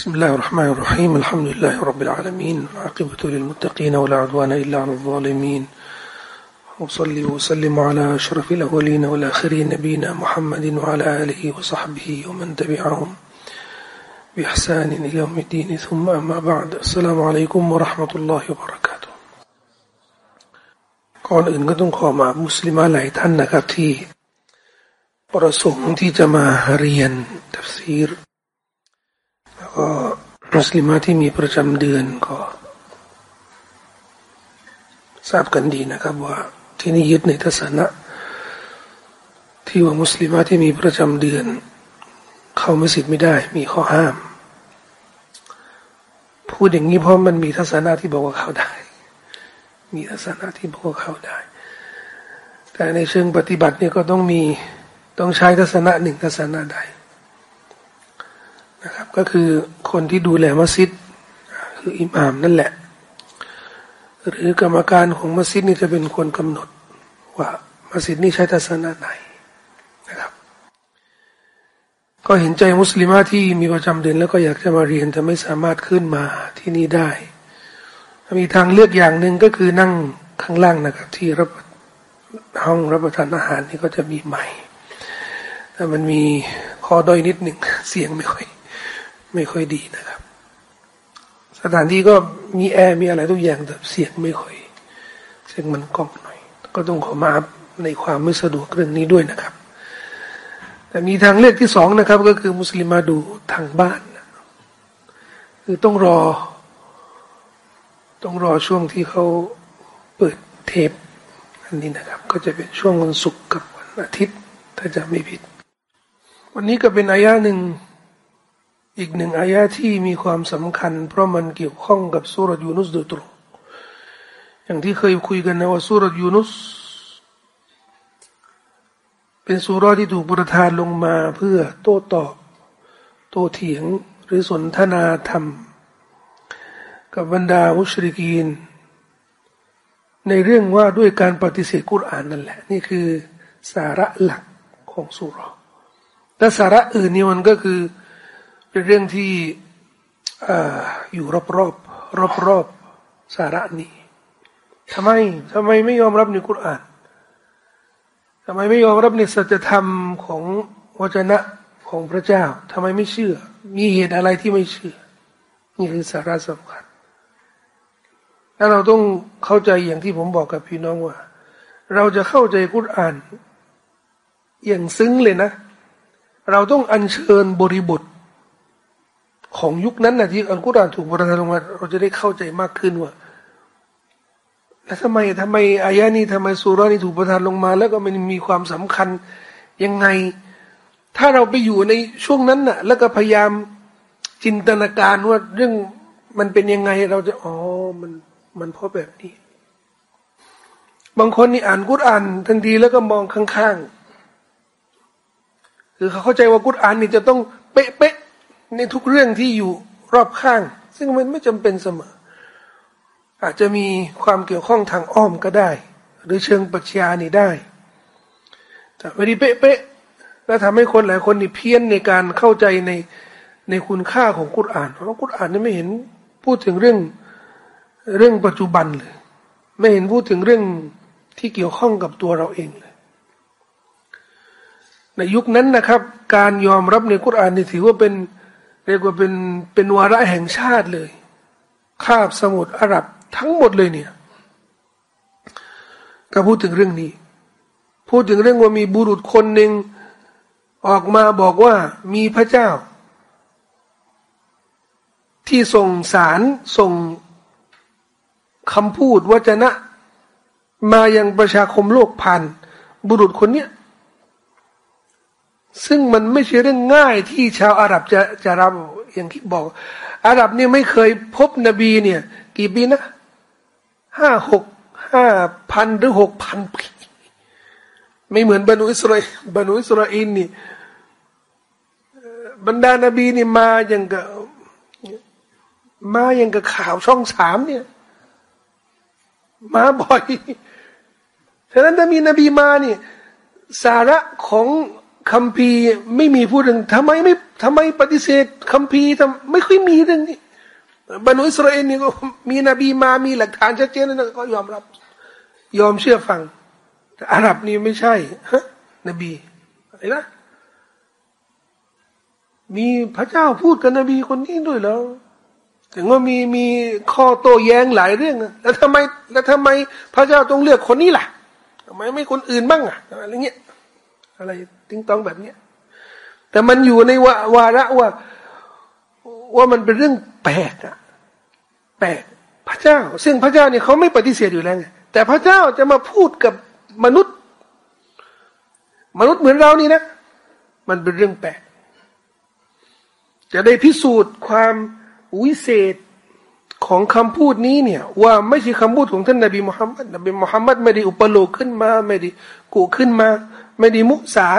بسم الله الرحمن الرحيم الحمد لله رب العالمين عاقبة للمتقين ولا عدوان إلا على الظالمين وصلي وسلم على أشرف الأولين والآخرين نبينا محمد وعلى آله وصحبه ومن تبعهم بإحسان إلى يوم الدين ثم أما بعد السلام عليكم ورحمة الله وبركاته ก่อนอื่นก็ต้องขอมามุสลิมาหลายท่านนะครับที่ประสงค์ที่จะมาเรียนทัฟซีรแล้ว ก็มุสลิมาที่มีประจำเดือนก็ ทราบกันดีนะครับว่าที่นี่ยึดในทัศนะ ที่ว่ามุสลิมาที่มีประจำเดือน เข้ามัสยิดไม่ได้มีข้อห้าม พูดอย่างนี้เพราะมันมีทัศนะที่บอกว่าเข้าได้ มีทัศนะที่บอกว่าเข้าได้ แต่ในเชิงปฏิบัติเนี่ยก็ต้องมีต้องใช้ทัศนะหนึ่งทัศนะใด นะครับ ก็คือคนที่ดูแลมัสยิดคืออิหม่ามนั่นแหละ หรือกรรมการของมัสยิดนี่จะเป็นคนกำหนด ว่ามัสยิดนี่ใช้ทัศนะไหนนะครับ ก็เห็นใจมุสลิมาที่มีประจำเดือนแล้วก็อยากจะมาเรียนแต่ไม่สามารถขึ้นมาที่นี่ได้ มีทางเลือกอย่างหนึ่งก็คือนั่งข้างล่างนะครับ ที่รับห้องรับประทานอาหารนี่ก็จะมีใหม่แต่มันมีข้อด้อยนิดหนึ่งเสียงไม่ค่อย ไม่ค่อยดีนะครับ สถานที่ก็มีแอร์มีอะไรทุกอย่างแต่เสียงไม่ค่อย เสียงมันก้องหน่อย ก็ต้องขอมาในความไม่สะดวกเรื่องนี้ด้วยนะครับ แต่มีทางเลือกที่สองนะครับ ก็คือมุสลิมมาดูทางบ้าน คือต้องรอ ต้องรอช่วงที่เขาเปิดเทปอันนี้นะครับ ก็จะเป็นช่วงวันศุกร์กับวันอาทิตย์ ถ้าจะไม่ผิด วันนี้ก็เป็นอายะหนึ่ง อีกหนึ่งอายะที่มีความสำคัญ เพราะมันเกี่ยวข้องกับสุรยูนุสโดยตรง อย่างที่เคยคุยกันนะว่าสุรยูนุส เป็นสุรที่ถูกประทานลงมาเพื่อโต้ตอบ โต้เถียงหรือสนทนาธรรม กับบรรดามุชริกีน ในเรื่องว่าด้วยการปฏิเสธกุรอานนั่นแหละ นี่คือสาระหลักของสุรและสาระอื่นนี่มันก็คือ เป็นเรื่องที่อยู่รอบรอบรอบรอบสาระนี้ทำไมทำไมไม่ยอมรับในกุรอานทำไมไม่ยอมรับในสัจธรรมของวจนะของพระเจ้าทำไมไม่เชื่อ มีเหตุอะไรที่ไม่เชื่อ นี่คือสาระสำคัญแล้วเราต้องเข้าใจอย่างที่ผมบอกกับพี่น้องว่า เราจะเข้าใจกุรอานอย่างซึ้งเลยนะ เราต้องอัญเชิญบริบท ของยุคนั้นนะที่อัลกุรอานถูกประทานลงมาเราจะได้เข้าใจมากขึ้นว่าแล้วทำไมทำไมอายะนี้ทำไมสุรานี้ถูกประทานลงมา แล้วก็มันมีความสำคัญยังไง ถ้าเราไปอยู่ในช่วงนั้นน่ะ แล้วก็พยายามจินตนาการว่าเรื่องมันเป็นยังไงเราจะอ๋อมันมันเพราะแบบนี้ บางคนนี่อ่านกุรอานทันทีแล้วก็มองข้างๆคือเขาเข้าใจว่ากุรอานนี่จะต้องเป๊ะ ในทุกเรื่องที่อยู่รอบข้าง ซึ่งมันไม่จำเป็นเสมอ อาจจะมีความเกี่ยวข้องทางอ้อมก็ได้ หรือเชิงปรัชญานี่ได้ แต่ไม่ได้เป๊ะๆแล้วทำให้คนหลายคนนี่เพี้ยนในการเข้าใจในในคุณค่าของกุรอาน เพราะกุรอานนี่ไม่เห็นพูดถึงเรื่องเรื่องปัจจุบันเลย ไม่เห็นพูดถึงเรื่องที่เกี่ยวข้องกับตัวเราเองเลย ในยุคนั้นนะครับ การยอมรับในกุรอานนี่ถือว่าเป็น เรียกว่าเป็นเป็นวาระแห่งชาติเลย คาบสมุทรอาหรับทั้งหมดเลยเนี่ยก็พูดถึงเรื่องนี้ พูดถึงเรื่องว่ามีบุรุษคนหนึ่งออกมาบอกว่ามีพระเจ้า ที่ส่งสารส่งคำพูดวจนะ มายังประชาคมโลกผ่านบุรุษคนเนี้ย ซึ่งมันไม่ใช่เรื่องง่ายที่ชาวอาหรับจะจะรับอย่างที่บอก อาหรับเนี่ยไม่เคยพบนบีเนี่ย กี่ปีนะห้าหกห้าพันหรือหกพันปีไม่เหมือนบรรดอิสราเอลบรรดอิสราเอลนี่บรรดานบีนี่มาอย่างกับมาอย่างกับข่าวช่องสามเนี่ย มาบ่อยฉะนั้นถ้ามีนบีมาเนี่ยสาระของ คำพีไม่มีพูดถึงทำไมไม่ทำไมปฏิเสธคำพีทำไม่ค่อยมีเรื่องนี้บรรดอิสราเอลนี่ก็มีนบีมามีหลักฐานชัดเจนนะก็ยอมรับ ยอมเชื่อฟัง แต่อาหรับนี่ไม่ใช่ฮะนบีอะไรนะมีพระเจ้าพูดกับนบีคนนี้ด้วยแล้วถึงว่ามีมีข้อโต้แย้งหลายเรื่องแล้วทำไมแล้วทำไมพระเจ้าต้องเลือกคนนี้ล่ะทำไมไม่คนอื่นบ้างอะอะไรเงี้ยอะไร ติ้งต้องแบบเนี้ยแต่มันอยู่ในวาวาระว่า ว่ามันเป็นเรื่องแปลกอะแปลกพระเจ้า ซึ่งพระเจ้าเนี่ยเขาไม่ปฏิเสธอยู่แล้วไงแต่พระเจ้าจะมาพูดกับมนุษย์ มนุษย์เหมือนเรานี่นะ มันเป็นเรื่องแปลกจะได้พิสูจน์ความวิเศษของคำพูดนี้เนี่ย ว่าไม่ใช่คำพูดของท่านนบีมุฮัมมัดนบีมุฮัมมัดไม่ได้อุปโลกขึ้นมา ไม่ได้กูขึ้นมา ไม่ได้มุสา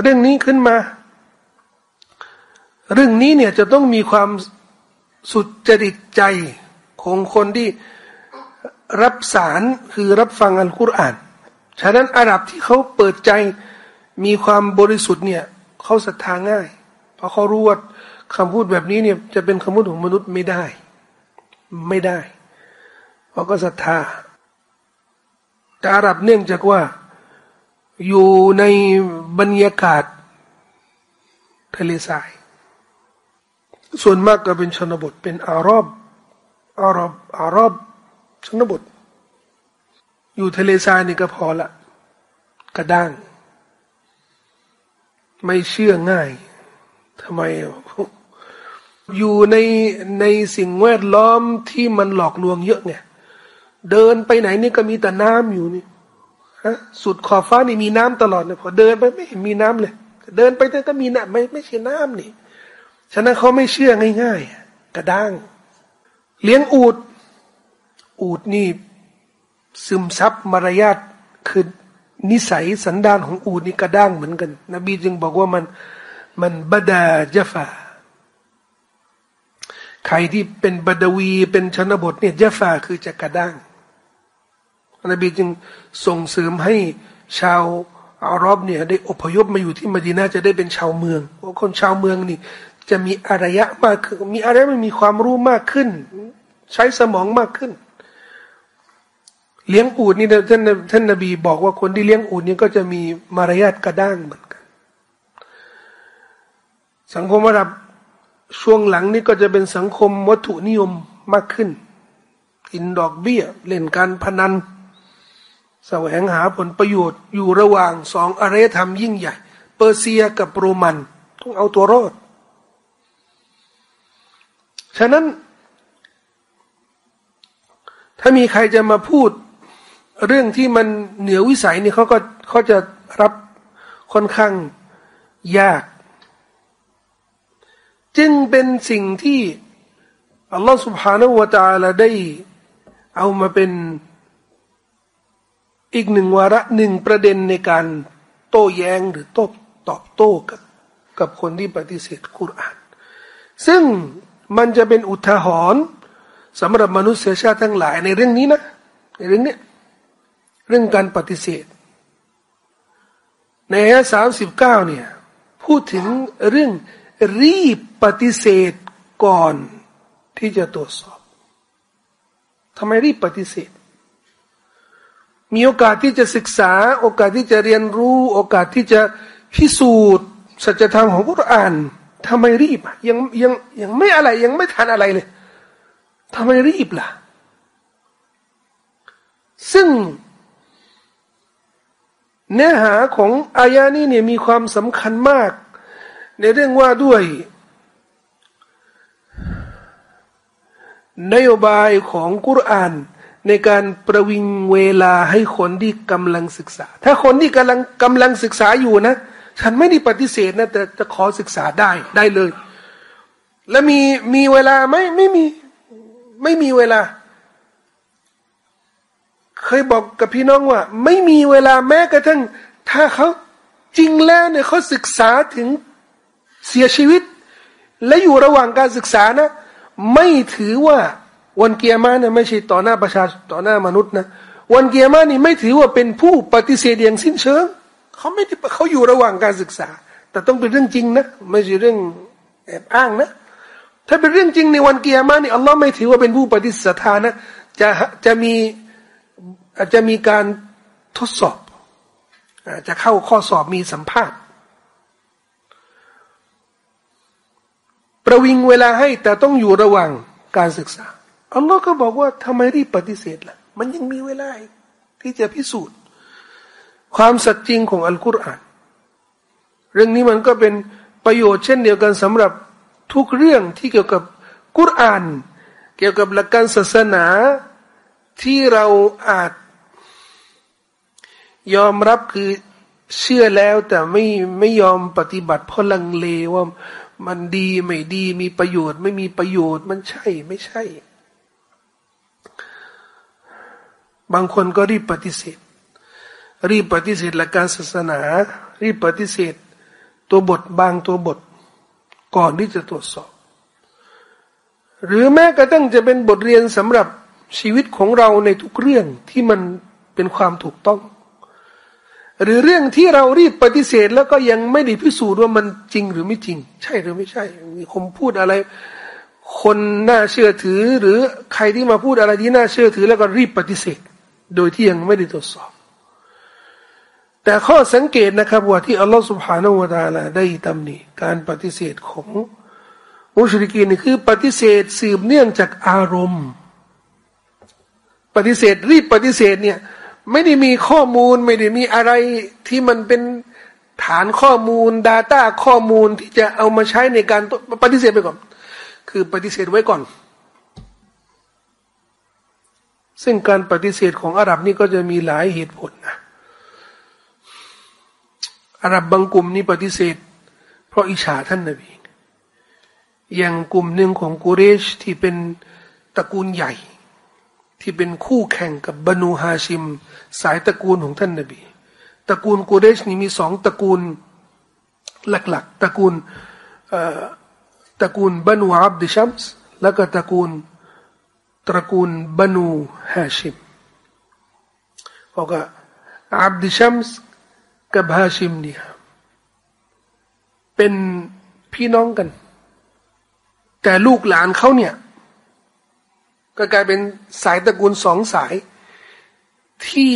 เรื่องนี้ขึ้นมา เรื่องนี้เนี่ยจะต้องมีความสุดจริตใจของคนที่รับสารคือรับฟังอัลกุรอานฉะนั้นอาหรับที่เขาเปิดใจมีความบริสุทธิ์เนี่ยเขาศรัทธาง่าย เพราะเขารู้ว่าคำพูดแบบนี้เนี่ยจะเป็นคำพูดของมนุษย์ไม่ได้ ไม่ได้เพราะก็ศรัทธาแต่อาหรับเนื่องจากว่า อยู่ในบรรยากาศทะเลทราย ส่วนมากก็เป็นชนบท เป็นอารอบอารอบอารอบชนบท อยู่ทะเลทรายนี่ก็พอละ กระด้าง ไม่เชื่อง่ายทำไม อยู่ในในสิ่งแวดล้อมที่มันหลอกลวงเยอะไงเดินไปไหนนี่ก็มีแต่น้ำอยู่นี่ สุดขอบฟ้านี่มีน้ำตลอดเนี่ยพอเดินไปไม่เห็นมีน้ำเลย เดินไปแต่ก็มีน้ำไม่ไม่ใช่น้ำนี่ฉะนั้นเขาไม่เชื่อง่าย ๆ กระด้าง เลี้ยงอูด อูดนี่ ซึมซับมารยาทคือนิสัยสันดานของอูดนี่กระด้างเหมือนกัน นบีจึงบอกว่ามันมันบดาจฟาใครที่เป็นบดวีเป็นชนบทเนี่ยจฟาคือจะกระด้าง นบีจึงส่งเสริมให้ชาวอารอบเนี่ยได้อพยพมาอยู่ที่มดีนาจะได้เป็นชาวเมืองเพราะคนชาวเมืองนี่ จะมีอารยะมากขึ้นมีอะไรมันมีความรู้มากขึ้น ใช้สมองมากขึ้น เลี้ยงอูดนี่ท่านท่านนบีบอกว่าคนที่เลี้ยงอูดนี่ก็จะมีมารยาทกระด้างเหมือนกันสังคมอาหรับช่วงหลังนี่ก็จะเป็นสังคมวัตถุนิยมมากขึ้นกินดอกเบี้ย เล่นการพนัน แสวงหาผลประโยชน์อยู่ระหว่างสองอารยธรรมยิ่งใหญ่ เปอร์เซียกับโรมัน ต้องเอาตัวรอด ฉะนั้น ถ้ามีใครจะมาพูดเรื่องที่มันเหนือวิสัยนี่เขาก็เขาจะรับค่อนข้างยาก จึงเป็นสิ่งที่อัลลอฮฺสุบฮานาวะตาลาได้เอามาเป็น อีกหนึ่งวาระหนึ่งประเด็นในการโต้แย้งหรือโต้ตอบโต้กับกับคนที่ปฏิเสธคุรานซึ่งมันจะเป็นอุทาหรณ์สำหรับมนุษยชาติทั้งหลายในเรื่องนี้นะในเรื่องนี้เรื่องการปฏิเสธ ในอายะสามสิบเก้าเนี่ยพูดถึงเรื่องรีบปฏิเสธก่อนที่จะตรวจสอบทำไมรีบปฏิเสธ มีโอกาสที่จะศึกษา โอกาสที่จะเรียนรู้ โอกาสที่จะพิสูจน์สัจธรรมของกุรอานทำไมรีบยังยังยังไม่อะไรยังไม่ทันอะไรเลยทำไมรีบล่ะ ซึ่ง เนื้อหาของอายานี้เนี่ยมีความสำคัญมาก ในเรื่องว่าด้วย นโยบายของกุรอาน ในการประวิงเวลาให้คนที่กำลังศึกษา ถ้าคนที่กำลังกำลังศึกษาอยู่นะ ฉันไม่ได้ปฏิเสธนะแต่จะขอศึกษาได้ได้เลย แล้วมีมีเวลาไหมไม่มีไม่มีเวลา เคยบอกกับพี่น้องว่า ไม่มีเวลาแม้กระทั่ง ถ้าเขาจริงแล้วเนี่ยเขาศึกษาถึงเสียชีวิต และอยู่ระหว่างการศึกษานะ ไม่ถือว่า วันเกียร์มาเนี่ยไม่ใช่ต่อหน้าประชาต่อหน้ามนุษย์นะวันเกียร์มานี่ไม่ถือว่าเป็นผู้ปฏิเสธอย่างสิ้นเชิงเขาไม่ได้เขาอยู่ระหว่างการศึกษา แต่ต้องเป็นเรื่องจริงนะไม่ใช่เรื่องแอบอ้างนะ ถ้าเป็นเรื่องจริงในวันเกียร์มานี่อัลลอฮ์ไม่ถือว่าเป็นผู้ปฏิเสธานะจะจะมีอาจจะมีการทดสอบจะเข้าข้อสอบมีสัมภาษณ์ ประวิงเวลาให้แต่ต้องอยู่ระหว่างการศึกษา อัลลอฮ์ก็บอกว่าทำไมรีบปฏิเสธละ่ะ มันยังมีเวลาที่จะพิสูจน์ ความสัจจริงของอัลกุรอาน เรื่องนี้มันก็เป็นประโยชน์เช่นเดียวกันสำหรับทุกเรื่องที่เกี่ยวกับกุรอาน เกี่ยวกับหลักการศาสนาที่เราอาจ ยอมรับคือเชื่อแล้วแต่ไม่ไม่ยอมปฏิบัติเพราะลังเลว่ามันดีไม่ดีมีประโยชน์ ไม่มีประโยชน์มันใช่ไม่ใช่ บางคนก็รีบปฏิเสธ รีบปฏิเสธหลักการศาสนา รีบปฏิเสธ ตัวบทบางตัวบท ก่อนที่จะตรวจสอบ หรือแม้กระทั่งจะเป็นบทเรียนสำหรับชีวิตของเราในทุกเรื่องที่มันเป็นความถูกต้อง หรือเรื่องที่เรารีบปฏิเสธแล้วก็ยังไม่ได้พิสูจน์ว่ามันจริงหรือไม่จริง ใช่หรือไม่ใช่ มีคนพูดอะไร คนน่าเชื่อถือ หรือใครที่มาพูดอะไรที่น่าเชื่อถือแล้วก็รีบปฏิเสธ โดยที่ยังไม่ได้ตรวจสอบ แต่ข้อสังเกตนะครับว่าที่อัลลอฮฺสุบฮานาวะตาลาได้ตำหนิการปฏิเสธของมุชริกีนี่คือปฏิเสธสืบเนื่องจากอารมณ์ ปฏิเสธรีบปฏิเสธเนี่ยไม่ได้มีข้อมูลไม่ได้มีอะไรที่มันเป็นฐานข้อมูล Data ข้อมูลที่จะเอามาใช้ในการปฏิเสธไปก่อน คือปฏิเสธไว้ก่อน ซึ่งการปฏิเสธของอาหรับนี่ก็จะมีหลายเหตุผลนะอาหรับบางกลุ่มนี่ปฏิเสธ เพราะอิจฉาท่านนบีอย่างกลุ่มหนึ่งของกุเรชที่เป็นตระกูลใหญ่ ที่เป็นคู่แข่งกับบรนูฮาชิม สายตระกูลของท่านนบีตระกูลกูเรชนี่มีสองตระกูลหลักๆตระกูลตระกูลบรนูอับดิชัมส์แล้วก็ตระกูล ตระกูลบรนูฮาชิมบอกว่าอับดิชัมส์กับฮาชิมเนี่ยเป็นพี่น้องกัน แต่ลูกหลานเขาเนี่ย ก็กลายเป็นสายตระกูลสองสาย ที่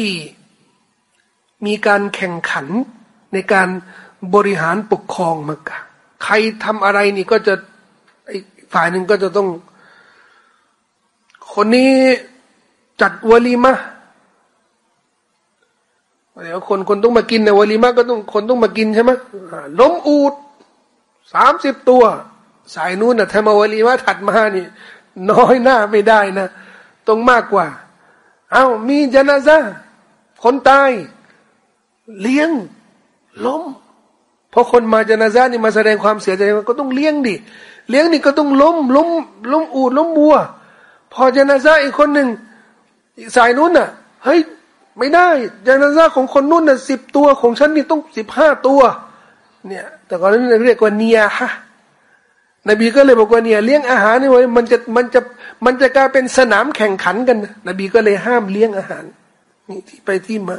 มีการแข่งขันในการบริหารปกครองมักกะใครทำอะไรนี่ก็จะฝ่ายหนึ่งก็จะต้อง คนนี้จัดวลีมะเดี๋ยวคนคนต้องมากินในวลีมะก็ต้องคนต้องมากินใช่ไหมล้มอูดสามสิบตัว สายนู้นนะทำมาวลีมะถัดมานี่ น้อยหน้าไม่ได้นะต้องมากกว่า เอา้ามีจนาซาคนตาย เลี้ยง ล้มเพราะคนมาจนาซานี่มาแสดงความเสียใจก็ต้องเลี้ยงดิเลี้ยงนี่ก็ต้องล้มล้มล้มอูดล้มบัว พอจนาซาอีกคนหนึ่งสายนู้นน่ะเฮ้ยไม่ได้จนาซาของคนนู้นน่ะสิบตัวของฉันนี่ต้องสิบห้าตัว เนี่ย แต่ก่อนนั้นเรียกว่าเนียฮะนบีก็เลยบอกว่าเนี่ยเลี้ยงอาหารนี่ไว้มันจะมันจะมันจะกลายเป็นสนามแข่งขันกันนบีก็เลยห้ามเลี้ยงอาหารนี่ที่ไปที่มา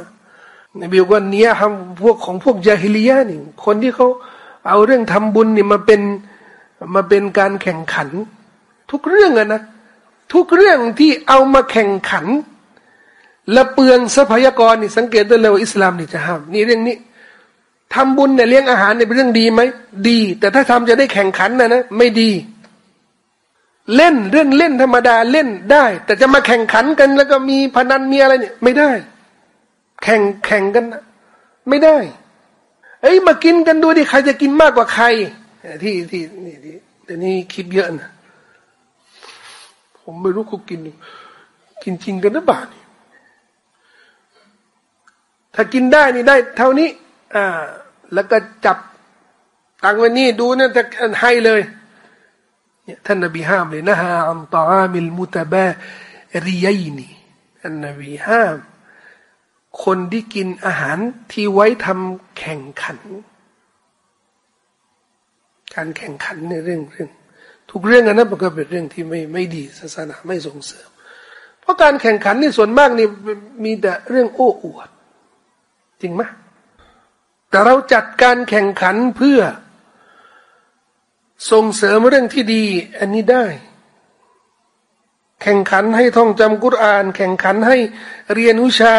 นบีบอกว่าเนี่ยทำพวกของพวกยาฮิลียานี่คนที่เขาเอาเรื่องทำบุญนี่มาเป็นมาเป็นการแข่งขัน ทุกเรื่องอะนะ ทุกเรื่องที่เอามาแข่งขัน และเปลืองทรัพยากรนี่สังเกตได้เลยว่าอิสลามนี่จะห้ามนี่เรื่องนี้ทำบุญเนี่ยเลี้ยงอาหารเนี่ยเป็นเรื่องดีไหมดี แต่ถ้าทำจะได้แข่งขันนะนะไม่ดี เล่นเรื่องเล่นธรรมดาเล่นได้ แต่จะมาแข่งขันกัน แล้วก็มีพนันมีอะไรเนี่ย ไม่ได้ แข่งแข่งกันนะไม่ได้ เอ้ยมากินกันดูดิใครจะกินมากกว่าใครที่ที่นี่ที่แต่นี่คลิปเยอะนะ ผมไม่รู้เขากิน กินจริงกันหรือเปล่านี่ถ้ากินได้นี่ได้ เท่านี้ อ่า แล้วก็จับตังวันนี้ดูเนี่ยจะให้เลยเนี่ยท่านนบีห้ามเลยนะฮะอัมตอามิลมุตบะริยัยนีท่านนบีห้าม คนที่กินอาหารที่ไว้ทำแข่งขัน การแข่งขันในเรื่องเรื่อง ทุกเรื่องนั้นมันก็เป็นเรื่องที่ไม่ไม่ดีศาสนาไม่ส่งเสริม เพราะการแข่งขันนี่ส่วนมากนี่มีแต่เรื่องโอ้อวด จริงไหมแต่เราจัดการแข่งขันเพื่อ ส่งเสริมเรื่องที่ดี อันนี้ได้ แข่งขันให้ท่องจำกุรอาน แข่งขันให้เรียนวิชา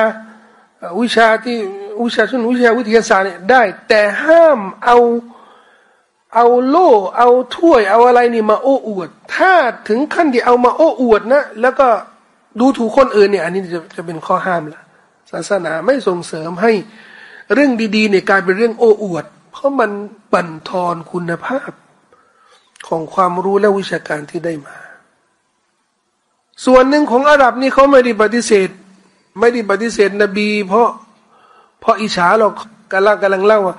วิชาที่วิชาชุนวิชาวิทยาศาสตร์เนี่ยได้ แต่ห้ามเอา เอาโล่เอาถ้วยเอาอะไรนี่มาโอ้อวด ถ้าถึงขั้นที่เอามาโอ้อวดนะแล้วก็ดูถูกคนอื่นเนี่ย อันนี้จะจะเป็นข้อห้ามละศาสนาไม่ส่งเสริมให้เรื่องดีๆในการเป็นเรื่องโอ้อวด เพราะมันบั่นทอนคุณภาพของความรู้และวิชาการที่ได้มา ส่วนหนึ่งของอาหรับนี่เขาไม่ได้ปฏิเสธ ไม่ได้ปฏิเสธนบี เพราะเพราะอิจฉาหรอกกำลังกำลังเล่าว่า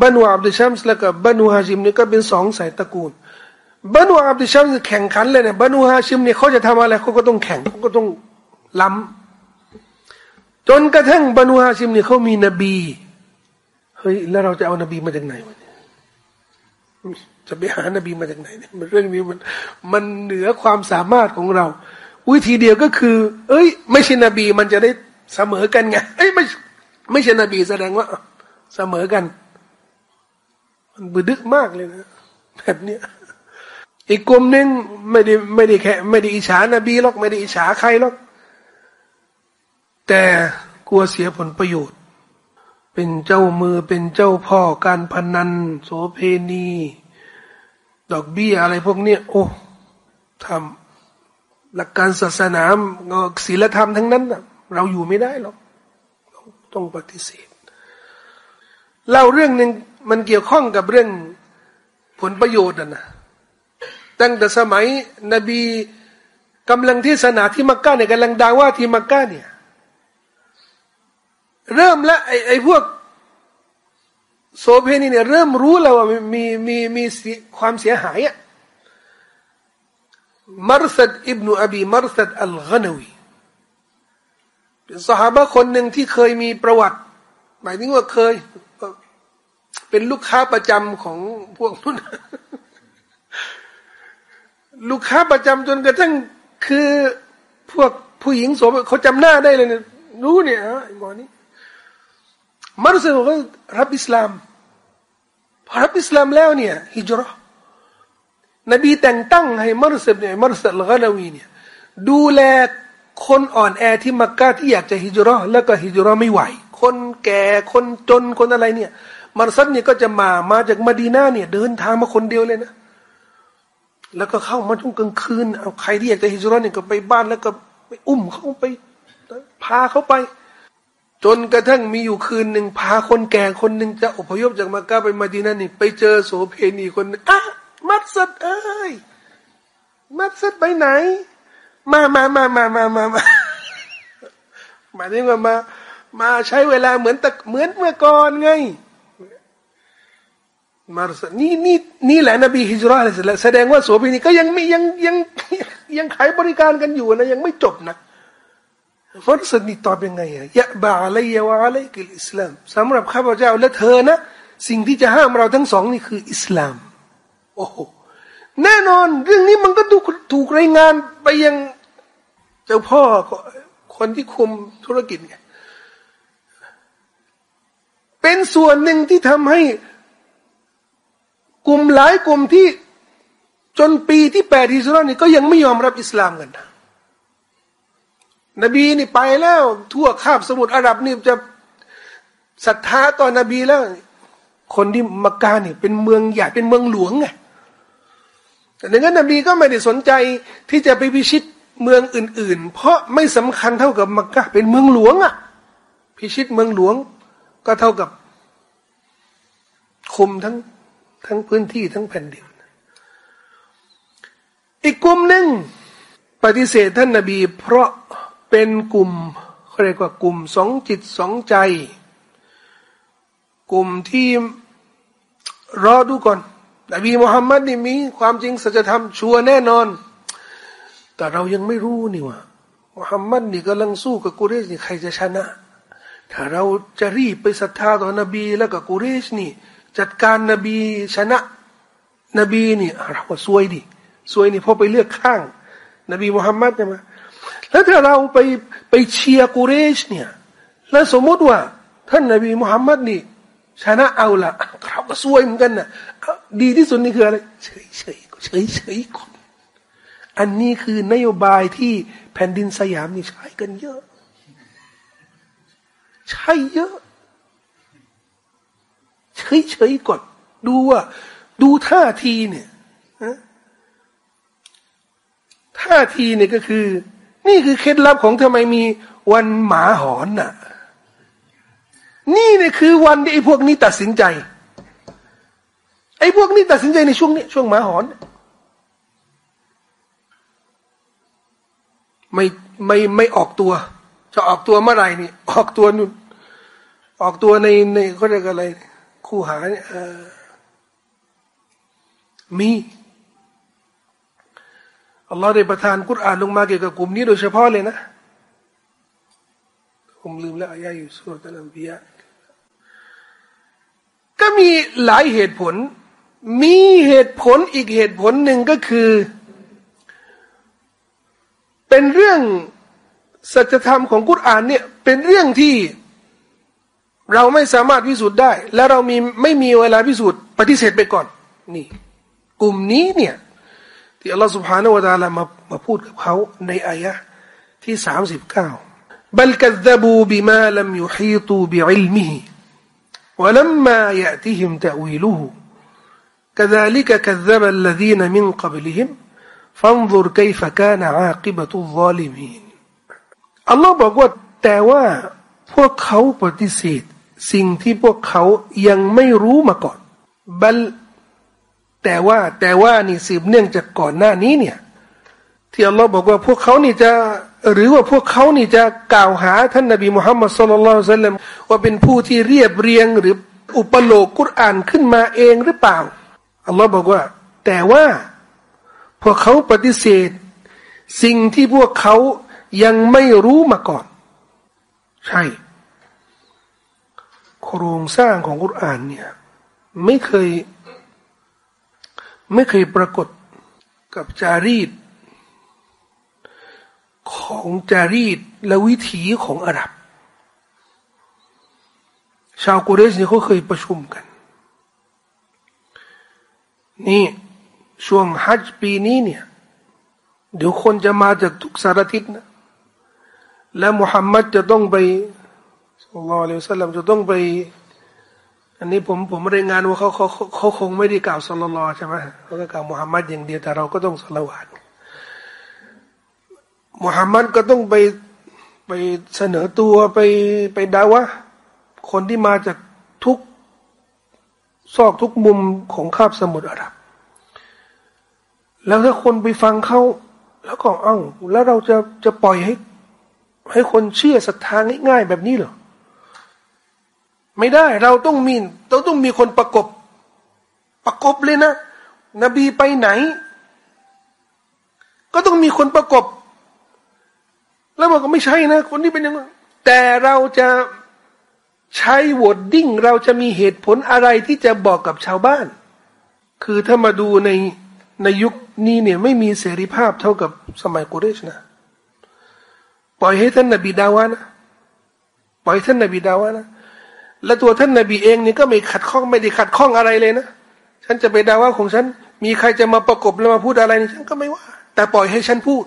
บันูอับดุชัมส์และกับบันูฮาชิมนี่ก็เป็นสองสายตระกูลบันูอับดุชัมส์แข่งขันเลยเนี่ยบันูฮาชิมเนี่ยเขาจะทำอะไรเขาก็ต้องแข่งเขาก็ต้องล้ำจนกระทั่งบันูฮาชิมเนี่ยเขามีนบีเฮ้ยแล้วเราจะเอานบีมาจากไหนวะเนี่ยจะไปหานบีมาจากไหนเนี่ยมันเรื่องนี้มันมันเหนือความสามารถของเรา วิธีเดียวก็คือ เอ้ย ไม่ใช่นบีมันจะได้เสมอกันไงเอ้ยไม่ไม่ใช่นบีแสดงว่า เสมอกัน มันบึดึกมากเลยนะแบบเนี้ยอีกกลุ่มหนึ่งไม่ได้ไม่ได้แค่ไม่ได้อิจฉานบีหรอกไม่ได้อิจฉาใครหรอกแต่กลัวเสียผลประโยชน์ เป็นเจ้ามือเป็นเจ้าพ่อการพนัน โสเพณี ดอกเบี้ยอะไรพวกเนี้ยโอ้ทำหลักการศาสนาศีลธรรมทั้งนั้นเราอยู่ไม่ได้หรอกต้องปฏิเสธเล่าเรื่องหนึ่ง มันเกี่ยวข้องกับเรื่องผลประโยชน์นะตั้งแต่สมัยนบีกำลังที่ศาสนาที่มักกะเนี่ยกำลังดาว่าที่มักกะเนี่ยเริ่มแล้วไอ้ไอ้พวกโซเพนีเนี่ยเริ่มรู้แล้วว่ามีมีมีความเสียหายอะมารสัดอิบนุอบีมารสัดอัลกนวีเป็นสหายคนหนึ่งที่เคยมีประวัติ หมายถึงว่าเคย เป็นลูกค้าประจำของพวกนู้นลูกค้าประจำจนกระทั่งคือพวกผู้หญิงโสมเขาจำหน้าได้เลยเนี่ยรู้เนี่ยไอ้หมอนี้มารุสบอกว่ารับอิสลามพอรับอิสลามแล้วเนี่ยฮิจรันบีแต่งตั้งให้มารุสเนี่ยมารุสละกาวีเนี่ยดูแลคนอ่อนแอที่มักกะที่อยากจะฮิจรัแล้วก็ฮิจรัไม่ไหว คนแก่คนจนคนอะไรเนี่ย มารซัดเนี่ยก็จะมามาจากมาดีนาเนี่ย เดินทางมาคนเดียวเลยนะ แล้วก็เข้ามาช่วงกลางคืนเอาใครที่อยากจะฮิจรัตเนี่ยก็ไปบ้านแล้วก็ไปอุ้มเขาไป พาเขาไป จนกระทั่งมีอยู่คืนหนึ่งพาคนแก่คนหนึ่งจะอพยพจากมากาไปมาดีนานี่ ไปเจอโสเพณีคนนึงอะมัดสัดเอ้ยมัดสัดไปไหน มามามามามามามาหมายถึงว่ามา มาใช้เวลาเหมือนตะเหมือนเมื่อก่อนไง มารสนี่นี่นี่แหละนบีฮิจรัลเลยแสดงว่าโสภินีก็ยังไม่ยังยังยังขายบริการกันอยู่นะยังไม่จบนะฟารสนี่ตอบยังไงอะยะบาอะไรยะวะอะไรกิลอิสลามสำหรับข้าพเจ้าและเธอนะ สิ่งที่จะห้ามเราทั้งสองนี่คืออิสลาม โอ้โหแน่นอน เรื่องนี้มันก็ถูกถูกรายงานไปยังเจ้าพ่อคนที่คุมธุรกิจไงเป็นส่วนหนึ่งที่ทำให้ กลุ่มหลายกลุ่มที่จนปีที่แปดฮิจรัตนี่ก็ยังไม่ยอมรับอิสลามกันนะนบีนี่ไปแล้ว ทั่วคาบสมุทรอาหรับนี่จะศรัทธาต่อนบีแล้ว คนที่มักกะนี่เป็นเมืองใหญ่เป็นเมืองหลวงไงแต่ดังนั้นนบีก็ไม่ได้สนใจที่จะไปพิชิตเมืองอื่น ๆ เพราะไม่สำคัญเท่ากับมักกะเป็นเมืองหลวงอะ่ะ พิชิตเมืองหลวง ก็เท่ากับคุมทั้ง ทั้งพื้นที่ทั้งแผ่นดิน อีกกลุ่มหนึ่งปฏิเสธท่านนาบี เพราะเป็นกลุ่มเขาเรียกว่ากลุ่มสองจิตสองใจ กลุ่มที่รอดูก่อนนบีมุฮัมมัดนี่มีความจริงสัจธรรมชัวแน่นอน แต่เรายังไม่รู้นี่ว่ามุฮัมมัดนี่กำลังสู้กับกุเรชนี่ใครจะชนะ ถ้าเราจะรีบไปศรัทธาต่อนบีแล้วกับกุเรชนี่ จัดการนบีชนะ นบีนี่เราก็ซวยดิซวยนี่พอไปเลือกข้าง นบีมุฮัมมัดใช่ไหมแล้วถ้าเราไปไปเชียร์กุเรชเนี่ย แล้วสมมติว่า ท่านนบีมุฮัมมัดนี่ ชนะเอาละเราก็ซวยเหมือนกันนะดีที่สุดนี่คืออะไรเฉยเฉยเฉยเฉยก่อนอันนี้คือนโยบายที่แผ่นดินสยามนี่ใช้กันเยอะ ใช่เยอะ เฉยเฉยก่อนดูว่า ดูท่าทีเนี่ยท่าทีเนี่ยก็คือ นี่คือเคล็ดลับของทำไมมีวันหมาหอนน่ะ นี่เนี่ยคือวันที่ไอ้พวกนี้ตัดสินใจ ไอ้พวกนี้ตัดสินใจในช่วงนี้ช่วงหมาหอนไม่ไม่ไม่ออกตัว จะออกตัวเมื่อไหร่นี่ออกตัวนู่นออกตัวในในเขาเรียกอะไร คู่หาเนี่ยมีอัลลอฮ์ได้ประทานกุรอานลงมาเกี่ยวกับกลุ่มนี้โดยเฉพาะเลยนะ ผมลืมแล้วอายะอยู่สุรตะลัมพิยะก็มีหลายเหตุผล มีเหตุผลอีกเหตุผลหนึ่งก็คือ เป็นเรื่องสัจธรรมของกุรอานเนี่ย เป็นเรื่องที่ เราไม่สามารถพิสูจน์ได้ และเรามีไม่มีเวลาพิสูจน์ปฏิเสธไปก่อน นี่ กลุ่มนี้เนี่ยที่อัลลอฮฺสุบฮานาวะตาลามามาพูดกับเขาในอายะที่สามสิบเก้า بل كذبوا بما لم يحيطوا بعلمه ولما يأتهم تأويله كذلك كذب الذين من قبلهم ฟังดูรไกฟกานะอาคิบตุลอลิมีนอัลลอฮ์บอกว่าแต่ว่าพวกเขาปฏิเสธ สิ่งที่พวกเขายังไม่รู้มาก่อนบัลแต่ว่าแต่ว่านี่สืบเนื่องจากก่อนหน้านี้เนี่ย ที่อัลลอฮ์บอกว่าพวกเขานี่จะหรือว่าพวกเขานี่จะกล่าวหาท่านนบีมุฮัมมัดสุลลัลซัลลัมว่าเป็นผู้ที่เรียบเรียงหรืออุปโลกกุรอานขึ้นมาเองหรือเปล่าอัลลอฮ์บอกว่า แต่ว่าพวกเขาปฏิเสธ สิ่งที่พวกเขายังไม่รู้มาก่อน ใช่ โครงสร้างของกุรอานเนี่ยไม่เคย ไม่เคยปรากฏกับจารีต ของจารีตและวิถีของอาหรับ ชาวกุเรชเนี่ยเขาเคยประชุมกัน นี่ช่วงฮัจจ์ปีนี้เนี่ยเดี๋ยวคนจะมาจากทุกสารทิศนะและมุฮัมมัดจะต้องไป สุลต่านละสัลลัมจะต้องไป อันนี้ผมผมรายงานว่าเขาเขาเขาคงไม่ได้กล่าวสัลลัลลอใช่ไหมเขาก็กล่าวมุฮัมมัดอย่างเดียวแต่เราก็ต้องสละวานมุฮัมมัดก็ต้องไปไปเสนอตัวไปไปดาวะคนที่มาจากทุกซอกทุกมุมของคาบสมุทรอาหรับ แล้วถ้าคนไปฟังเขาแล้วก็เอ้าแล้วเราจะจะปล่อยให้ ให้คนเชื่อศรัทธาง่ายๆแบบนี้เหรอ ไม่ได้ เราต้องมีเราต้องมีคนประกบ ประกบเลยนะ นบีไปไหน ก็ต้องมีคนประกบ แล้วบอกก็ไม่ใช่นะ คนที่เป็นอย่างนั้นแต่เราจะใช้โหวดดิ้งเราจะมีเหตุผลอะไรที่จะบอกกับชาวบ้าน คือถ้ามาดูในในยุคนี้เนี่ยไม่มีเสรีภาพเท่ากับสมัยกุเรชนะปล่อยให้ท่านนบีดาวานะปล่อยท่านนบีดาวานะ และตัวท่านนบีเองนี่ก็ไม่ขัดข้องไม่ได้ขัดข้องอะไรเลยนะฉันจะไปดาว่าของฉัน มีใครจะมาประกบแล้วมาพูดอะไรนี่ฉันก็ไม่ว่า แต่ปล่อยให้ฉันพูด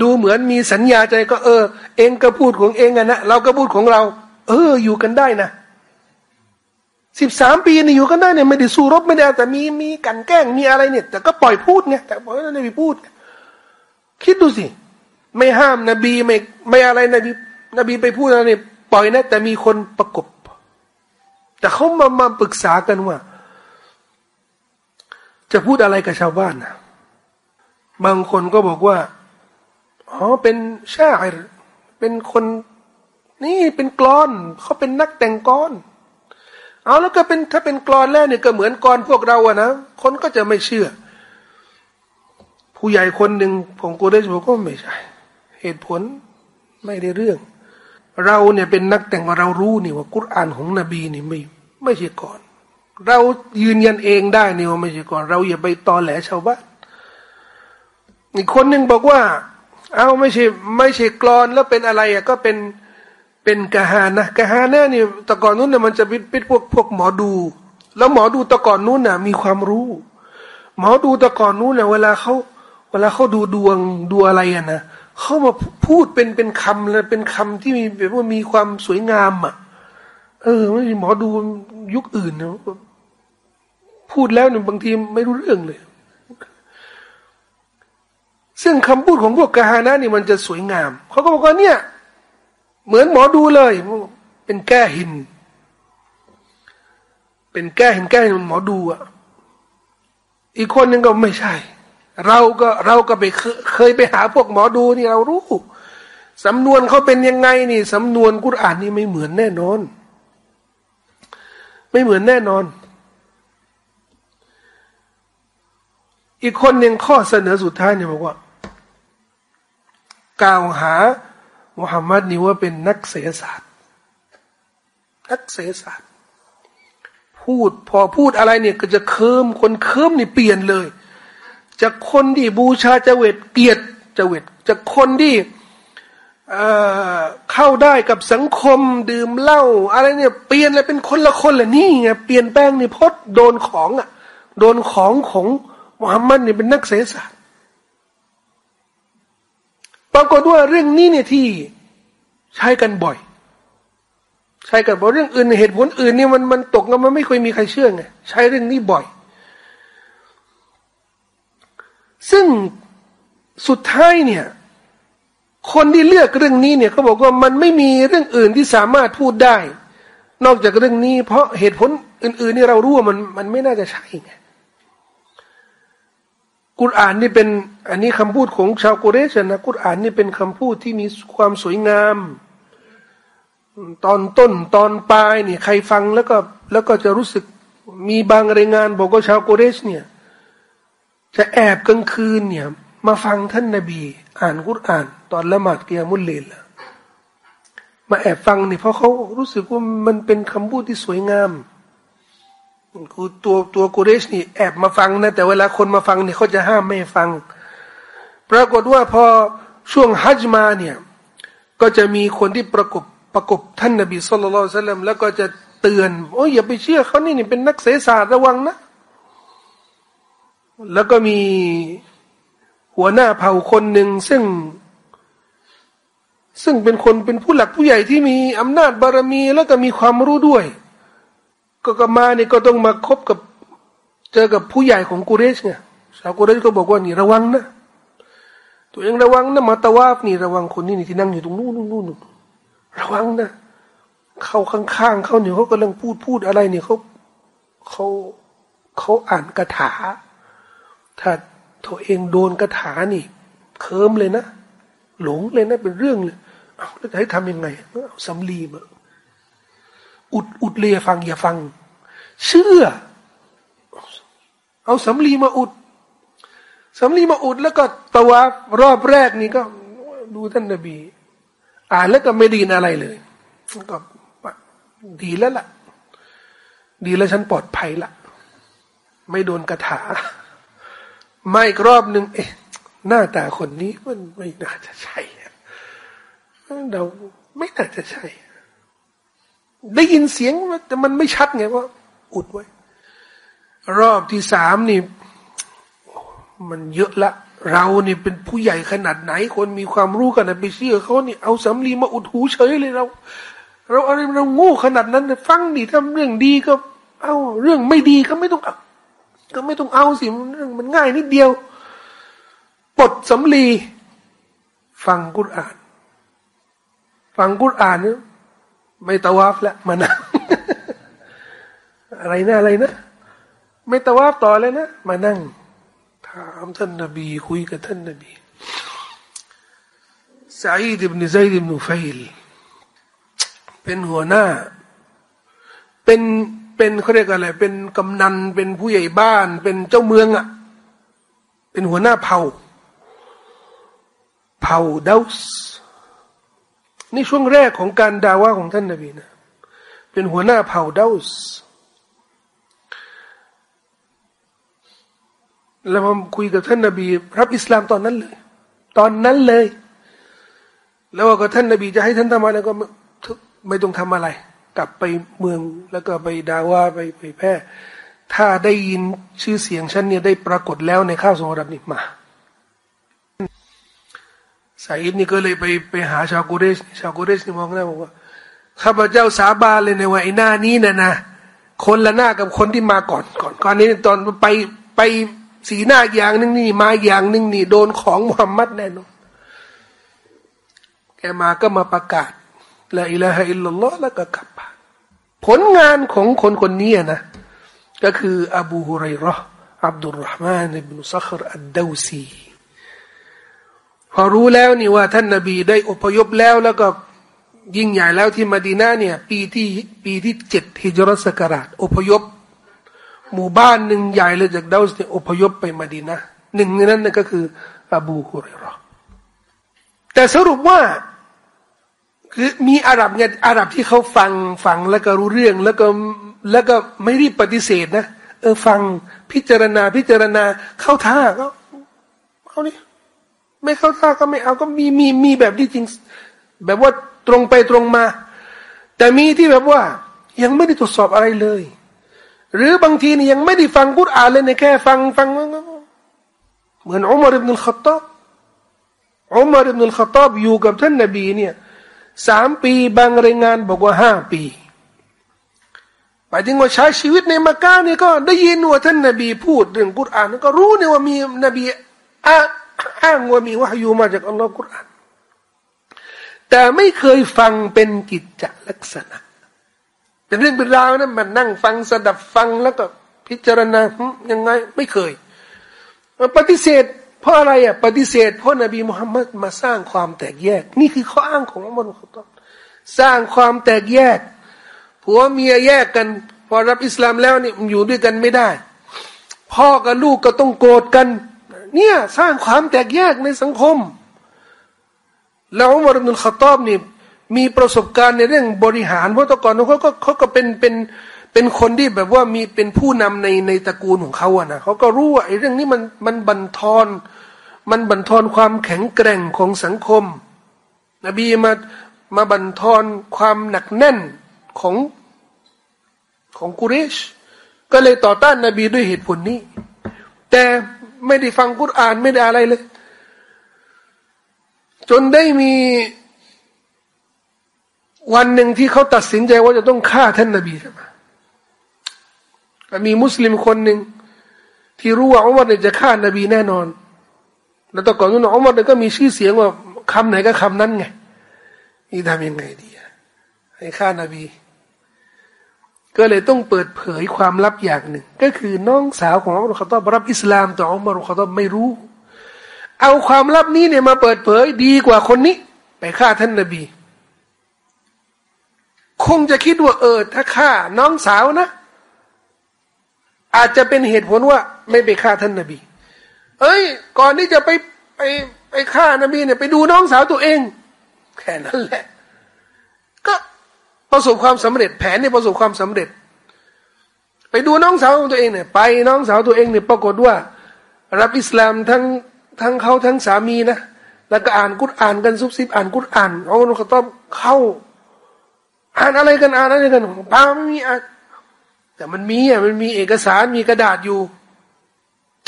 ดูเหมือนมีสัญญาใจก็เออ เองก็พูดของเองอะนะเราก็พูดของเรา เออ อยู่กันได้นะสิบสามปีนี่อยู่กันได้เนี่ยไม่ได้สู้รบไม่ได้แต่มีมีกันแกล้งมีอะไรเนี่ย แต่ก็ปล่อยพูดไงแต่ปล่อยนบีพูด คิดดูสิ ไม่ห้ามนบีไม่ไม่อะไรนบีนบีไปพูดอะไรเนี่ย ปล่อยนะ แต่มีคนประกบ แต่เขามามาปรึกษากันว่า จะพูดอะไรกับชาวบ้านนะบางคนก็บอกว่าอ๋อเป็นชาอิรเป็นคนนี่เป็นกรอนเขาเป็นนักแต่งกรอน เอาแล้วก็เป็นถ้าเป็นกรอนแล้วเนี่ยก็เหมือนกรอนพวกเราอะนะคนก็จะไม่เชื่อ ผู้ใหญ่คนหนึ่งผมกูได้บอกก็ไม่ใช่ เหตุผลไม่ได้เรื่อง เราเนี่ยเป็นนักแต่งเรารู้นี่ว่ากุรอานของนบีนี่ไม่ไม่ใช่ก่อน เรายืนยันเองได้นี่ว่าไม่ใช่ก่อน เราอย่าไปตอแหลชาวบ้านอีกคนหนึ่งบอกว่า เอาไม่ใช่ไม่ใช่กรอนแล้วเป็นอะไรอะก็เป็นเป็นกะฮานะกะฮานะนี่ตะก่อนนู้นเนี่ยมันจะเป็นพวกพวกหมอดู แล้วหมอดูตะก่อนนู้นน่ะ มีความรู้ หมอดูตะก่อนนู้นเนี่ยเวลาเขาเวลาเขาดูดวงดูอะไรอะนะ เขามาพูดเป็นเป็นคำเลยเป็นคำที่มีแบบว่ามีความสวยงามอะ เออไม่หมอดูยุคอื่นนะพูดแล้วเนี่ยบางทีไม่รู้เรื่องเลย ซึ่งคำพูดของพวกกาฮานะนี่มันจะสวยงาม เขาก็บอกว่าเนี่ย เหมือนหมอดูเลย เป็นแก้หิน เป็นแก้หินแก้หินหมอดูอะ อีกคนนึงก็ไม่ใช่ เราก็เราก็ไปเคยไปหาพวกหมอดูนี่เรารู้สำนวนเขาเป็นยังไงนี่สำนวนกุรอานนี่ไม่เหมือนแน่นอน ไม่เหมือนแน่นอน อีกคนหนึ่งข้อเสนอสุดท้ายเนี่ยบอกว่า กล่าวหามุฮัมมัดนี่ว่าเป็นนักเศรษฐศาสตร์ นักเศรษฐศาสตร์ พูดพอพูดอะไรเนี่ยก็จะเคิมคนเคิมนี่เปลี่ยนเลย จากคนที่บูชาจะเวทเกียรติจะเวทจากคนที่เข้าได้กับสังคมดื่มเหล้าอะไรเนี่ยเปลี่ยนเลยเป็นคนละคนเลยนี่ไงเปลี่ยนแปลงนี่พดโดนของอะ โดนของของมุฮัมมัดเนี่ยเป็นนักเศรษฐศาสตร์ปรากฏว่าเรื่องนี้เนี่ยที่ใช้กันบ่อย ใช้กันบ่อยเรื่องอื่นเหตุผลอื่นเนี่ยมันมันตกแล้วมันไม่เคยมีใครเชื่อไงใช้เรื่องนี้บ่อย ซึ่งสุดท้ายเนี่ย คนที่เลือกเรื่องนี้เนี่ยเขาบอกว่ามันไม่มีเรื่องอื่นที่สามารถพูดได้ นอกจากเรื่องนี้ เพราะเหตุผลอื่น ๆ นี่เรารู้ว่ามันมันไม่น่าจะใช่ไงกุรอานนี่เป็นอันนี้คำพูดของชาวกุเรชนะกุรอานนี่เป็นคำพูดที่มีความสวยงาม ตอนต้นตอนปลายนี่ใครฟังแล้วก็แล้วก็จะรู้สึกมีบางรายงาน บอกว่าชาวกุเรชเนี่ย จะแอบกลางคืนเนี่ย มาฟังท่านนาบี อ่านกุรอาน ตอนละหมาดเกียมุลเลลมาแอบฟังเนี่ยเพราะเขารู้สึกว่ามันเป็นคำพูดที่สวยงามคือตัวตัวกุเรชนี่แอบมาฟังนะ แต่เวลาคนมาฟังเนี่ยเขาจะห้ามไม่ฟัง ปรากฏว่าพอช่วงฮัจมาเนี่ยก็จะมีคนที่ประกบประกบท่านนบีสุลต่านแล้วก็จะเตือนโอ้ยอย่าไปเชื่อเขานี่นี่เป็นนักเสศาสตร์ระวังนะ แล้วก็มีหัวหน้าเผ่าคนหนึ่งซึ่ง ซึ่งเป็นคนเป็นผู้หลักผู้ใหญ่ที่มีอำนาจบารมี แล้วก็มีความรู้ด้วย ก็กมาเนี่ยก็ต้องมาคบกับเจอกับผู้ใหญ่ของกุเรชไงชาวกุเรชก็บอกว่านี่ระวังนะตัวเองระวังนะมาตะวาฟนี่ระวังคนนี้นี่ที่นั่งอยู่ตรงนู้นนู้นระวังนะเข้าข้างๆเขาเนี่ยเขากำลังพูดพูดอะไรเนี่ยเขาเขาเขาอ่านคาถา ถ้าตัวเองโดนคาถานี่เคิมเลยนะ หลงเลยนะเป็นเรื่องเลยเอาแล้วจะให้ทำยังไงเอาสำลีมาอุดอุดเลยฟังอย่าฟัง เชื่อ เอาสำลีมาอุดสำลีมาอุดแล้วก็ตะวารอบแรกนี่ก็ดูท่านนบี อ่านแล้วก็ไม่ดีนอะไรเลยก็ดีแล้วล่ะ ดีแล้วฉันปลอดภัยละไม่โดนกระถา ไม่รอบหนึ่งเอ๊ะหน้าตาคนนี้มันไม่น่าจะใช่เราไม่น่าจะใช่ ได้ยินเสียงแต่มันไม่ชัดไงว่าอุดไว้ รอบที่สามนี่ มันเยอะละ เรานี่เป็นผู้ใหญ่ขนาดไหน คนมีความรู้กันไปเชื่อเขานี่เอาสำลีมาอุดหูเฉยเลยเรา เราอะไรเราโง่ขนาดนั้น ฟังดิถ้าเรื่องดีก็ เอาเรื่องไม่ดีก็ไม่ต้องเอา ก็ไม่ต้องเอาสิมันง่ายนิดเดียวปลดสำลีฟังกุรอาน ฟังกุรอานเนี่ยไม่ตะวาฟแล้วมานั่งอะไรนะอะไรนะ ไม่ตะวาฟต่อเลยนะมานั่ง ถามท่านนบี คุยกับท่านนบีซาอิดบินซัยดิบนุฟัยลเป็นหัวหน้า เป็น เป็นเขาเรียกอะไร เป็นกำนัน เป็นผู้ใหญ่บ้าน เป็นเจ้าเมืองอะ่ะ เป็นหัวหน้าเผ่า เผ่าดาวส์นี่ช่วงแรกของการดาว่าของท่านนบีนะ เป็นหัวหน้าเผ่าดาวส์แล้วมาคุยกับท่านนบีรับอิสลามตอนนั้นเลย ตอนนั้นเลย แล้วก็ท่านนบีจะให้ท่านทำอะไรก็ไม่ต้องทำอะไร กลับไปเมืองแล้วก็ไปดาว่าไปไปแพร่ถ้าได้ยินชื่อเสียงฉันเนี่ยได้ปรากฏแล้วในข้าวสงรับนี่มาสาอิดนี่ก็เลยไปไปหาชาวกุเรชชาวกุเรชนี่มองหน้าบอกว่าข้าพเจ้าสาบานเลยในว่าไอ้หน้านี้นะนะคนละหน้ากับคนที่มาก่อนก่อนก่อนนี้ตอนไปไปสีหน้าอย่างนึงนี่มาอย่างนึงนี่โดนของมุฮัมมัดแน่นอนแกมาก็มาประกาศละอิละฮะอิลลัลลอฮ์แล้วก็กลับ ผลงานของคนคนนี้นะ ก็คืออบูฮุไรรออับดุลรหมานอิบนุซัครอัดดาวซีพอรู้แล้วนี่ว่าท่านนบีได้อพยพแล้วแล้วก็ยิ่งใหญ่แล้วที่มาดีนาเนี่ย ปีที่ปีที่เจ็ดฮิจรัสกราชอพยพ หมู่บ้านหนึ่งใหญ่เลยจากดาวส์เนี่ยอพยพไปมาดีนาหนึ่งในนั้นนั่นก็คืออบูฮุไรรอแต่สรุปว่า คือมีอาหรับเนี่ยอาหรับที่เขาฟังฟังแล้วก็รู้เรื่องแล้วก็แล้วก็ไม่รีบปฏิเสธนะเออฟังพิจารณาพิจารณาเข้าท่าก็เอานี่ไม่เข้าท่าก็ไม่เอาก็มีมีมีแบบที่จริง แบบว่าตรงไปตรงมา แต่มีที่แบบว่ายังไม่ได้ตรวจสอบอะไรเลย หรือบางทีนี่ยังไม่ได้ฟังกุรอานเลยในแค่ ฟังฟังเหมือนอุมารอิบนุลขตอบอุมารอิบนุลขตอบอยู่กับท่านนบีเนี่ย สามปีบางรายงานบอกว่าห้าปีหมายถึงว่าใช้ชีวิตในมักกะนี่ก็ได้ยินว่าท่านนบีพูดเรื่องกุรอานก็รู้เนี่ยว่ามีนบีอ้างว่ามีวะฮยูมาจากอัลลอฮ์กุรอานแต่ไม่เคยฟังเป็นกิจจลักษณะเป็นเรื่องเป็นราวนะมันนั่งฟังสดับฟังแล้วก็พิจารณายังไงไม่เคย ปฏิเสธ เพราะอะไรอะปฏิเสธเพราะนบีมุฮัมมัดมาสร้างความแตกแยก นี่คือข้ออ้างของอัลลอฮฺตสร้างความแตกแยกผัวเมียแยกกัน พอรับอิสลามแล้วนี่อยู่ด้วยกันไม่ได้ พ่อกับลูกก็ต้องโกรธกัน เนี่ยสร้างความแตกแยกในสังคม แล้วอุมรุลขตอบนี่มีประสบการณ์ในเรื่องบริหารเพราะตะก่อนเขาก็เขาก็เป็นเป็นเเป็นคนที่แบบว่ามีเป็นผู้นำในในตระกูลของเขาอะนะเขาก็รู้ว่าไอ้เรื่องนี้มันมันบันทอนมันบันทอนความแข็งแกร่งของสังคม นบีมามาบันทอนความหนักแน่นของของกุเรช ก็เลยต่อต้านนบีด้วยเหตุผลนี้ แต่ไม่ได้ฟังกุรอานไม่ได้อะไรเลย จนได้มีวันหนึ่งที่เขาตัดสินใจว่าจะต้องฆ่าท่านนบีใช่ไหม มีมุสลิมคนหนึ่งที่รู้ว่าอุมัรเนี่ยจะฆ่านบีแน่นอน แล้วต่ก่อนนู้นอุมัรเนี่ยก็มีชื่อเสียงว่าคำไหนก็คำนั้นไงนี่ทำยังไงดีให้ฆ่านบี ก็เลยต้องเปิดเผยความลับอย่างหนึ่ง ก็คือน้องสาวของอุมัรขตอบรับอิสลามแต่อุมัรขตอบไม่รู้ เอาความลับนี้เนี่ยมาเปิดเผยดีกว่าคนนี้ ไปฆ่าท่านนบี คงจะคิดว่าเออถ้าฆ่าน้องสาวนะ อาจจะเป็นเหตุผลว่าไม่ไปฆ่าท่านนบี เอ้ย ก่อนที่จะไปไปไปฆ่านบีเนี่ยไปดูน้องสาวตัวเอง แค่นั้นแหละ ก็ประสบความสำเร็จ แผนเนี่ยประสบความสำเร็จ ไปดูน้องสาวของตัวเองเนี่ย ไปน้องสาวตัวเองเนี่ยปรากฏว่า รับอิสลามทั้งทั้งเขาทั้งสามีนะแล้วก็อ่านกุรอ่านกันซุบซิบอ่านกุรอ่านเอาเขาต้องเข้า อ่านอะไรกันอ่านอะไรกันป้าไม่มีอ่าน แต่มันมีอะมันมีเอกสารมีกระดาษอยู่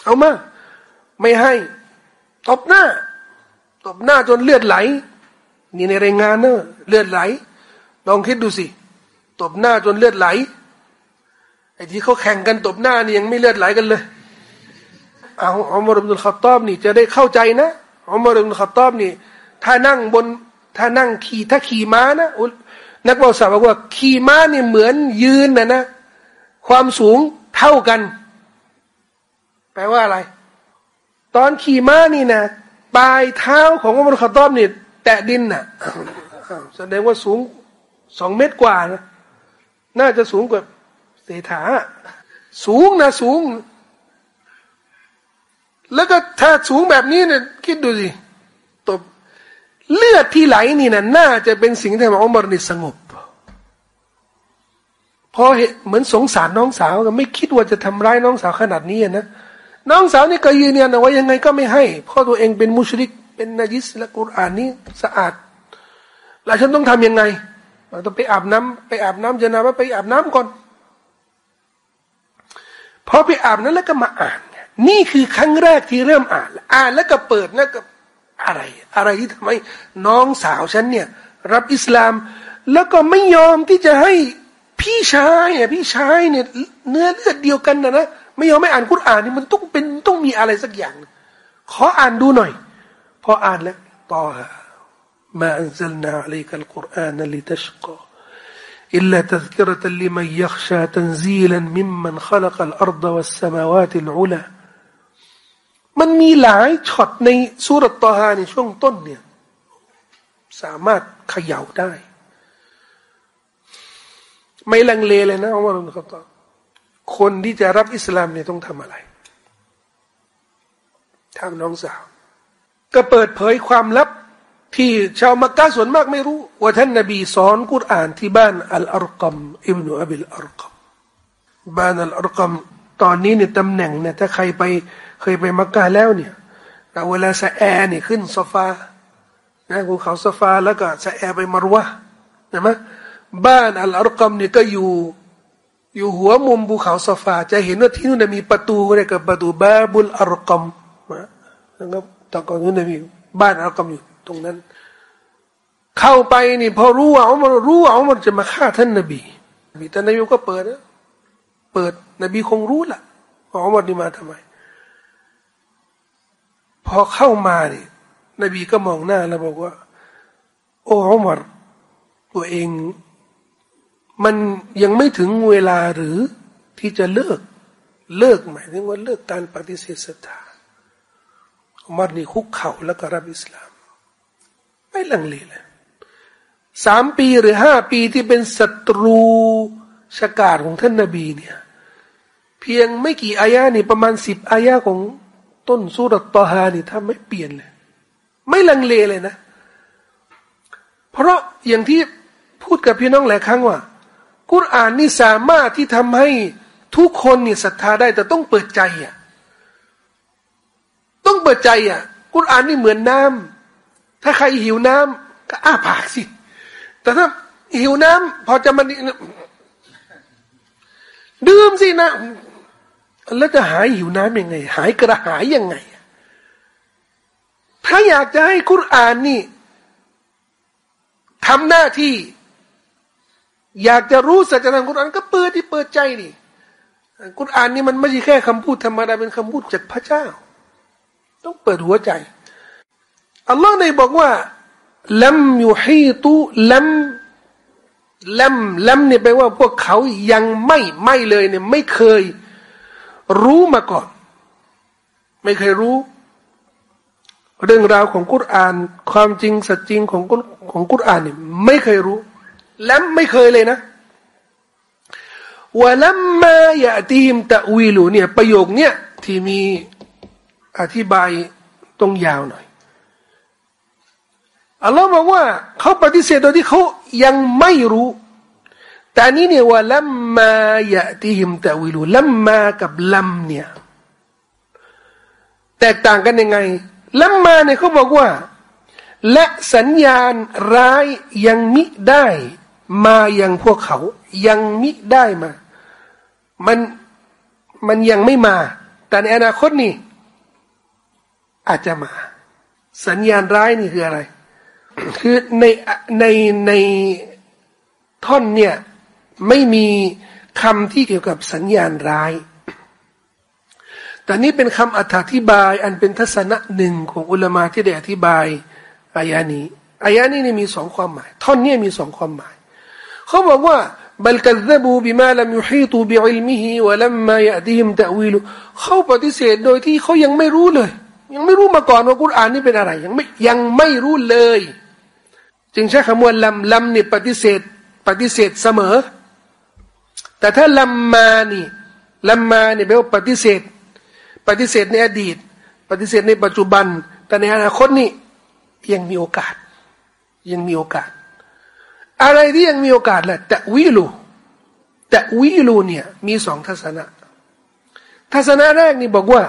เอามา ไม่ให้ ตบหน้า ตบหน้าจนเลือดไหล นี่ในรายงานเนอะเลือดไหล ลองคิดดูสิ ตบหน้าจนเลือดไหล ไอ้ที่เขาแข่งกันตบหน้านี่ยังไม่เลือดไหลกันเลย เอาอัมรุลขับตอบนี่จะได้เข้าใจนะอัมรุลขับตอบนี่ ถ้านั่งบน ถ้านั่งขี่ถ้าขี่ม้านะ นักบอลสาวบอกว่า ขี่ม้านี่เหมือนยืนนะนะ ความสูงเท่ากัน แปลว่าอะไร ตอนขี่ม้านี่นะปลายเท้าของอุมารขตอบนี่แตะดินน่ะแสดงว่าสูงสองเมตรกว่านะน่าจะสูงกว่าเศรษฐา สูงนะสูง แล้วก็ถ้าสูงแบบนี้เนี่ยคิดดูสิตบเลือดที่ไหลนี่นะน่าจะเป็นสิ่งที่ทำให้อุมรนี่สงบ พอเหมือนสงสารน้องสาวก็ไม่คิดว่าจะทำร้ายน้องสาวขนาดนี้นะน้องสาวนี่ก็ยืนยันว่ายังไงก็ไม่ให้ เพราะตัวเองเป็นมุชริก เป็นนาจิสและกุรอานนี้สะอาด แล้วฉันต้องทํำยังไงต้องไปอาบน้ำไปอาบน้ำจะนาว่าไปอาบน้ำก่อนพอไปอาบนั้นแล้วก็มาอ่าน นี่คือครั้งแรกที่เริ่มอ่าน อ่านแล้วก็เปิดนะก็อะไร อะไรที่ทำให้น้องสาวฉันเนี่ย รับอิสลาม แล้วก็ไม่ยอมที่จะให้ พี่ชายเนี่ยพี่ชายเนี่ยเนื้อเลือดเดียวกันนะนะไม่ยอมไม่อ่านคุรานนี่มันต้องเป็นต้องมีอะไรสักอย่าง ขออ่านดูหน่อย พออ่านแล้วต่อมาอันซัลนาอะลัยกัลกุรอานลิตัชกา إلا تذكرة لمن يخشى تنزيلا ممن خلق الأرض والسماوات العلى มันมีหลายช็อตในสุรตอฮาในช่วงต้นเนี่ยสามารถเขย่าได้ ไม่ลังเลเลยนะว่าเราตอบคนที่จะรับอิสลามเนี่ยต้องทำอะไรทางน้องสาว ก็เปิดเผยความลับ ที่ชาวมักกะส่วนมากไม่รู้ ว่าท่านนบีสอนกุรอานที่บ้านอัลอารกัมอิบนุอับิลอารกัมบ้านอัลอารกัมตอนนี้เนี่ยตำแหน่งเนี่ยถ้าใครไปเคยไปมักกะแล้วเนี่ยเวลาสะแอเนี่ยขึ้นโซฟานะภูเขาโซฟาแล้วก็สะแอไปมารวะเห็นไหม บ้านอัลอารกัมเนี่ยก็อยู่ อยู่หัวมุมภูเขาโซฟา จะเห็นว่าที่นู่นมีประตูเรียกว่าประตูบาบุลอารกัมนะครับตอนก่อนนู้นมีบ้านอัลกัมอยู่ตรงนั้น เข้าไปนี่พอรู้ว่าอุมรรู้ว่าอุมรจะมาฆ่าท่านนบีบีแต่นบีก็เปิดนะเปิดนบีคงรู้ละว่าอุมรนี่มาทำไม พอเข้ามานี่นบีก็มองหน้าแล้วบอกว่า โอ้อุมรตัวเอง มันยังไม่ถึงเวลาหรือที่จะเลิกเลิกหมายถึงว่าเลิกการปฏิเสธศรัทธาอุมรนี่คุกเข่าแล้วก็รับอิสลาม ไม่ลังเลเลยสามปีหรือห้าปีที่เป็นศัตรูชะกาดของท่านนาบีเนี่ย เพียงไม่กี่อายะนี่ประมาณสิบอายะของต้นสุรตอฮานี่ถ้าไม่เปลี่ยนเลย ไม่ลังเลเลยนะ เพราะอย่างที่พูดกับพี่น้องหลายครั้งว่า กุรอานนี่สามารถที่ทำให้ทุกคนนี่ศรัทธาได้แต่ต้องเปิดใจอะต้องเปิดใจอะ กุรอานนี่เหมือนน้ำถ้าใครหิวน้ำก็อ้าปากสิ แต่ถ้าหิวน้ำพอจะมันดื่มสินะ แล้วจะหายหิวน้ำยังไง หายกระหายยังไง ถ้าอยากจะให้กุรอานนี่ทำหน้าที่ อยากจะรู้สัจธรรมกุรอานก็เปิดที่เปิดใจดิกุรอานนี่มันไม่ใช่แค่คำพูดธรรมดาเป็นคำพูดจากพระเจ้า ต้องเปิดหัวใจอัลลอฮ์ได้บอกว่าลัมยูฮีตุลัมลัมลัมเนี่ยแปลว่าพวกเขายังไม่ไม่เลยเนี่ยไม่เคย รู้มาก่อน ไม่เคยรู้ เรื่องราวของกุรอาน ความจริงสัจจริงของของกุรอานเนี่ยไม่เคยรู้ แลัมไม่เคยเลยนะว่าลัมมายะตีมตะวีลูเนี่ยประโยคเนี้ยที่มีอธิบายตรงยาวหน่อยอัลลอฮ์บอกว่าเขาปฏิเสธโดยที่เขายังไม่รู้ แต่นี้เนี่ยว่าลัมมายะติหิมตะวิลูลัมมากับลัมเนี่ยแตกต่างกันยังไงลัมมาเนี่ยเขาบอกว่า และสัญญาณร้ายยังมิได้ มายังพวกเขายังมิได้มา มันมันยังไม่มา แต่ในอนาคตนี่ อาจจะมา สัญญาณร้ายนี่คืออะไร คือในในในท่อนเนี่ย ไม่มีคำที่เกี่ยวกับสัญญาณร้าย แต่นี่เป็นคำอธิบาย อันเป็นทัศนะหนึ่งของอุลมาที่ได้อธิบายอายานี้อายานี้นี่มีสองความหมาย ท่อนนี้มีสองความหมาย เขาบอกว่าบ بل كذبوا بما لم يحيطوا بعلمه ولما يأتيهم تأويله เขาปฏิเสธโดยที่เขายังไม่รู้เลย ยังไม่รู้มาก่อนว่ากุรอานนี่เป็นอะไร ยังไม่ยังไม่รู้เลยจึงใช้คำว่าลำลำนี่ปฏิเสธปฏิเสธเสมอ แต่ถ้าลำมานี่ลำมานี่แปลว่าปฏิเสธ ปฏิเสธในอดีต ปฏิเสธในปัจจุบัน แต่ในอนาคตนี่ยังมีโอกาส ยังมีโอกาส อะไรที่ยังมีโอกาสแหละแต่วิลูแต่วิลูเนี่ยมีสองทัศนะ ทัศนะแรกนี่บอกว่า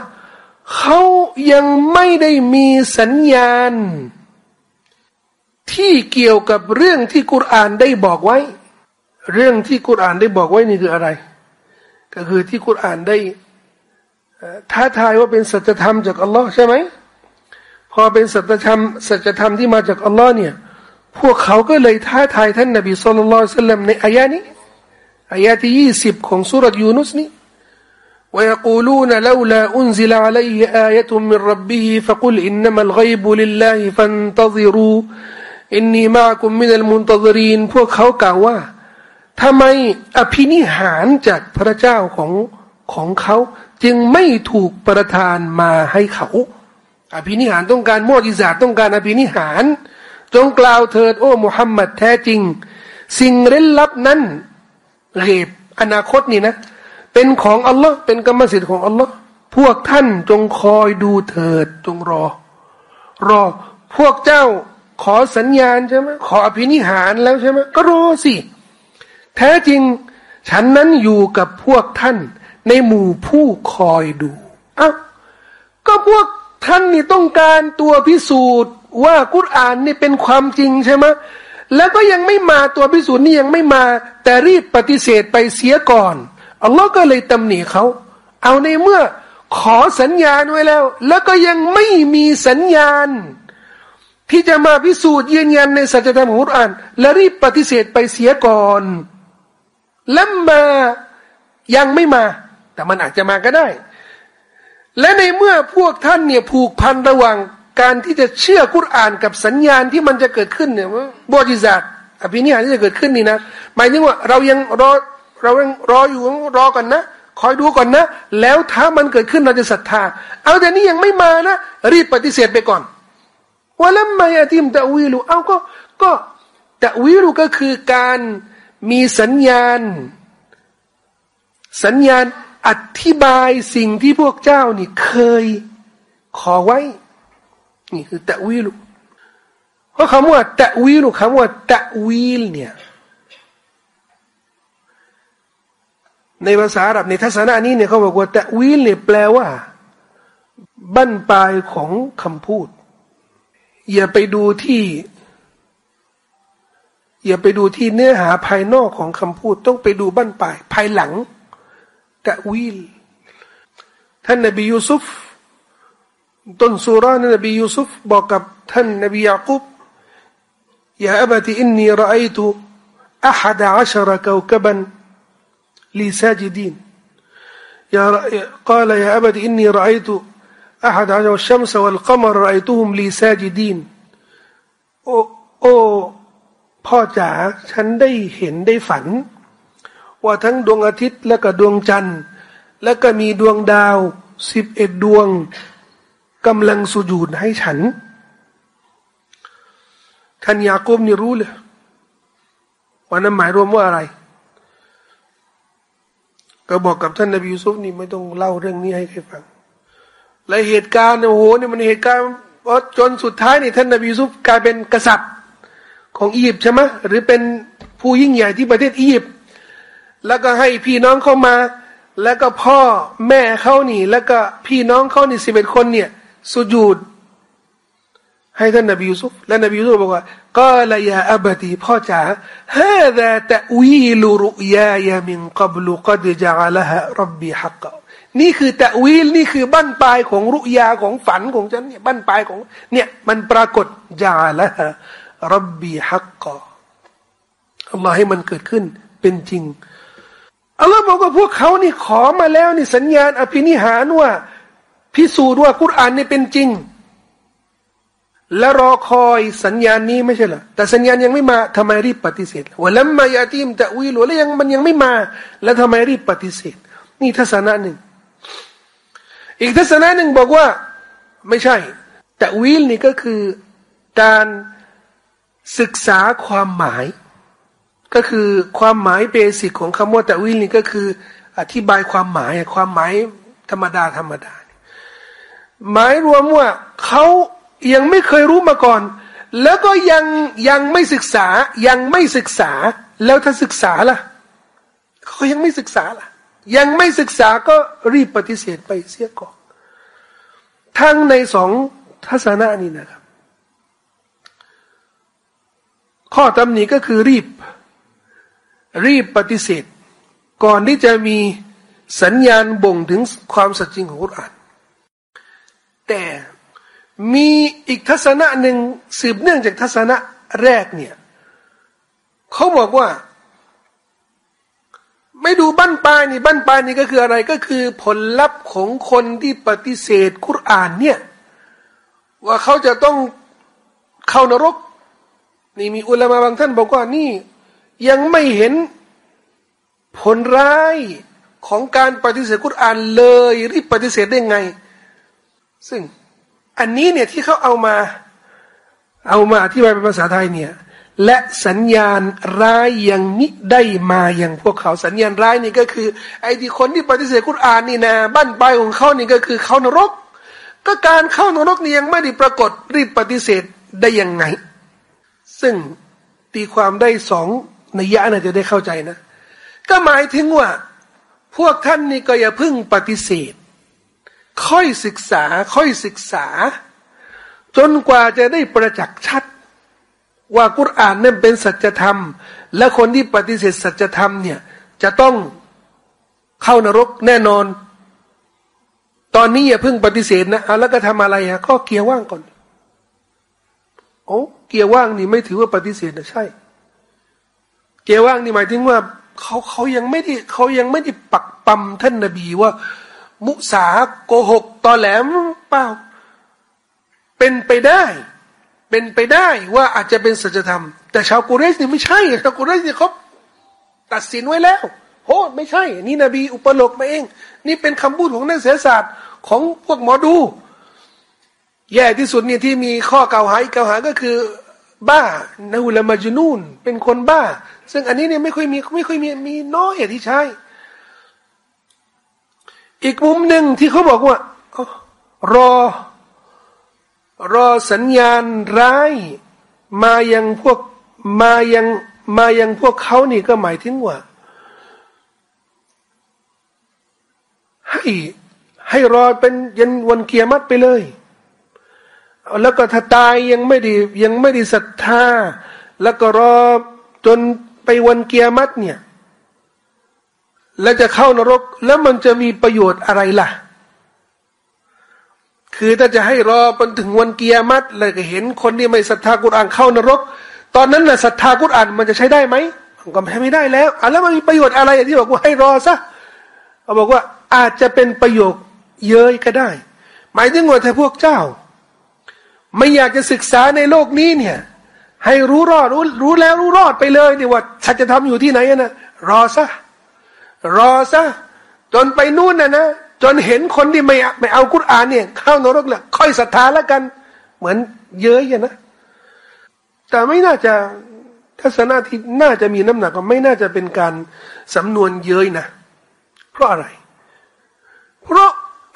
เขายังไม่ได้มีสัญญาณ ที่เกี่ยวกับเรื่องที่กุรอานได้บอกไว้ เรื่องที่กุรอานได้บอกไว้นี่คืออะไร ก็คือที่กุรอานได้ท้าทายว่าเป็นสัจธรรมจากอัลลอฮ์ใช่ไหมพอเป็นสัจธรรมสัจธรรมที่มาจากอัลลอฮ์เนี่ย พวกเขาก็เลยท้าทายท่านนบีสุลต่านสัลลัมในอายะนี้อายะที่ยี่สิบของสุรยูนุสนี้ ويقولون لولا أنزل عليه آية من ربه فقل إنما الغيب لله فانتظروا إني معكم من المنتظرين พวกเขากล่าวว่าทำไมอภินิหารจากพระเจ้าของของเขาจึงไม่ถูกประทานมาให้เขา อภินิหารต้องการมอจิซาต้องการอภินิหาร จงกล่าวเถิด โอ้มุฮัมมัดแท้จริง สิ่งเร้นลับนั้นเก็บอนาคตนี่นะ เป็นของอัลลอฮ์เป็นกรรมสิทธิ์ของอัลลอฮ์พวกท่านจงคอยดูเถิด จงรอ รอ พวกเจ้าขอสัญญาณใช่ไหมขออภินิหารแล้วใช่ไหมก็รอสิ แท้จริง ฉันนั้นอยู่กับพวกท่าน ในหมู่ผู้คอยดูอ้าวก็พวกท่านนี่ต้องการตัวพิสูจน์ ว่ากุรอานนี่เป็นความจริงใช่ไหมแล้วก็ยังไม่มาตัวพิสูจน์นี่ยังไม่มา แต่รีบปฏิเสธไปเสียก่อนอัลลอฮ์ก็เลยตำหนิเขา เอาในเมื่อขอสัญญาณไว้แล้ว แล้วก็ยังไม่มีสัญญาณ ที่จะมาพิสูจน์ยืนยันในสัจธรรมของกุรอาน และรีบปฏิเสธไปเสียก่อนแล้วมายังไม่มา แต่มันอาจจะมาก็ได้ และในเมื่อพวกท่านเนี่ยผูกพันระหว่าง การที่จะเชื่อกุรอานกับสัญญาณที่มันจะเกิดขึ้นเนี่ยบอจิซาตอภินิหารที่จะเกิดขึ้นนี่นะหมายถึงว่าเรายังรอเรายังรออยู่รอก่อนนะ คอยดูก่อนนะ แล้วถ้ามันเกิดขึ้นเราจะศรัทธา เอาแต่นี่ยังไม่มานะ รีบปฏิเสธไปก่อนว่าแล้วมายาติมตะวีลูเอาก็ก็ตะวีลูก็คือการมีสัญญาณ สัญญาณอธิบายสิ่งที่พวกเจ้านี่เคยขอไว้ นี่คือตะวีลุเพราะคำว่าตะวีลุคำว่าตะวีลเนี่ยในภาษาอาหรับในทัศนะนี้เนี่ยเขาบอกว่าตะวีลเนี่ยแปลว่า บั้นปลายของคำพูด อย่าไปดูที่ อย่าไปดูที่เนื้อหาภายนอกของคำพูด ต้องไปดูบั้นปลาย ภายหลังตะวีลท่านนบียูซุฟ ต้นสุรานนบียูซุฟบอกกับท่านนบียากุบยาอับติอินนีรอัยตุอัฮัดอัชรกวกบันลีซาจิดีน يا قال يا أبت إني رأيت أحد عشر الشمس والقمر رأيتهم لي ساجدين โอ้โอ้พ่อจ๋าฉันได้เห็นได้ฝันว่าทั้งดวงอาทิตย์และก็ดวงจันทร์ และก็มีดวงดาวสิบเอ็ดดวง กำลังสุญูดให้ฉัน ท่านยากบนี่รู้เลยว่านั้นหมายรวมว่าอะไร ก็บอกกับท่านนบียูซุฟนี่ไม่ต้องเล่าเรื่องนี้ให้ใครฟัง และเหตุการณ์โอ้โหนี่มันเหตุการณ์จนสุดท้ายนี่ท่านนบียูซุฟกลายเป็นกษัตริย์ของอียิปต์ใช่ไหมหรือเป็นผู้ยิ่งใหญ่ที่ประเทศอียิปต์แล้วก็ให้พี่น้องเข้ามา แล้วก็พ่อแม่เขานี่ แล้วก็พี่น้องเขานี่สิบเอ็ดคนเนี่ย สุญูดให้ท่านนบียูซุฟและนบียูซุฟบอกว่าก็ละยาอับตีพ่อจ๋าฮาดะตะวีลุรุยายามินกับลุกดจาละฮะรับบีฮักกนี่คือตะวีลนี่คือบั้นปลายของรุยาของฝันของฉันเนี่ยบั้นปลายของเนี่ยมันปรากฏจาละฮะรับบีฮักกอัลลอฮ์ให้มันเกิดขึ้นเป็นจริงอัลลอฮ์บอกว่าพวกเขานี่ขอมาแล้วนี่สัญญาณอภินิหารว่า พิสูจน์ว่ากุรอานนี่เป็นจริง และรอคอยสัญญาณนี้ไม่ใช่เหรอแต่สัญญาณยังไม่มาทำไมรีบปฏิเสธว่าแล้วมายาติมจะวีหรือแล้วยังมันยังไม่มา แล้วทำไมรีบปฏิเสธ นี่ทัศนะหนึ่ง อีกทัศนะหนึ่งบอกว่า ไม่ใช่แต่วีลนี่ก็คือการศึกษาความหมาย ก็คือความหมายเบสิกของคำว่าตะวิลนี่ก็คือ อธิบายความหมายความหมายธรรมดาธรรมดา หมายรวมว่าเขายังไม่เคยรู้มาก่อน แล้วก็ยังยังไม่ศึกษายังไม่ศึกษา แล้วถ้าศึกษาล่ะเขายังไม่ศึกษาล่ะ ยังไม่ศึกษาก็รีบปฏิเสธไปเสียก่อนทั้งในสองทัศนะนี้นะครับ ข้อตำหนิก็คือรีบ รีบปฏิเสธ ก่อนที่จะมีสัญญาณบ่งถึงความสัจจริงของกุรอาน แต่มีอีกทัศนะหนึ่งสืบเนื่องจากทัศนะแรกเนี่ยเขาบอกว่า ไม่ดูบั้นปลายนี่บั้นปลายนี่ก็คืออะไร ก็คือผลลัพธ์ของคนที่ปฏิเสธคุรานเนี่ยว่าเขาจะต้องเข้านรก นี่มีอุลามะบางท่านบอกว่านี่ ยังไม่เห็นผลร้ายของการปฏิเสธกุรานเลยรีบปฏิเสธได้ไง ซึ่งอันนี้เนี่ยที่เขาเอามาเอามาอธิบายเป็นภาษาไทยเนี่ย และสัญญาณร้ายยังมิได้มาอย่างพวกเขาสัญญาณร้ายนี่ก็คือ ไอ้ที่คนที่ปฏิเสธกุรานนี่นะบ้านปลายของเขานี่ก็คือเขานรก ก็การเข้านรกนี่ยังไม่ได้ปรากฏรีบปฏิเสธได้ยังไง ซึ่งตีความได้สองนัยยะน่าจะได้เข้าใจนะ ก็หมายถึงว่า พวกท่านนี่ก็อย่าพึ่งปฏิเสธ ค่อยศึกษา ค่อยศึกษา จนกว่าจะได้ประจักษ์ชัด ว่ากุรอานนั้นเป็นสัจธรรม และคนที่ปฏิเสธสัจธรรมเนี่ยจะต้องเข้านรกแน่นอน ตอนนี้อย่าเพึ่งปฏิเสธนะเอาแล้วก็ทำอะไรอะก็เกียร์ว่างก่อนโอ้เกียร์ว่างนี่ไม่ถือว่าปฏิเสธนะใช่ เกียร์ว่างนี่หมายถึงว่าเขาเขายังไม่ได้เขายังไม่ได้ปักปั๊มท่านนบีว่า มุสาโกหกตอแหลมเปล่า เป็นไปได้ เป็นไปได้ว่าอาจจะเป็นสัจธรรม แต่ชาวกุเรชนี่ไม่ใช่ชาวกุเรชนี่เขาตัดสินไว้แล้วโอ้ไม่ใช่ นี่นบีอุปโลกมาเอง นี่เป็นคำพูดของนักเสียศาสตร์ของพวกหมอดู แย่ที่สุดเนี่ยที่มีข้อกล่าวหาอีกกล่าวหาก็คือ บ้านาอุลมาจนูนเป็นคนบ้า ซึ่งอันนี้เนี่ยไม่ค่อยมีไม่ค่อยมีมีน้อยที่ใช้ อีกมุมหนึ่งที่เขาบอกว่า รอ รอสัญญาณร้าย มายังพวกมายังมายังพวกเขานี่ก็หมายถึงว่า ให้ให้รอเป็นยันวันเกียรติไปเลย แล้วก็ถ้าตายยังไม่ได้ยังไม่ได้ศรัทธา แล้วก็รอจนไปวันเกียรติเนี่ย แล้วจะเข้านรก แล้วมันจะมีประโยชน์อะไรล่ะ คือถ้าจะให้รอจนถึงวันเกียรติแล้วก็เห็นคนที่ไม่ศรัทธากุรอานเข้านรก ตอนนั้นน่ะศรัทธากุรอานมันจะใช้ได้ไหมมันก็ไม่ได้แล้วอะแล้วมันมีประโยชน์อะไรที่บอกว่าให้รอซะเขาบอกว่าอาจจะเป็นประโยชน์เยอะก็ได้ หมายถึงว่าถ้าพวกเจ้า ไม่อยากจะศึกษาในโลกนี้เนี่ย ให้รู้รอดรู้รู้แล้วรู้รอดไปเลยเนี่ว่าฉันจะทำอยู่ที่ไหนนะรอซะ รอซะจนไปนู่นนะนะจนเห็นคนที่ไม่ไม่เอากุรอานเนี่ยเข้านรกแล้วค่อยศรัทธาแล้วกัน เหมือนเยอะอย่างนะ แต่ไม่น่าจะทัศนะที่น่าจะมีน้ำหนักก็ไม่น่าจะเป็นการสำนวนเย้ยนะ เพราะอะไร เพราะ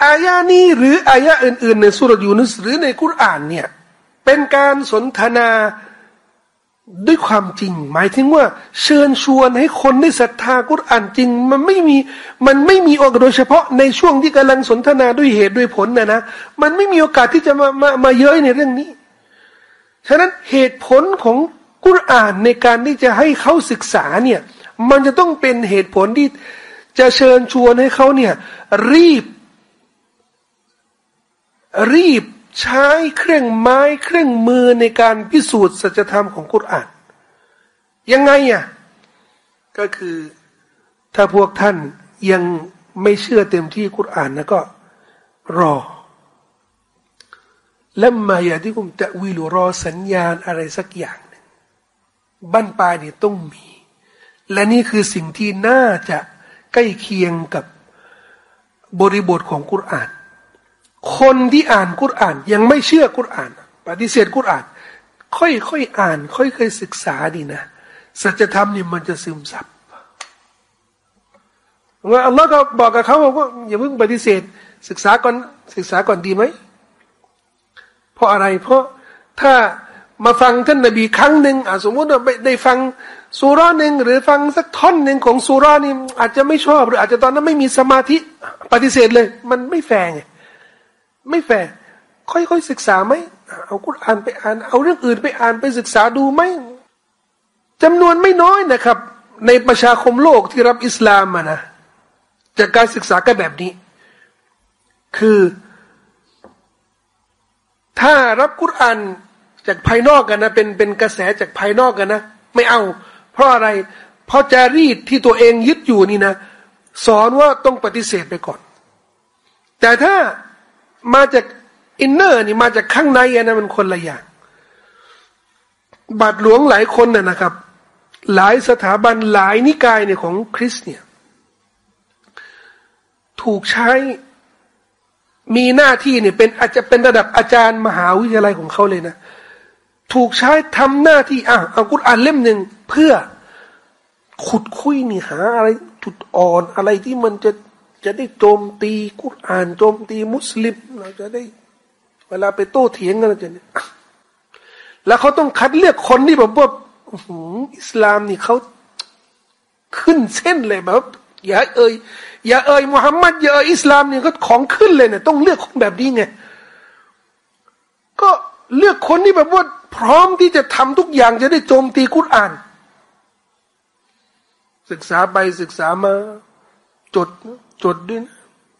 อายานี้หรืออายะอื่น ๆ ในสุรยูนุสหรือในกุรอานเนี่ย เป็นการสนทนา ด้วยความจริง หมายถึงว่า เชิญชวนให้คนได้ศรัทธากุรอานจริง มันไม่มีมันไม่มีโอกาสโดยเฉพาะในช่วงที่กำลังสนทนาด้วยเหตุด้วยผลนะนะมันไม่มีโอกาสที่จะมามามาเย้ยในเรื่องนี้ ฉะนั้นเหตุผลของกุรอานในการที่จะให้เขาศึกษาเนี่ยมันจะต้องเป็นเหตุผลที่จะเชิญชวนให้เขาเนี่ยรีบ รีบ ใช้เครื่องไม้เครื่องมือในการพิสูจน์สัจธรรมของกุรอานยังไงอะก็คือถ้าพวกท่านยังไม่เชื่อเต็มที่กุรอานนะก็รอและมาอย่าที่ผมจะวิลรอสัญญาณอะไรสักอย่างหนึ่งบั้นปลายเนี่ยต้องมี และนี่คือสิ่งที่น่าจะใกล้เคียงกับบริบทของกุรอาน คนที่อ่านกุรอาน ยังไม่เชื่อกุรอาน ปฏิเสธกุรอาน ค่อยๆออ่าน ค่อยๆศึกษาดีนะสัจธรรมนี่มันจะซึมซับว่าอัลลอฮ์ก็บอกกับเขาว่าอย่าเพิ่งปฏิเสธ ศึกษาก่อนศึกษาก่อนดีไหมเพราะอะไรเพราะถ้ามาฟังท่านนบีครั้งหนึ่งสมมติว่าได้ฟังสุราหนึ่งหรือฟังสักท่อนหนึ่งของสุรานี่อาจจะไม่ชอบ หรืออาจจะตอนนั้นไม่มีสมาธิปฏิเสธเลย มันไม่แฟงไง ไม่แฟร์ค่อยๆศึกษาไหมเอากุรอานไปอ่าน เอาเรื่องอื่นไปอ่านไปศึกษาดูไหมจำนวนไม่น้อยนะครับ ในประชาคมโลกที่รับอิสลามมานะจากการศึกษากันแบบนี้ คือ ถ้ารับกุรอานจากภายนอกกันนะเป็นเป็นกระแสจากภายนอกกันนะไม่เอา เพราะอะไร เพราะจารีตที่ตัวเองยึดอยู่นี่นะ สอนว่าต้องปฏิเสธไปก่อน แต่ถ้า มาจาก inner นี่มาจากข้างในนะมันคนละอย่างบาทหลวงหลายคนเนี่ยนะครับ หลายสถาบันหลายนิกายเนี่ยของคริสต์เนี่ยถูกใช้มีหน้าที่เนี่ยเป็นอาจจะเป็นระดับอาจารย์มหาวิทยาลัยของเขาเลยนะ ถูกใช้ทำหน้าที่อะเอากุรอานเล่มหนึ่งเพื่อขุดคุยนี่หาอะไรจุดอ่อนอะไรที่มันจะ จะได้โจมตีกุรอานโจมตีมุสลิม เราจะได้ เวลาไปโต้เถียงกันจะเนี่ยแล้วเขาต้องคัดเลือกคนที่แบบว่าอิสลามนี่เขาขึ้นเส้นเลยแบบอย่าเอ่ยอย่าเอ่ยมุฮัมมัดอย่าเอ่ยอิสลามเนี่ยก็ของขึ้นเลยเนี่ยต้องเลือกคนแบบนี้ไงก็เลือกคนที่แบบว่าพร้อมที่จะทำทุกอย่างจะได้โจมตีกุรอาน ศึกษาไปศึกษามา จดจดด้วยนะ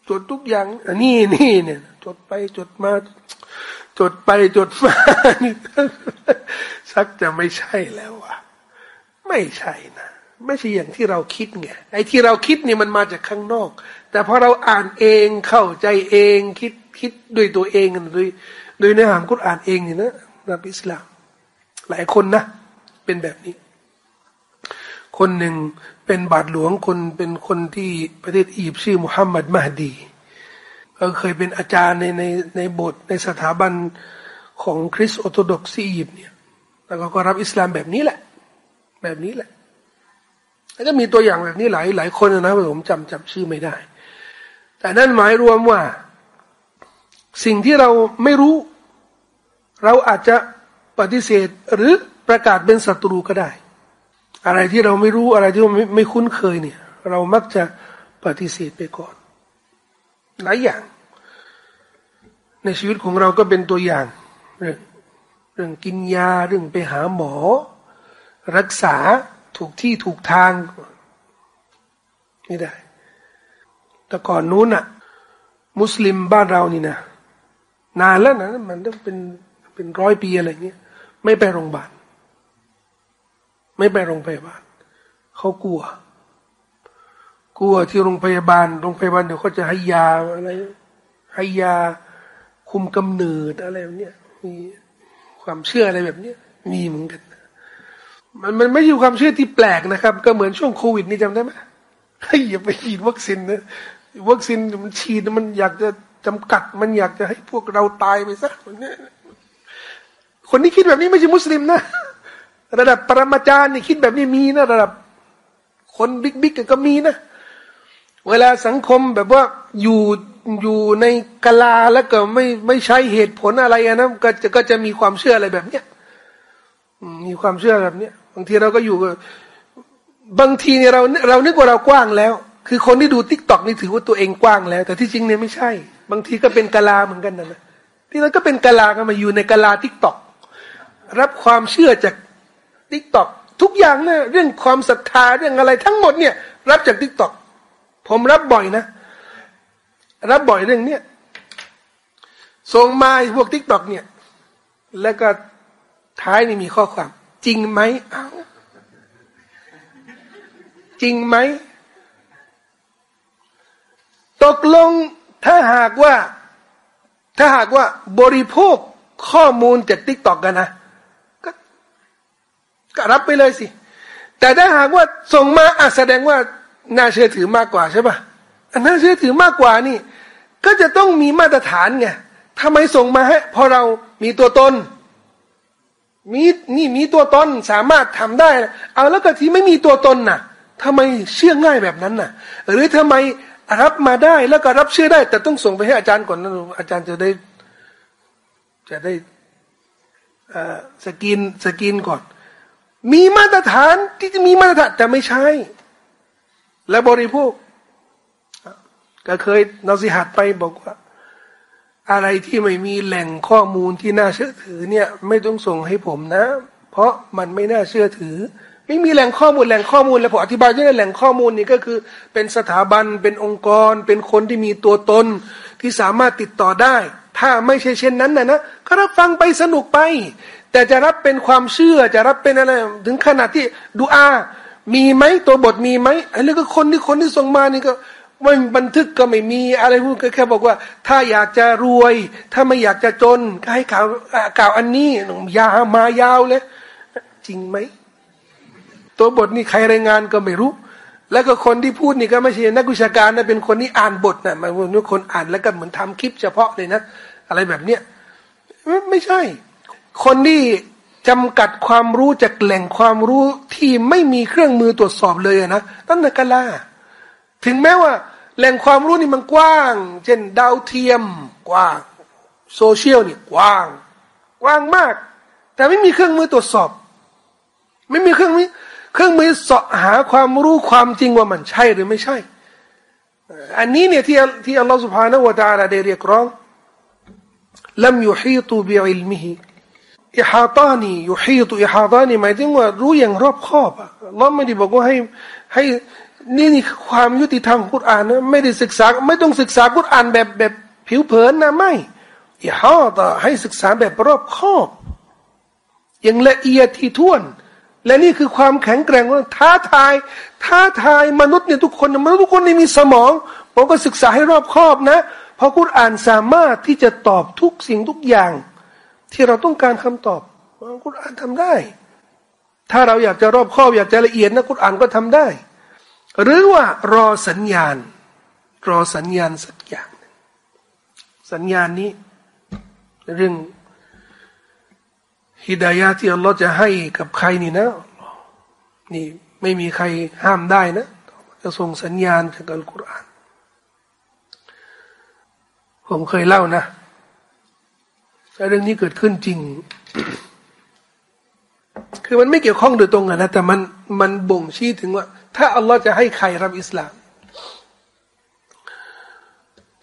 จดทุกอย่างอันนี้นี่เนี่ย จดไปจดมา จดไปจดมาสักจะไม่ใช่แล้วอะ ไม่ใช่นะไม่ใช่อย่างที่เราคิดไงไอ้ที่เราคิดนี่มันมาจากข้างนอก แต่พอเราอ่านเองเข้าใจเองคิดคิดด้วยตัวเองโดยโดยเนื้อหามกุรอ่านเองนี่นะนับอิสลาม หลายคนนะเป็นแบบนี้ คนหนึ่งเป็นบาทหลวงคนเป็นคนที่ประเทศอียิปต์ชื่อมุฮัมมัดมาดีก็เคยเป็นอาจารย์ในในในบทในสถาบันของคริสต์ออร์โธดอกซีอียิปต์เนี่ยแล้วก็รับอิสลามแบบนี้แหละ แบบนี้แหละแล้วก็มีตัวอย่างแบบนี้หลายหลายคนนะผมจำจำชื่อไม่ได้ แต่นั่นหมายรวมว่า สิ่งที่เราไม่รู้ เราอาจจะปฏิเสธหรือประกาศเป็นศัตรูก็ได้ อะไรที่เราไม่รู้อะไรที่เราไม่ไม่คุ้นเคยเนี่ย เรามักจะปฏิเสธไปก่อน หลายอย่าง ในชีวิตของเราก็เป็นตัวอย่าง เรื่องเรื่องกินยาเรื่องไปหาหมอ รักษาถูกที่ถูกทางนี่ได้ แต่ก่อนนู้นอะมุสลิมบ้านเรานี่นะนานแล้วนะมันต้องเป็นเป็นร้อยปีอะไรเงี้ยไม่ไปโรงพยาบาล ไม่ไปโรงพยาบาลเขากลัว กลัวที่โรงพยาบาลโรงพยาบาลเดี๋ยวเขาจะให้ยาอะไรให้ยาคุมกำเนิดอะไรแบบนี้มีความเชื่ออะไรแบบนี้มีเหมือนกันมันมันไม่ใช่ความเชื่อที่แปลกนะครับ ก็เหมือนช่วงโควิดนี่จำได้ไหมให้อย่าไปฉีดวัคซีนนะวัคซีนมันฉีดมันอยากจะจำกัด มันอยากจะให้พวกเราตายไปซะคนที่คิดแบบนี้ไม่ใช่มุสลิมนะ ระดับปรมาจารย์นี่คิดแบบนี้มีนะระดับ คนบิ๊กบิ๊กก็มีนะ เวลาสังคมแบบว่าอยู่อยู่ในกลาแล้วก็ไม่ไม่ใช้เหตุผลอะไรนะก็จะก็จะมีความเชื่ออะไรแบบเนี้ยมีความเชื่อแบบเนี้ยบางทีเราก็อยู่บางทีเนี่ยเราเรานึกว่าเรากว้างแล้ว คือคนที่ดู TikTok นี่ถือว่าตัวเองกว้างแล้ว แต่ที่จริงเนี่ยไม่ใช่ บางทีก็เป็นกะลาเหมือนกันนะที่เราก็เป็นกะลากันมาอยู่ในกะลา TikTok รับความเชื่อจาก TikTok ทุกอย่างเนี่ยเรื่องความศรัทธาเรื่องอะไรทั้งหมดเนี่ย รับจาก TikTok ผมรับบ่อยนะ รับบ่อยเรื่องเนี้ยส่งมาพวก TikTok เนี่ย แล้วก็ท้ายนี่มีข้อความ จริงไหมเอาจริงไหม ตกลงถ้าหากว่า ถ้าหากว่าบริโภคข้อมูลจาก TikTok กันนะ ก็รับไปเลยสิ แต่ถ้าหากว่าส่งมาอะแสดงว่าน่าเชื่อถือมากกว่าใช่ปะอันน่าเชื่อถือมากกว่านี่ ก็จะต้องมีมาตรฐานไงทำไมส่งมาให้พอเรามีตัวตนมีนี่มีตัวตนสามารถทำได้ เอาแล้วก็ที่ไม่มีตัวตนน่ะทำไมเชื่อง่ายแบบนั้นน่ะ หรือทำไมรับมาได้แล้วก็รับเชื่อได้ แต่ต้องส่งไปให้อาจารย์ก่อนนะอาจารย์จะได้ จะได้ screen screen ก่อน มีมาตรฐานที่จะมีมาตรฐานแต่ไม่ใช่ และบริโภคก็เคยนอสิหัดไปบอกว่า อะไรที่ไม่มีแหล่งข้อมูลที่น่าเชื่อถือเนี่ย ไม่ต้องส่งให้ผมนะ เพราะมันไม่น่าเชื่อถือ ไม่มีแหล่งข้อมูลแหล่งข้อมูลแล้วผมอธิบายด้วยแหล่งข้อมูลนี่ก็คือ เป็นสถาบันเป็นองค์กร เป็นคนที่มีตัวตนที่สามารถติดต่อได้ ถ้าไม่ใช่เช่นนั้นนะนะก็รับฟังไปสนุกไป แต่จะรับเป็นความเชื่อจะรับเป็นอะไรถึงขนาดที่ดูอา มีไหมตัวบทมีไหมอันนี้ก็คนที่คนที่ส่งมานี่ก็ไม่บันทึกก็ไม่มีอะไรพูดก็แค่บอกว่า ถ้าอยากจะรวย ถ้าไม่อยากจะจน ก็ให้กล่าวกล่าวอันนี้ยามายาวเลย จริงไหม ตัวบทนี่ใครรายงานก็ไม่รู้ แล้วก็คนที่พูดนี่ก็ไม่ใช่นักวิชาการนะเป็นคนที่อ่านบทนะมันคนอ่านแล้วก็เหมือนทำคลิปเฉพาะเลยนะ อะไรแบบเนี้ยไม่ใช่ คนที่จำกัดความรู้จากแหล่งความรู้ที่ไม่มีเครื่องมือตรวจสอบเลยนะนั่นนักลาถึงแม้ว่า แหล่งความรู้นี่มันกว้าง เช่นดาวเทียมกว้างโซเชียลนี่กว้าง กว้างมาก แต่ไม่มีเครื่องมือตรวจสอบ ไม่มีเครื่องมือเครื่องมือสาะหาความรู้ความจริงว่ามันใช่หรือไม่ใช่ อันนี้เนี่ยที่ที่อัลลอฮฺสุบฮานาวะตาลาได้เรียกร้องลัมยุฮีตูบิอิลมิฮิ อิฮาตานียุฮีตุอิฮาตานีหมายถึงว่ารู้อย่างรอบคอบอะเราไม่ได้บอกว่าให้ให้นี่นี่ความยุติธรรมของกุรอานนะไม่ได้ศึกษาไม่ต้องศึกษากุรอานแบบแบบผิวเผินนะไม่อิฮาตาให้ศึกษาแบบรอบคอบอย่างละเอียดที่ท่วน และนี่คือความแข็งแกร่งว่าท้าทาย ท้าทายมนุษย์เนี่ยทุกคนมนุษย์ทุกคนนี่มีสมองผมก็ศึกษาให้รอบคอบนะ เพราะกุรอานสามารถที่จะตอบทุกสิ่งทุกอย่าง ที่เราต้องการคำตอบกุรอานทำได้ ถ้าเราอยากจะรอบคอบอยากจะละเอียดนะกุรอานก็ทำได้ หรือว่ารอสัญญาณ รอสัญญาณสักอย่างสัญญาณนี้ เรื่องฮิดายะที่อัลลอฮ์จะให้กับใครนี่นะนี่ไม่มีใครห้ามได้นะจะส่งสัญญาณจากอัลกุรอานผมเคยเล่านะ แต่เรื่องนี้เกิดขึ้นจริง คือมันไม่เกี่ยวข้องโดยตรงนะแต่มันมันบ่งชี้ถึงว่า ถ้าอัลลอฮ์จะให้ใครรับอิสลาม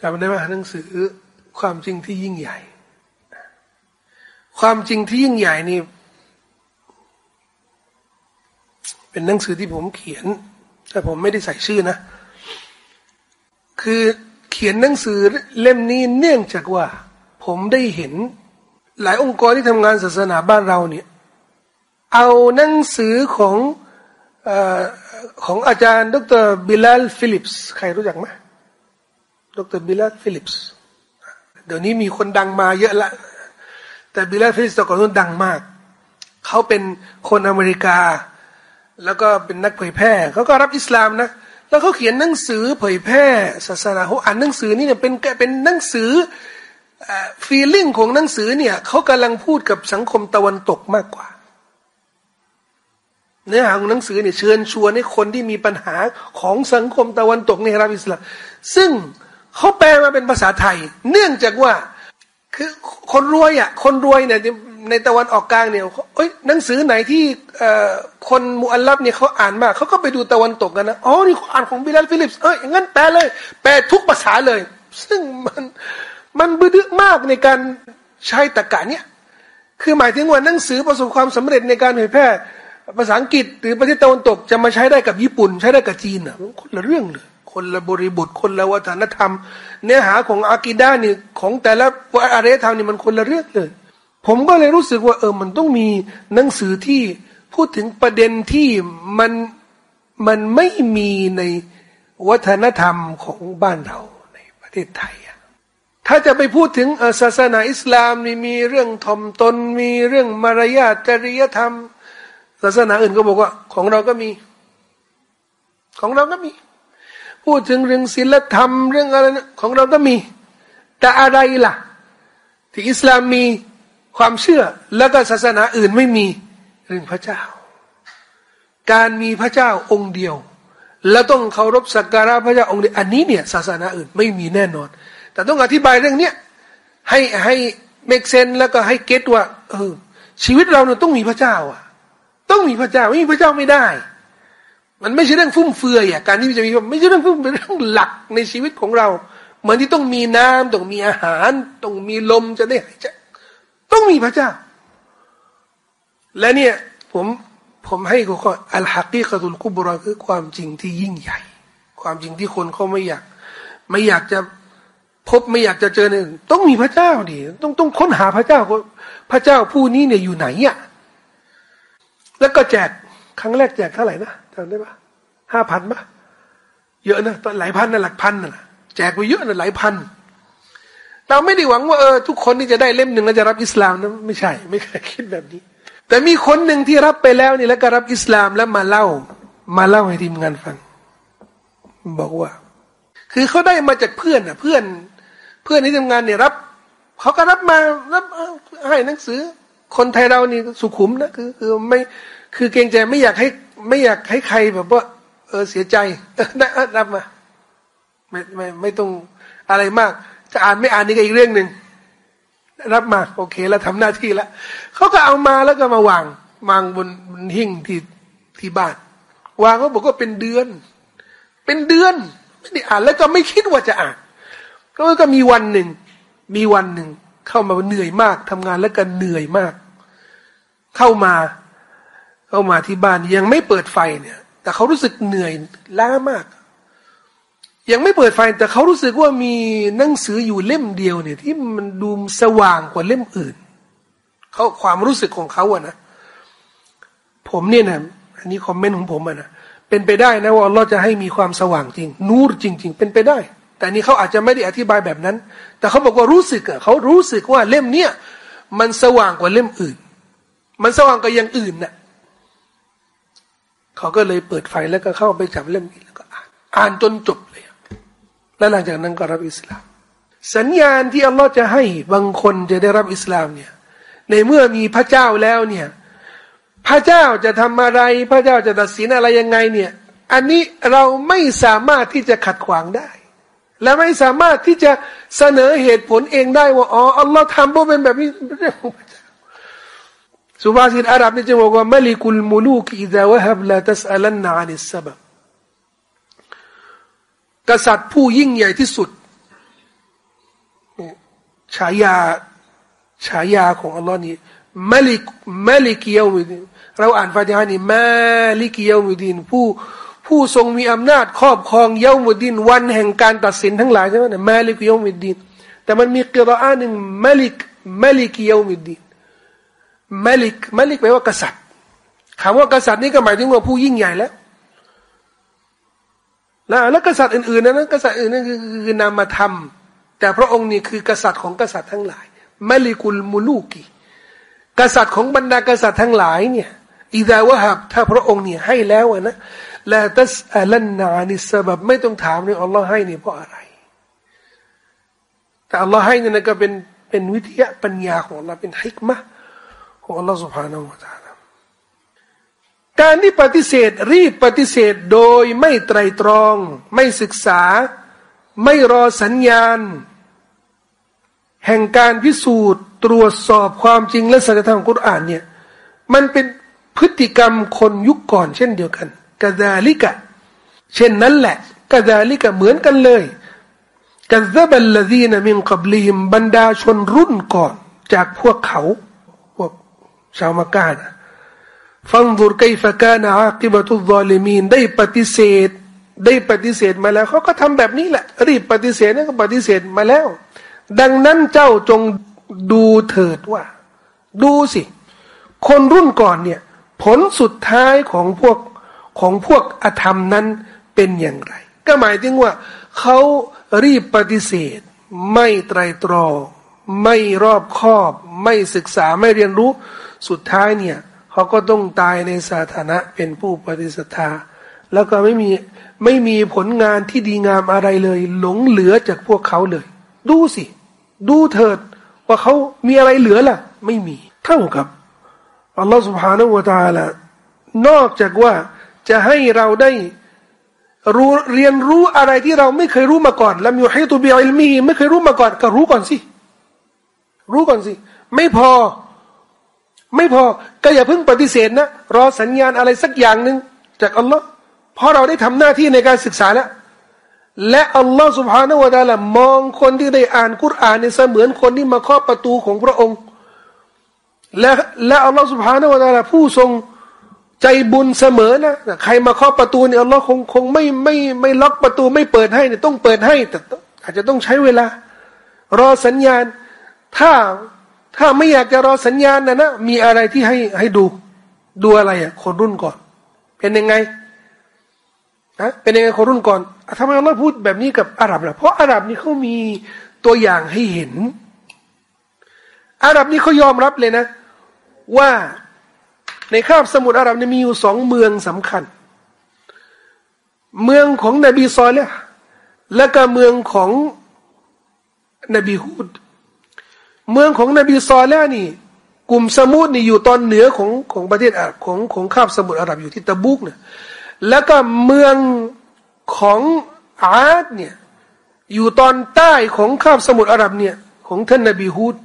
จำได้ไหมหนังสือความจริงที่ยิ่งใหญ่ ความจริงที่ยิ่งใหญ่นี่เป็นหนังสือที่ผมเขียน แต่ผมไม่ได้ใส่ชื่อนะ คือเขียนหนังสือเล่มนี้เนื่องจากว่า ผมได้เห็น หลายองค์กรที่ทำงานศาสนาบ้านเราเนี่ยเอาหนังสือของอของอาจารย์ ดร.บิลาลฟิลิปส์ใครรู้จักไหมดร.บิลาลฟิลิปส์เดี๋ยวนี้มีคนดังมาเยอะละ แต่บิลาลฟิลิปส์ก่อนนู้นดังมาก เขาเป็นคนอเมริกา แล้วก็เป็นนักเผยแพร่เขาก็รับอิสลามนะแล้วเขาเขียนหนังสือเผยแพร่ศาสนาเขาอ่านหนังสือนี่เนี่ยเป็นเป็นหนังสือ feeling ของหนังสือเนี่ยเขากำลังพูดกับสังคมตะวันตกมากกว่า เนื้อหาของหนังสือเนี่ยเชิญชวนให้คนที่มีปัญหาของสังคมตะวันตกในรับอิสลามซึ่งเขาแปลมาเป็นภาษาไทย เนื่องจากว่าคือคนรวยอะคนรวยเนี่ยในตะวันออกกลางเนี่ยเอ้ยหนังสือไหนที่คนมุอัลลัฟเนี่ยเขาอ่านมากเขาก็ไปดูตะวันตกกันนะอ๋อนี่เขาอ่านของบิลาลฟิลิปส์เอ้ยงั้นแปลเลย แปลทุกภาษาเลย ซึ่งมัน มันบึ้ดมากในการใช้ซะกาตเนี่ยคือหมายถึงว่าหนังสือประสบความสำเร็จในการเผยแพร่ภาษาอังกฤษหรือประเทศตะวันตกจะมาใช้ได้กับญี่ปุ่น ใช้ได้กับจีนอะคนละเรื่องเลยคนละบริบทคนละวัฒนธรรม เนื้อหาของอากิดานี่ของแต่ละอารยธรรมนี่มันคนละเรื่องเลย ผมก็เลยรู้สึกว่าเออมันต้องมีหนังสือที่พูดถึงประเด็นที่มันมันไม่มีในวัฒนธรรมของบ้านเราในประเทศไทย ถ้าจะไปพูดถึงศาสนาอิสลามนี่มีเรื่องทอมตนมีเรื่องมารยาทจริยธรรม ศาสนาอื่นก็บอกว่า ของเราก็มี ของเราก็มี พูดถึงเรื่องศีลธรรม เรื่องอะไรของเราก็มี แต่อะไรล่ะ ที่อิสลามมีความเชื่อ แล้วก็ศาสนาอื่นไม่มีเรื่องพระเจ้า การมีพระเจ้าองค์เดียว แล้วต้องเคารพสักการะพระเจ้าองค์เดียวอันนี้เนี่ยศาสนาอื่นไม่มีแน่นอน แต่ต้องอธิบายเรื่องเนี้ยให้ให้เมกเซนแล้วก็ให้เก็ตว่า เออ ชีวิตเราเนี่ยต้องมีพระเจ้า อะ ต้องมีพระเจ้าไม่มีพระเจ้าไม่ได้ มันไม่ใช่เรื่องฟุ่มเฟือยอะการที่จะมีไม่ใช่เรื่องฟุ่มเป็นเรื่องหลักในชีวิตของเราเหมือนที่ต้องมีน้ำต้องมีอาหาร ต้องมีลมจะได้หายใจต้องมีพระเจ้า และเนี่ย ผมผมให้ก็ข้ออัลฮักีกะตุลกุบรอคือความจริงที่ยิ่งใหญ่ ความจริงที่คนเขาไม่อยาก ไม่อยากจะ พบไม่อยากจะเจอเนี่ยต้องมีพระเจ้าดิต้องต้องค้นหาพระเจ้าพระเจ้าผู้นี้เนี่ยอยู่ไหนอะแล้วก็แจกครั้งแรกแจกเท่าไหร่นะจำได้ปะห้าพันปะเยอะนะตอนหลายพันนะหลักพันนะแจกไปเยอะนะหลายพัน เราไม่ได้หวังว่าเออทุกคนนี่จะได้เล่มหนึ่งแล้วจะรับอิสลามนะไม่ใช่ ไม่เคยคิดแบบนี้ แต่มีคนหนึ่งที่รับไปแล้วนี่แล้วก็รับอิสลามแล้วมาเล่า มาเล่าให้ทีมงานฟัง บอกว่า คือเขาได้มาจากเพื่อนอะ เพื่อน เพื่อนที่ทำงานเนี่ยรับเขาก็รับมารับให้หนังสือ คนไทยเรานี่สุขุมนะคือคือไม่คือเกรงใจไม่อยากให้ไม่อยากให้ใครแบบว่า เออเสียใจรับมา ไม่ไม่ไม่ต้องอะไรมาก จะอ่านไม่อ่านนี่ก็อีกเรื่องหนึ่งรับมาโอเคแล้วทำหน้าที่แล้วเขาก็เอามาแล้วก็มาวางวางบนบนหิ้งที่ที่บ้าน วางเขาบอกว่าเป็นเดือน เป็นเดือนไม่ได้อ่านแล้วก็ไม่คิดว่าจะอ่าน ก็ก็มีวันหนึ่ง มีวันหนึ่ง เข้ามาเหนื่อยมากทำงานแล้วก็เหนื่อยมาก เข้ามา เข้ามาที่บ้านยังไม่เปิดไฟเนี่ย แต่เขารู้สึกเหนื่อยล้ามาก ยังไม่เปิดไฟ แต่เขารู้สึกว่ามีหนังสืออยู่เล่มเดียวเนี่ย ที่มันดูสว่างกว่าเล่มอื่นเขาความรู้สึกของเขาอะนะผมเนี่ยนะอันนี้คอมเมนต์ของผมอะนะเป็นไปได้นะว่าเราจะให้มีความสว่างจริง นูรจริง ๆ เป็นไปได้ แต่นี้เขาอาจจะไม่ได้อธิบายแบบนั้น แต่เขาบอกว่ารู้สึกอะเขารู้สึกว่าเล่มเนี้ยมันสว่างกว่าเล่มอื่น มันสว่างกว่าอย่างอื่นน่ะเขาก็เลยเปิดไฟแล้วก็เข้าไปจับเล่มนี้แล้วก็อ่าน อ่านจนจบเลย และหลังจากนั้นก็รับอิสลาม สัญญาณที่อัลลอฮ์จะให้บางคนจะได้รับอิสลามเนี่ย ในเมื่อมีพระเจ้าแล้วเนี่ย พระเจ้าจะทำอะไร พระเจ้าจะตัดสินอะไรยังไงเนี่ย อันนี้เราไม่สามารถที่จะขัดขวางได้ และไม่สามารถที่จะเสนอเหตุผลเองได้ว่าอ๋ออัลลอฮ์ทำเพราะเป็นแบบนี้เรื่องของพระเจ้าสุภาษิตอาหรับนี่จะบอกว่ามลิกุลมุลูกอิดะวะฮับลาตัสอัลันนาอานิสบะกษัตริย์ผู้ยิ่งใหญ่ที่สุดฉายาฉายาของอัลลอฮ์นี่มาลิกมาลิกิยามุดินเราอ่านฟาติฮานี่มาลิกิยามุดินผู้ ผู้ทรงมีอำนาจครอบครองเยามุดินวันแห่งการตัดสินทั้งหลายใช่ไหมมาลิกยามุดินแต่มันมีกระอาหนึ่งมาลิกมาลิกิยามุดินมาลิกมาลิกแปลว่ากษัตริย์คำว่ากษัตริย์นี่ก็หมายถึงว่าผู้ยิ่งใหญ่แล้วแล้วแล้วกษัตริย์อื่นๆนั้นกษัตริย์อื่นนั่นคือคือนามธรรม แต่พระองค์นี่คือกษัตริย์ของกษัตริย์ทั้งหลายมาลิกุลมุลูกีกษัตริย์ของบรรดากษัตริย์ทั้งหลายเนี่ยอิดาวะฮับถ้าพระองค์เนี่ยให้แล้วนะ ละตัสอัลันนานิสบับไม่ต้องถามเลยอัลลอฮ์ให้เนี่ยเพราะอะไร แต่อัลลอฮ์ให้เนี่ยก็เป็นเป็นวิทยาปัญญาของอัลลอฮ์เป็นฮิกมะของอัลลอฮ์ سبحانه และ تعالى การที่ปฏิเสธรีบปฏิเสธโดยไม่ไตรตรอง ไม่ศึกษา ไม่รอสัญญาณ แห่งการพิสูจน์ตรวจสอบความจริงและสัจธรรมกุรอานเนี่ยมันเป็นพฤติกรรมคนยุคก่อนเช่นเดียวกัน กาซาลิกะ เช่นนั้นแหละกาซาลิกะเหมือนกันเลยกาซาบัลลดีนมิงกับลีมบรรดาชนรุ่นก่อน จากพวกเขาพวกชาวมักกะนะฟังดูไกฟกานะอาคิบตุลลอลิมีนได้ปฏิเสธ ได้ปฏิเสธมาแล้วเขาก็ทำแบบนี้แหละ รีบปฏิเสธนั่นก็ปฏิเสธมาแล้ว ดังนั้นเจ้าจงดูเถิดว่า ดูสิ คนรุ่นก่อนเนี่ย ผลสุดท้ายของพวก ของพวกอธรรมนั้นเป็นอย่างไร ก็หมายถึงว่าเขารีบปฏิเสธ ไม่ไตรตรอง ไม่รอบคอบ ไม่ศึกษาไม่เรียนรู้สุดท้ายเนี่ยเขาก็ต้องตายในสถานะเป็นผู้ปฏิสัทธา แล้วก็ไม่มีไม่มีผลงานที่ดีงามอะไรเลย หลงเหลือจากพวกเขาเลย ดูสิ ดูเถิดว่าเขามีอะไรเหลือล่ะ ไม่มี เท่ากับอัลลอฮฺสุบฮานาอูตาละนอกจากว่า จะให้เราได้รู้เรียนรู้อะไรที่เราไม่เคยรู้มาก่อนแล้วมีให้ตัวเบียอิลมีไม่เคยรู้มาก่อน ก็รู้ก่อนสิ รู้ก่อนสิ ไม่พอ ไม่พอ ก็อย่าเพิ่งปฏิเสธนะ รอสัญญาณอะไรสักอย่างหนึ่งจากอัลลอฮ์เพราะเราได้ทำหน้าที่ในการศึกษาแล้ว และอัลลอฮ์สุบฮานาวะตาละมองคนที่ได้อ่านกุรอานในเสมือนคนที่มาเคาะประตูของพระองค์ และและอัลลอฮ์สุบฮานาวะตาละผู้ทรง ใจบุญเสมอนะใครมาเคาะประตูเนี่ยอัลลอฮ์คงคงไม่ไม่ไม่ล็อกประตูไม่เปิดให้เนี่ยต้องเปิดให้แต่อาจจะต้องใช้เวลา รอสัญญาณ ถ้าถ้าไม่อยากจะรอสัญญาณนะนะมีอะไรที่ให้ให้ดู ดูอะไรอะคนรุ่นก่อน เป็นยังไงนะเป็นยังไงคนรุ่นก่อนทำไมเราพูดแบบนี้กับอาหรับล่ะเพราะอาหรับนี่เขามีตัวอย่างให้เห็น อาหรับนี่เขายอมรับเลยนะ ว่า ในคาบสมุทรอาหรับเนี่ยมีอยู่สองเมืองสำคัญ เมืองของนบีซอลและและก็เมืองของนบีฮูด เมืองของนบีซอลและนี่ กลุ่มสมุทรนี่อยู่ตอนเหนือของของประเทศอาหรับของของคาบสมุทรอาหรับอยู่ที่ตะบุกเนี่ยแล้วก็เมืองของอาดเนี่ยอยู่ตอนใต้ของคาบสมุทรอาหรับเนี่ยของท่านนบีฮูด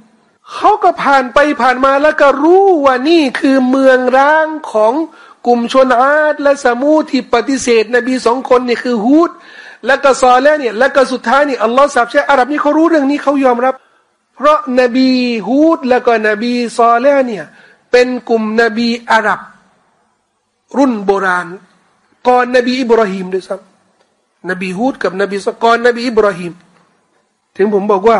เขาก็ผ่านไปผ่านมาแล้วก็รู้ว่านี่คือเมืองร้างของกลุ่มชนอาดและสมูที่ปฏิเสธ นบีสองคนนี่คือฮูดแล้วก็ซอแล้วเนี่ยแล้วก็สุดท้ายนี่อัลลอฮ์สับใช้อาหรับนี่เขารู้เรื่องนี้เขายอมรับ เพราะนบีฮูดแล้วก็นบีซอแล้วเนี่ยเป็นกลุ่มนบีอาหรับ รุ่นโบราณ ก่อนนบีอิบราฮิมด้วยซ้ำนบีฮูดกับนบีสก่อนนบีอิบราฮิมถึงผมบอกว่า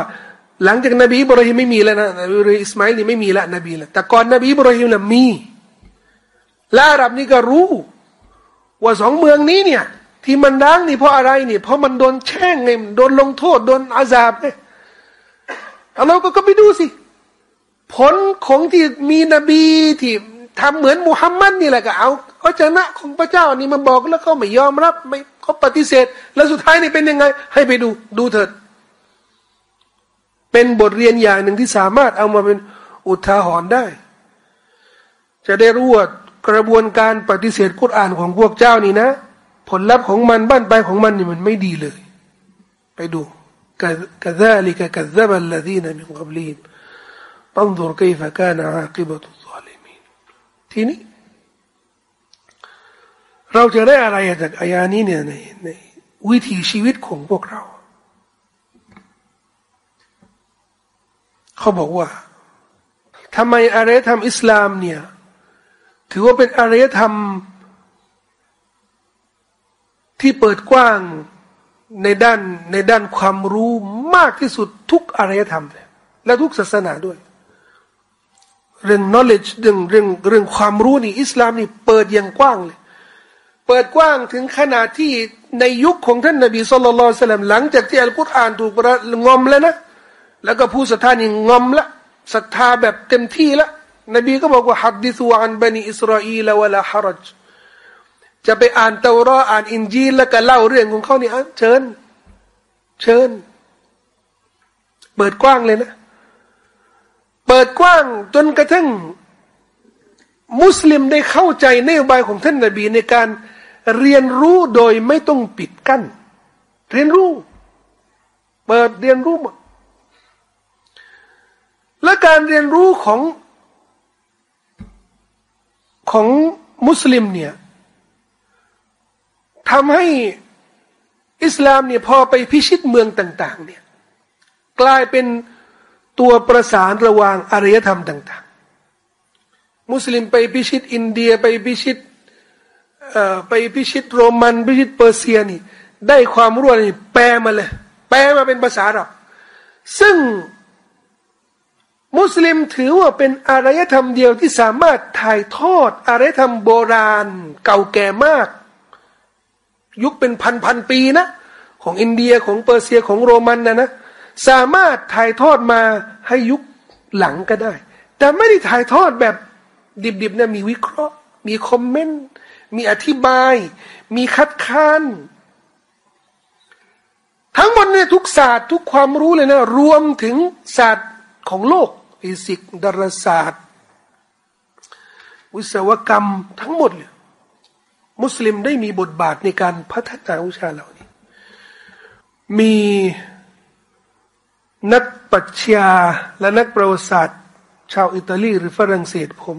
หลังจากนบีอิบราฮิมไม่มีแล้วนะนบีอิสมาอิลนี่ไม่มีละนบีล้วแต่ก่อนนบีอิบราฮิมน่ะมีและอาหรับนี่ก็รู้ ว่าสองเมืองนี้เนี่ย ที่มันร้างนี่เพราะอะไรนี่ เพราะมันโดนแช่งไงโดนลงโทษโดนอาซาบเนี่ยเราก็ก็ไปดูสิ ผลของที่มีนบีที่ทำเหมือนมุฮัมมัดนี่แหละก็เอาเอาชนะของพระเจ้านี่มาบอกแล้วเขาไม่ยอมรับไม่เขาปฏิเสธ แล้วสุดท้ายนี่เป็นยังไง ให้ไปดูดูเถิด เป็นบทเรียนอย่างหนึ่งที่สามารถเอามาเป็นอุทาหรณ์ได้ จะได้รู้ว่ากระบวนการปฏิเสธกุรอ่านของพวกเจ้านี่นะ ผลลัพธ์ของมันบ้านไปของมันนี่มันไม่ดีเลย ไปดูกะซาลิกะกะซับัลละซีนมินกับลีมตั้งดูคีฟะกานะอาคิบตุซาลิมีนทีนี้ เราจะได้อะไรจากอายานี้เนี่ยในในวิถีชีวิตของพวกเรา เขาบอกว่าทำไมอารยธรรมอิสลามเนี่ย ถือว่าเป็นอารยธรรม ที่เปิดกว้างในด้านในด้านความรู้มากที่สุดทุกอารยธรรมเลยและทุกศาสนาด้วย เรื่อง knowledge เรื่องเรื่องเรื่องความรู้นี่อิสลามนี่เปิดอย่างกว้างเลย เปิดกว้างถึงขนาดที่ในยุคของท่านนบีสุลต่านหลังจากที่อัลกุรอานถูกประงอมแล้วนะ แล้วก็ผู้ศรัทธานี่งอมละศรัทธาแบบเต็มที่ละนบีก็บอกว่าฮัดดิสูอันบันิอิสราเอลวะลาฮารจจะไปอ่านเตารออ่านอินจีแล้วก็เล่าเรื่องของเขานี่เชิญ เชิญ เปิดกว้างเลยนะ เปิดกว้างจนกระทั่งมุสลิมได้เข้าใจนโยบายของท่านนบีในการเรียนรู้โดยไม่ต้องปิดกั้น เรียนรู้ เปิดเรียนรู้หมด และการเรียนรู้ของของมุสลิมเนี่ยทำให้อิสลามเนี่ยพอไปพิชิตเมืองต่าง ๆ เนี่ยกลายเป็นตัวประสานระหว่างอารยธรรมต่าง ๆ มุสลิมไปพิชิตอินเดียไปพิชิตไปพิชิตโรมันพิชิตเปอร์เซียนี่ได้ความรู้นี่แปลมาเลย แปลมาเป็นภาษาอับซึ่ง มุสลิมถือว่าเป็นอารยธรรมเดียวที่สามารถถ่ายทอดอารยธรรมโบราณ เก่าแก่มาก ยุคเป็นพันพันปีนะ ของอินเดียของเปอร์เซียของโรมันนะนะสามารถถ่ายทอดมาให้ยุคหลังก็ได้ แต่ไม่ได้ถ่ายทอดแบบดิบๆนะมีวิเคราะห์ มีคอมเมนต์ มีอธิบาย มีคัดค้านทั้งหมดเนี่ยทุกศาสตร์ทุกความรู้เลยนะ รวมถึงศาสตร์ของโลก ฟิสิกส์ดาราศาสตร์ วิศวกรรมทั้งหมดเลยมุสลิมได้มีบทบาทในการพัฒนาวิชาเหล่านี้ มีนักปัชญาและนักประวัติศาสตร์ ชาวอิตาลีหรือฝรั่งเศสผม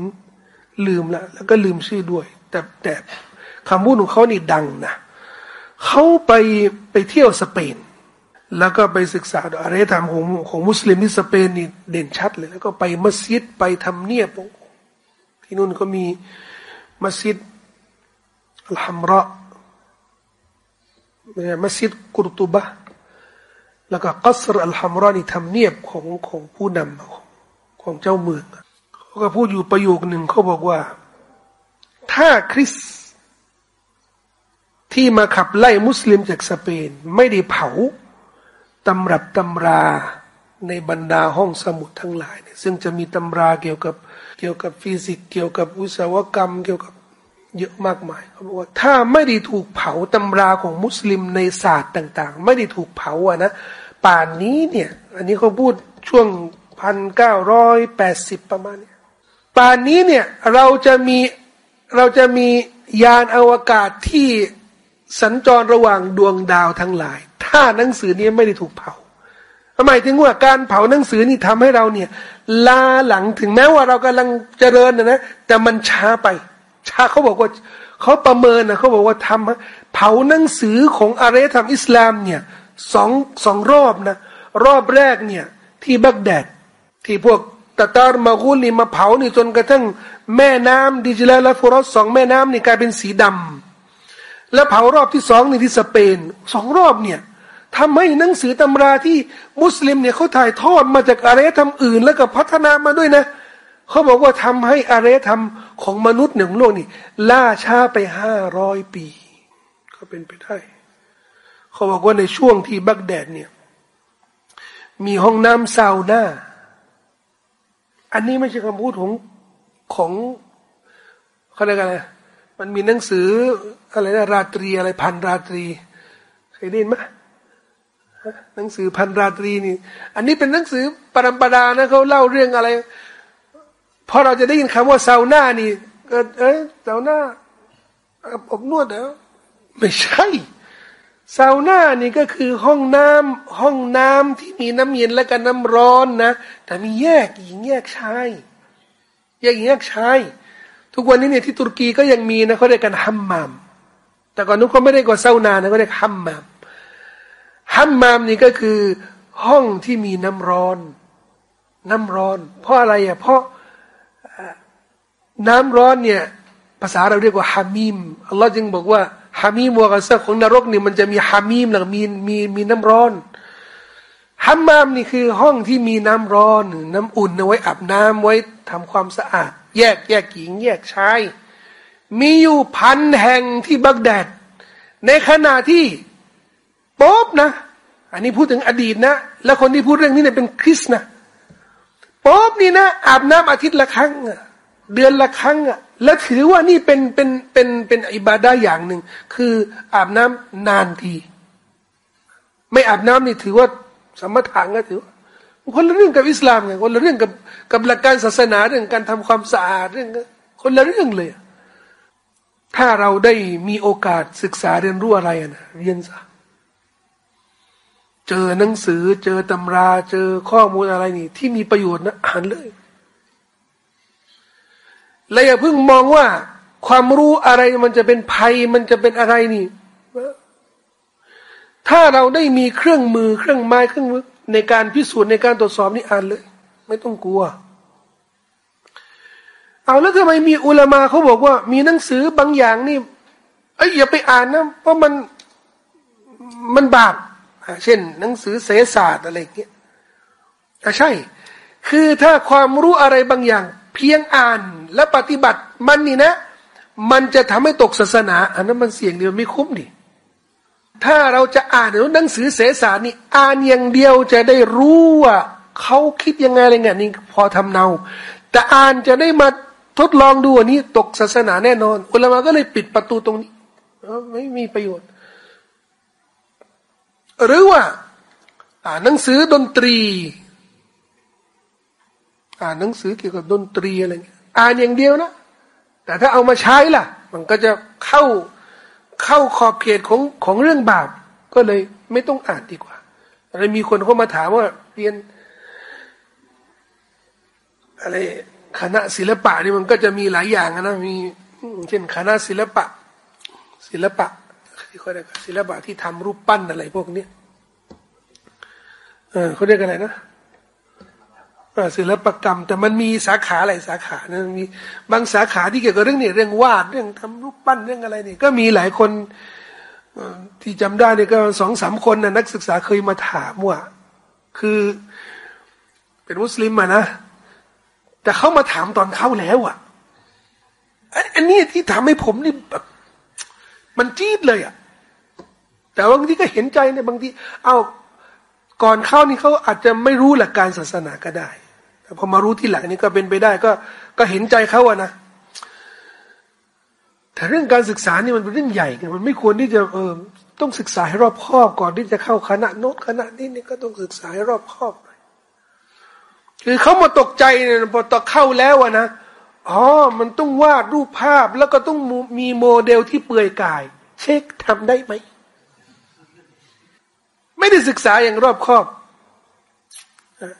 ลืมละแล้วก็ลืมชื่อด้วย แต่แต่คำพูดของเขานี่ดังนะเขาไปไปเที่ยวสเปน แล้วก็ไปศึกษาอารยธรรมของของมุสลิมที่สเปนนี่เด่นชัดเลย แล้วก็ไปมัสยิดไปทำเนียบที่นู่นก็มีมัสยิดอัลฮัมระมัสยิดกุรตุบะแล้วก็กัสรอัลฮัมรานี่ทำเนียบของของผู้นำของของเจ้าเมืองเขาก็พูดอยู่ประโยคหนึ่งเขาบอกว่า ถ้าคริสที่มาขับไล่มุสลิมจากสเปน ไม่ได้เผา ตำรับตำราในบรรดาห้องสมุดทั้งหลายเนี่ยซึ่งจะมีตำราเกี่ยวกับเกี่ยวกับฟิสิกส์เกี่ยวกับวิศวกรรม เกี่ยวกับเยอะมากมายเขาบอกว่าถ้าไม่ได้ถูกเผาตำราของมุสลิมในศาสตร์ต่าง ๆ ไม่ได้ถูกเผาอะนะป่านนี้เนี่ย อันนี้เขาพูดช่วงพันเก้าร้อยแปดสิบประมาณนี้ป่านนี้เนี่ยเราจะมีเราจะมียานอวกาศที่สัญจรระหว่างดวงดาวทั้งหลาย ถ้าหนังสือนี้ไม่ได้ถูกเผาหมายถึงว่าการเผาหนังสือนี่ทำให้เราเนี่ยลาหลังถึงแม้ว่าเรากำลังเจริญนะนะแต่มันช้าไป ช้าเขาบอกว่าเขาประเมินนะเขาบอกว่าทำเผาหนังสือของอารยธรรมอิสลามเนี่ยสองสองรอบนะรอบแรกเนี่ยที่บักแดดที่พวกตาตาร์มากุลนี่มาเผานี่จนกระทั่งแม่น้ำดิจิลาและฟูรอสสองแม่น้ำนี่กลายเป็นสีดำแล้วเผารอบที่สองนี่ที่สเปนสองรอบเนี่ย ทำให้หนังสือตำราที่มุสลิมเนี่ยเขาถ่ายทอดมาจากอารยธรรมอื่น แล้วก็พัฒนามาด้วยนะเขาบอกว่าทำให้อารยธรรมของมนุษย์หนึ่งโลกนี่ล่าช้าไปห้าร้อยปี ก็เป็นไปได้เขาบอกว่าในช่วงที่บักแดดเนี่ย มีห้องน้ำซาวน่าอันนี้ไม่ใช่คำพูดของของเขาเรียกอะไรมันมีหนังสืออะไรนะราตรีอะไรพันราตรีเคยได้ยินไหม หนังสือพันราตรีนี่ อันนี้เป็นหนังสือปรำปรานะเขาเล่าเรื่องอะไรพอเราจะได้ยินคำว่าซาวน่านี่ก็เอ้ยซาวน่าอบนวดแล้วไม่ใช่ซาวน่านี่ก็คือห้องน้ำห้องน้ำที่มีน้ำเย็นและกันน้ำร้อนนะ แต่มีแยกหญิงแยกชายแยกหญิงแยกชายทุกวันนี้เนี่ยที่ตุรกีก็ยังมีนะเขาเรียกกันฮัมมาม แต่ก่อนนู้นเขาไม่ได้กว่าซาวนานะเขาเรียกฮัมมาม ฮัมมามนี่ก็คือห้องที่มีน้ำร้อน น้ำร้อน เพราะอะไรอะเพราะน้ำร้อนเนี่ยภาษาเราเรียกว่าฮามิมอัลลอฮ์จึงบอกว่าฮามีมวกซะของนรกนี่มันจะมีฮามีมแล้วมีมีมีน้ำร้อนฮัมมามนี่คือห้องที่มีน้ำร้อน น้ำอุ่นเอาไว้อาบน้ำไว้ทำความสะอาด แยกแยกหญิง แยกชายมีอยู่พันแห่งที่บักแดด ในขณะที่ ป๊บนะ อันนี้พูดถึงอดีตนะ แล้วคนที่พูดเรื่องนี้เนี่ยเป็นคริสนะป๊บนี่นะ อาบน้ำอาทิตย์ละครั้งเดือนละครั้งอะ และถือว่านี่เป็นเป็นเป็นเป็นอิบาดาอย่างหนึ่ง คืออาบน้ำนานที ไม่อาบน้ำนี่ถือว่าสมถะก็ถือคนละเรื่องกับอิสลามไงคนละเรื่องกับกับหลักการศาสนาเรื่องการทำความสะอาดเรื่องคนละเรื่องเลย ถ้าเราได้มีโอกาสศึกษาเรียนรู้อะไรนะเรียนซะ เจอหนังสือ เจอตำรา เจอข้อมูลอะไรนี่ ที่มีประโยชน์นะอ่านเลย และอย่าเพิ่งมองว่า ความรู้อะไรมันจะเป็นภัย มันจะเป็นอะไรนี่ ถ้าเราได้มีเครื่องมือเครื่องไม้เครื่องมือในการพิสูจน์ในการตรวจสอบนี่อ่านเลย ไม่ต้องกลัว เอาแล้วทำไมมีอุลามาเขาบอกว่า มีหนังสือบางอย่างนี่เอ้ยอย่าไปอ่านนะเพราะมันมันบาป เช่น หนังสือเสศาสตร์อะไรเงี้ยใช่ คือถ้าความรู้อะไรบางอย่าง เพียงอ่านและปฏิบัติมันนี่นะ มันจะทำให้ตกศาสนา อันนั้นมันเสี่ยงเดียวไม่คุ้มดิถ้าเราจะอ่านหนังสือเสสานี่อ่านอย่างเดียวจะได้รู้ว่าเขาคิดยังไงอะไรเงี้ยนี่พอทำเนา แต่อ่านจะได้มาทดลองดูอันนี้ ตกศาสนาแน่นอนอุลามะก็เลยปิดประตูตรงนี้ไม่มีประโยชน์ หรือว่าอ่านหนังสือดนตรี อ่านหนังสือเกี่ยวกับดนตรีอะไรเงี้ยอ่านอย่างเดียวนะ แต่ถ้าเอามาใช้ล่ะ มันก็จะเข้าเข้าขอบเขตของของเรื่องบาป ก็เลยไม่ต้องอ่านดีกว่าอะไรมีคนเข้ามาถามว่าเรียนอะไรคณะศิลปะนี่มันก็จะมีหลายอย่างนะมีเช่นคณะศิลปะ ศิลปะ ที่เขาเรียกศิลปะที่ทำรูปปั้นอะไรพวกนี้เออเขาเรียกอะไรนะศิลปกรรม แต่มันมีสาขาหลายสาขานะมีบางสาขาที่เกี่ยวกับเรื่องนี้เรื่องวาดเรื่องทำรูปปั้นเรื่องอะไรนี่ ก็มีหลายคนที่จำได้เนี่ยก็สองสามคนนะนักศึกษาเคยมาถามว่า คือเป็นมุสลิมอะนะ แต่เขามาถามตอนเข้าแล้วอะอันนี้ที่ทำให้ผมนี่แบบมันจี๊ดเลยอะ แต่บางทีก็เห็นใจเนี่ยบางทีเอาก่อนเข้านี่เขาอาจจะไม่รู้หลักการศาสนาก็ได้แต่พอมารู้ที่หลังนี่ก็เป็นไปได้ก็ก็เห็นใจเขาอะนะแต่เรื่องการศึกษานี่มันเป็นเรื่องใหญ่ไงมันไม่ควรที่จะเออต้องศึกษาให้รอบคอบก่อนที่จะเข้าคณะโน้ตคณะนี้นี่ก็ต้องศึกษาให้รอบคอบคือเขามาตกใจเนี่ยพอต่อเข้าแล้วอะนะอ๋อมันต้องวาดรูปภาพแล้วก็ต้องมีโมเดลที่เปื่อยกาย เช็คทำได้ไหม ไม่ได้ศึกษาอย่างรอบคอบ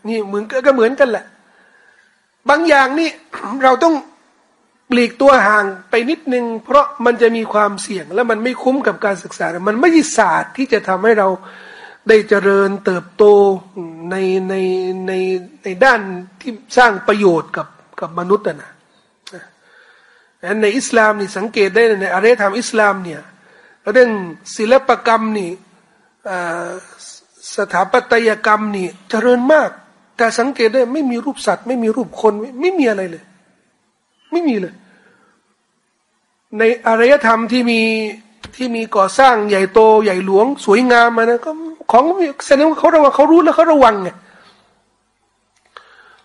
นี่เหมือนก็เหมือนกันแหละ บางอย่างนี่เราต้องปลีกตัวห่างไปนิดนึง เพราะมันจะมีความเสี่ยง และมันไม่คุ้มกับการศึกษา มันไม่ใช่ศาสตร์ที่จะทำให้เราได้เจริญเติบโตในในในในด้านที่สร้างประโยชน์กับกับมนุษย์นะในอิสลามนี่สังเกตได้ในอารยธรรมอิสลามเนี่ยเรื่องศิลปกรรมนี่ สถาปัตยกรรมนี่เจริญมาก แต่สังเกตได้ไม่มีรูปสัตว์ ไม่มีรูปคนไม่ไม่มีอะไรเลย ไม่มีเลย ในอารยธรรมที่มีที่มีก่อสร้างใหญ่โตใหญ่หลวง สวยงามมานะก็ของแสดงว่าเขาระวังเขารู้แล้วเขาระวังไง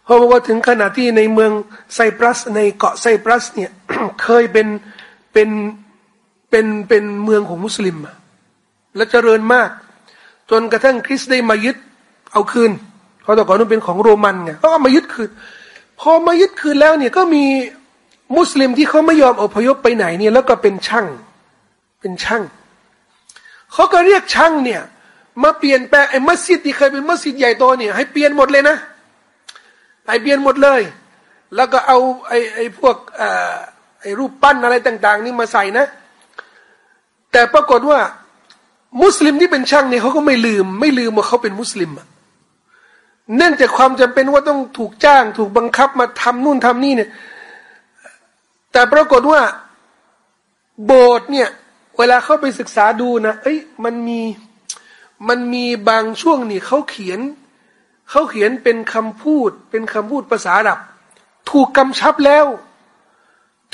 เพราะว่าถึงขนาดที่ในเมืองไซปรัส ในเกาะไซปรัส เนี่ย เคยเป็นเป็นเป็นเป็นเมืองของมุสลิมและเจริญมาก จนกระทั่งคริสได้มายึดเอาคืน เพราะแต่ก่อนนั้นเป็นของโรมันไงเขาเอามายึดคืน พอมายึดคืนแล้วเนี่ยก็มีมุสลิมที่เขาไม่ยอมอพยพไปไหนเนี่ยแล้วก็เป็นช่าง เป็นช่าง เขาก็เรียกช่างเนี่ย มาเปลี่ยนแปลงไอ้มัสยิดที่เคยเป็นมัสยิดใหญ่โตเนี่ยให้เปลี่ยนหมดเลยนะให้เปลี่ยนหมดเลย แล้วก็เอาไอ้ไอ้พวกไอ้รูปปั้นอะไรต่าง ๆ นี่มาใส่นะ แต่ปรากฏว่า มุสลิมที่เป็นช่างเนี่ยเขาก็ไม่ลืม ไม่ลืมว่าเขาเป็นมุสลิมเนื่องจากความจำเป็นว่าต้องถูกจ้าง ถูกบังคับมาทำนู่นทำนี่เนี่ย แต่ปรากฏว่าโบสถ์เนี่ย เวลาเข้าไปศึกษาดูนะเอ้ยมันมีมันมีบางช่วงนี่เขาเขียนเขาเขียนเป็นคำพูด เป็นคำพูดภาษาอับ ถูกกำชับแล้ว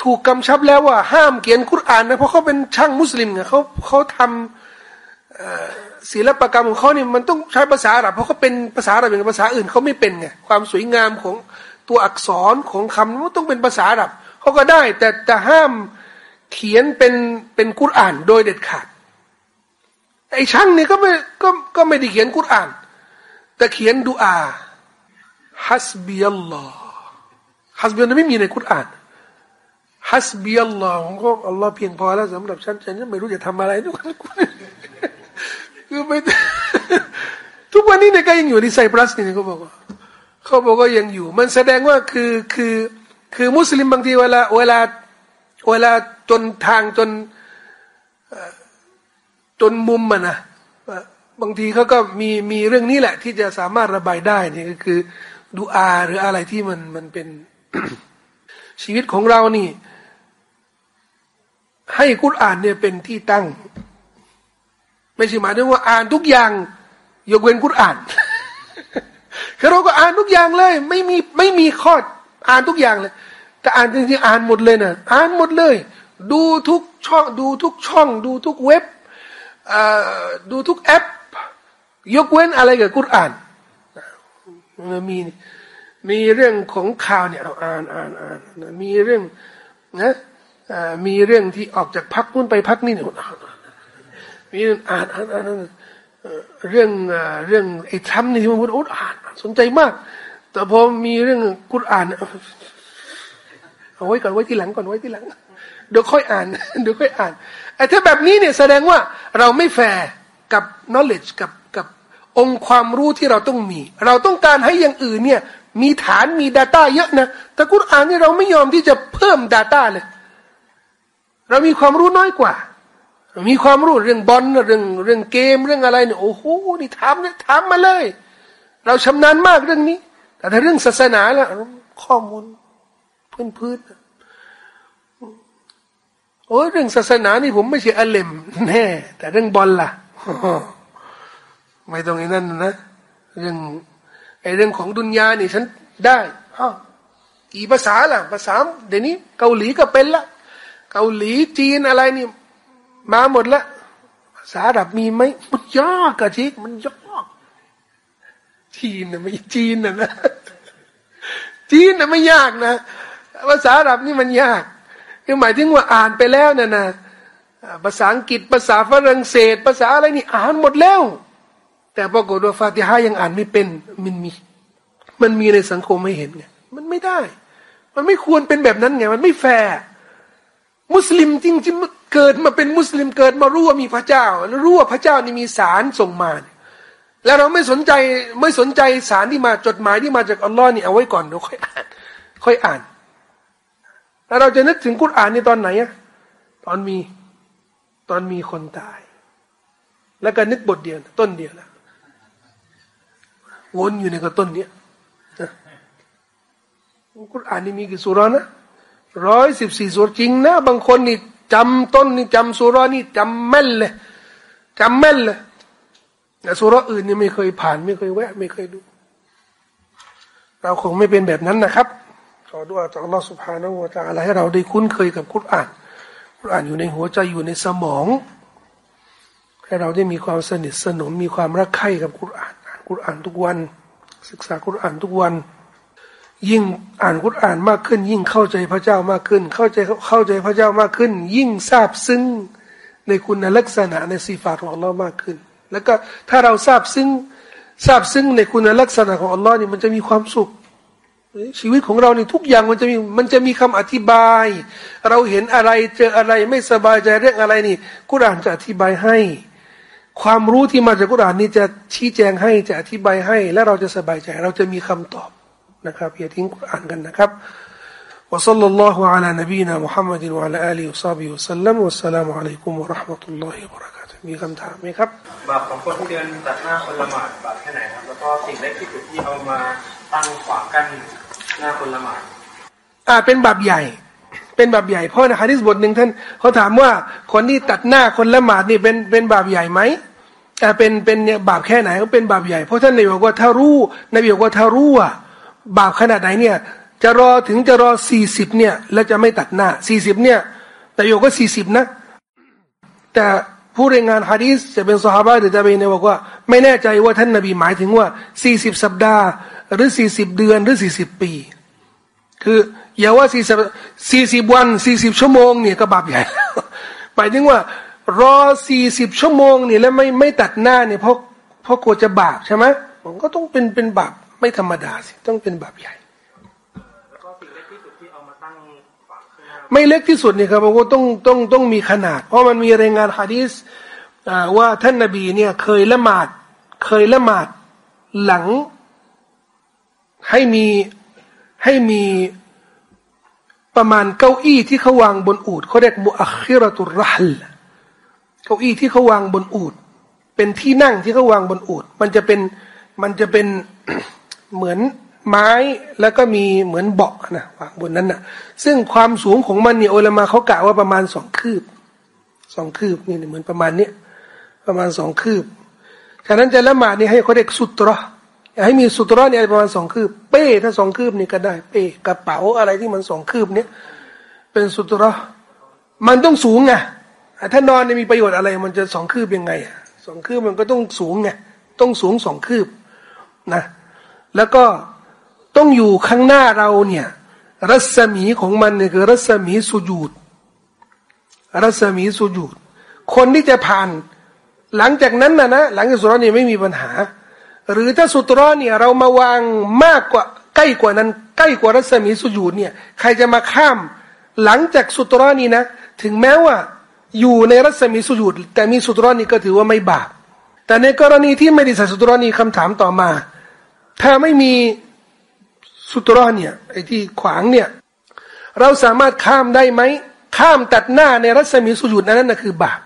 ถูกกำชับแล้วว่าห้ามเขียนคุรานนะเพราะเขาเป็นช่างมุสลิมไงเขาเขาทำ ศิลปกรรมของเขาเนี่ยมันต้องใช้ภาษาอาหรับเพราะเขาเป็นภาษาอาหรับอย่างภาษาอื่นเขาไม่เป็นไงความสวยงามของตัวอักษรของคำมันต้องเป็นภาษาอาหรับเขาก็ได้ แต่แต่ห้ามเขียนเป็นเป็นกุรอานโดยเด็ดขาดไอ้ช่างเนี่ยก็ไม่ก็ก็ไม่ได้เขียนกุรอาน แต่เขียนดูอาฮัสบีอัลลอฮ์ฮัสบีอัลลอฮ์ไม่มีในกุรอานฮัสบีอัลลอฮ์ของก็อัลลอฮ์เพียงพอแล้วสำหรับฉันฉันไม่รู้จะทำอะไรทุกคน คือไปทุกวันนี้เนี่ยก็ยังอยู่ในไซปรัสนี่เขาบอกว่าเขาบอกว่ายังอยู่ มันแสดงว่าคือคือคือมุสลิมบางทีเวลาเวลาเวลาจนทางจนจนมุมมันนะบางทีเขาก็มีมีเรื่องนี้แหละ ที่จะสามารถระบายได้นี่ก็คือดูอาหรืออะไรที่มันมันเป็นชีวิตของเรานี่ ให้กุรอานเนี่ยเป็นที่ตั้ง ไม่ใช่หมายถึงว่าอ่านทุกอย่างยกเว้นกุรอานคือเราก็อ่านทุกอย่างเลย ไม่มีไม่มีข้ออ่านทุกอย่างเลย แต่อ่านจริงๆอ่านหมดเลยนะอ่านหมดเลย ดูทุกช่องดูทุกช่อง ดูทุกเว็บดูทุกแอป ยกเว้นอะไรกับกุรอานมีมีเรื่องของข่าวเนี่ยเราอ่านอ่านอ่านมีเรื่องนะมีเรื่องที่ออกจากพักนู้นไปพักนี่เนี่ย มีอ่านอ่านอ่านเรื่องเรื่องไอ้ทำนี่ที่มันพูดอ่านสนใจมาก แต่พอมีเรื่องกุรอ่านเอาไว้ก่อนไว้ที่หลังก่อนไว้ที่หลังเดี๋ยวค่อยอ่านเดี๋ยวค่อยอ่านไอ้ถ้าแบบนี้เนี่ยแสดงว่าเราไม่แฟร์กับ knowledge กับกับองค์ความรู้ที่เราต้องมี เราต้องการให้อย่างอื่นเนี่ย มีฐานมี Data เยอะนะแต่กุรอ่านนี่เราไม่ยอมที่จะเพิ่ม Data เลย เรามีความรู้น้อยกว่า มีความรู้เรื่องบอลเรื่องเรื่องเกมเรื่องอะไรเนี่ยโอ้โหนี่ถามเนี่ยถามมาเลย เราชำนาญมากเรื่องนี้ แต่ถ้าเรื่องศาสนาล่ะข้อมูลพื้นพื้นโอ้เรื่องศาสนานี่ผมไม่ใช่อเลมแน่แต่เรื่องบอลล่ะไม่ต้องไอ้นั่นนะเรื่องไอ้เรื่องของดุนยานี่ฉันได้ฮะกี่ภาษาล่ะภาษาเดี๋ยวนี้ เกาหลีก็เป็นละเกาหลีจีนอะไรนี่ มาหมดละภาษาอับมีไหมมันยากกะทิมันยากจีนนะไม่จีนนะนะจีนนะไม่ยากนะภาษาอับนี่มันยากคือหมายถึงว่าอ่านไปแล้วนะนะภาษาอังกฤษภาษาฝรั่งเศส ภาษาอะไรนี่อ่านหมดแล้ว แต่ปรากฏว่าฟาติฮายังอ่านไม่เป็นมันมี มันมีในสังคมไม่เห็นไงมันไม่ได้ มันไม่ควรเป็นแบบนั้นไง มันไม่แฟร์มุสลิมจริงๆ เกิดมาเป็นมุสลิมเกิดมารู้ว่ามีพระเจ้าแล้วรู้ว่าพระเจ้านี่มีสารส่งมา แล้วเราไม่สนใจไม่สนใจสารที่มาจดหมายที่มาจากอัลลอฮ์นี่เอาไว้ก่อนเดี๋ยวค่อยอ่าน ค่อยอ่าน แล้วเราจะนึกถึงกุรอานในตอนไหนอะตอนมีตอนมีคนตาย แล้วก็นึกบทเดียวต้นเดียวแล้ววนอยู่ในกระต้นเนี้ยกุรอานนี่มีกี่สุรานะร้อยสิบสี่สุรจริงนะ บางคนนี่ จำต้นนี่จำสุรานี่จำแม่นเลยจำแม่นเลยแต่สุราอื่นนี่ไม่เคยผ่าน ไม่เคยแวะ ไม่เคยดู เราคงไม่เป็นแบบนั้นนะครับ ขอด้วยจากอัลลอฮฺสุบฮานาอูตะอะไรให้เราได้คุ้นเคยกับคุรานคุรานอยู่ในหัวใจอยู่ในสมอง ให้เราได้มีความสนิทสนมมีความรักใคร่กับคุรานอ่านคุรานทุกวัน ศึกษาคุรานทุกวัน ยิ่งอ่านคุรานมากขึ้น ยิ่งเข้าใจพระเจ้ามากขึ้น เข้าใจเข้าใจพระเจ้ามากขึ้น ยิ่งทราบซึ้งในคุณลักษณะในสีฟาของอัลลอฮ์มากขึ้น แล้วก็ถ้าเราทราบซึ้งทราบซึ้งในคุณลักษณะของอัลลอฮ์นี่มันจะมีความสุข ชีวิตของเราเนี่ทุกอย่างมันจะมีมันจะมีคำอธิบาย เราเห็นอะไรเจออะไรไม่สบายใจเรื่องอะไรนี่ กุรานจะอธิบายให้ ความรู้ที่มาจากกุรานนี่จะชี้แจงให้จะอธิบายให้ และเราจะสบายใจ เราจะมีคำตอบ นะครับอย่าทิ้งกุรานกันนะครับ وصلى الله على نبينا محمد وعلى آله وصحبه وسلم والسلام عليكم ورحمة الله وبركاته มีคำถามไหมครับบาปของคนที่เดินตัดหน้าคนละหมาดบาปแค่ไหนครับแล้วก็สิ่งเล็กที่สุดที่เอามาตั้งขวางกันหน้าคนละหมาดอ่าเป็นบาปใหญ่ เป็นบาปใหญ่เพราะในฮะดิษบทหนึ่งท่านเขาถามว่าคนที่ตัดหน้าคนละหมาดนี่เป็นเป็นบาปใหญ่ไหมแต่เป็นเป็นเนี่ยบาปแค่ไหนก็เป็นบาปใหญ่เพราะท่านนายบอกว่าถ้ารู้นายบอกว่าถ้ารู้ว่า บาปขนาดไหนเนี่ย จะรอถึงจะรอสี่สิบเนี่ย แล้วจะไม่ตัดหน้าสี่สิบเนี่ย แต่โยก็สี่สิบนะ แต่ผู้รายงานฮะดีษจะเป็นสฮาบะหรือจะเป็นเนี่ยบอกว่า ไม่แน่ใจว่าท่านนบีหมายถึงว่าสี่สิบสัปดาห์ หรือสี่สิบเดือนหรือสี่สิบปี คืออย่าว่าสี่สิบสี่สิบวันสี่สิบชั่วโมงเนี่ยก็บาปใหญ่หมายถึงว่ารอสี่สิบชั่วโมงเนี่ยแล้วไม่ไม่ตัดหน้าเนี่ยเพราะเพราะกลัวจะบาปใช่ไหมมันก็ต้องเป็นเป็นบาป ไม่ธรรมดาสิต้องเป็นบาปใหญ่ไม่เล็กที่สุดนี่ครับเพราะว่าต้องต้องต้องมีขนาด เพราะมันมีรายงานฮะดีษว่าท่านนบีเนี่ยเคยละหมาด เคยละหมาดหลังให้มีให้มีประมาณเก้าอี้ที่เขาวางบนอูดเขาเรียกมุอัคิรตุรัลเก้าอี้ที่เขาวางบนอูดเป็นที่นั่งที่เขาวางบนอูดมันจะเป็นมันจะเป็น เหมือนไม้แล้วก็มีเหมือนเบาะนะวางบนนั้นนะซึ่งความสูงของมันเนี่ยโอลมาเขากะว่าประมาณสองคืบสองคืบนี่เหมือนประมาณเนี้ยประมาณสองคืบฉะนั้นจะละหมาดนี่ให้เขาเรียกสุตรอให้มีสุตรเนี่ยประมาณสองคืบ เป้ถ้าสองคืบนี่ก็ได้ เป้กระเป๋าอะไรที่มันสองคืบเนี่ยเป็นสุตรมันต้องสูงไงถ้านอนเนี่ยมีประโยชน์อะไร มันจะสองคืบยังไงสองคืบมันก็ต้องสูงไงต้องสูงสองคืบนะ แล้วก็ต้องอยู่ข้างหน้าเราเนี่ย รัศมีของมันเนี่ยคือ รัศมีสุญูดรัศมีสุญูดคนที่จะผ่าน หลังจากนั้นนะนะหลังจากสุรนี่ไม่มีปัญหา หรือถ้าสุตรอเนี่ย เรามาวางมากกว่าใกล้กว่านั้น ใกล้กว่ารัศมีสุญูดเนี่ย ใครจะมาข้าม หลังจากสุตรอนี่นะ ถึงแม้ว่าอยู่ในรัศมีสุญูดแต่มีสุตรอนี่ก็ถือว่าไม่บาปแต่ในกรณีที่ไม่ได้ใส่สุตรอนี่คำถามต่อมา ถ้าไม่มีสุตรอเนี่ยไอ้ที่ขวางเนี่ยเราสามารถข้ามได้ไหมข้ามตัดหน้าในรัศมีสุญูดนั้นน่ะคือบาป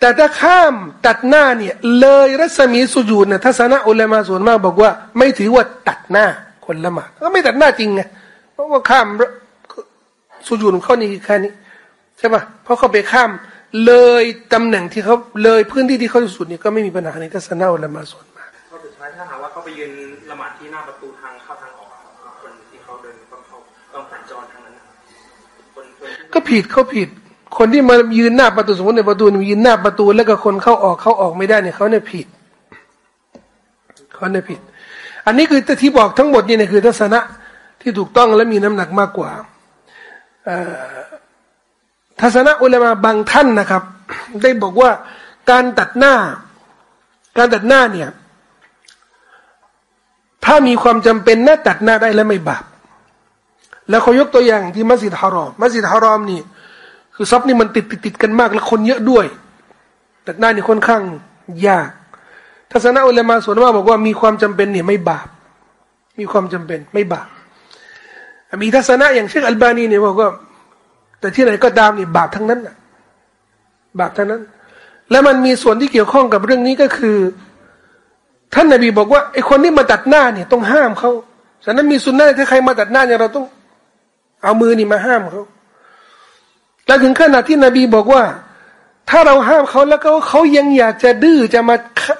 แต่ถ้าข้ามตัดหน้าเนี่ยเลยรัศมีสุญูดเนี่ยทัศนะอุลามาส่วนมากบอกว่า ไม่ถือว่าตัดหน้าคนละหมาดก็ไม่ตัดหน้าจริงไงเพราะว่าข้ามสุญูนเขานี่แค่นี้ใช่ปะเพราะเขาไปข้ามเลยตำแหน่งที่เขาเลยพื้นที่ที่เขาสุดนี่ก็ไม่มีปัญหาในทัศนะอุลามาส่วนมากข้อสุดท้ายถ้าหาว่า ก็ผิดเขาผิด คนที่มายืนหน้าประตูสมมติในประตูยืนหน้าประตู แล้วก็คนเข้าออกเข้าออกไม่ได้เนี่ยเขาเนี่ยผิดเขาเนี่ยผิด อันนี้คือที่บอกทั้งหมดนี่เนี่ยคือทัศนะที่ถูกต้องและมีน้ำหนักมากกว่าทัศนะอุลามาบางท่านนะครับ ได้บอกว่าการตัดหน้า การตัดหน้าเนี่ย ถ้ามีความจำเป็นน่าตัดหน้าได้และไม่บาป แล้วเขายกตัวอย่างที่มัสยิดฮารอม มัสยิดฮารอมนี่ คือซับนี่มันติดติดติดกันมากและคนเยอะด้วย แตัดหน้านี่ค่อนข้างยาก ทัศนะอุลามาส่วนมากบอกว่ามีความจำเป็นเนี่ยไม่บาป มีความจำเป็นไม่บาป มีทัศนะอย่างเช่นอัลบานีเนี่ยบอกว่า แต่ที่ไหนก็ตามนี่บาปทั้งนั้นนะบาปทั้งนั้น และมันมีส่วนที่เกี่ยวข้องกับเรื่องนี้ก็คือ ท่านนาบีบอกว่าไอ้คนที่มาตัดหน้าเนี่ยต้องห้ามเขาฉะนั้นมีสุนนะถ้าใครมาตัดหน้าเนี่ยเราต้อง เอามือนี่มาห้ามเขาแล้วถึงขนาดที่นบีบอกว่า ถ้าเราห้ามเขาแล้วก็เขายังอยากจะดื้อจะมา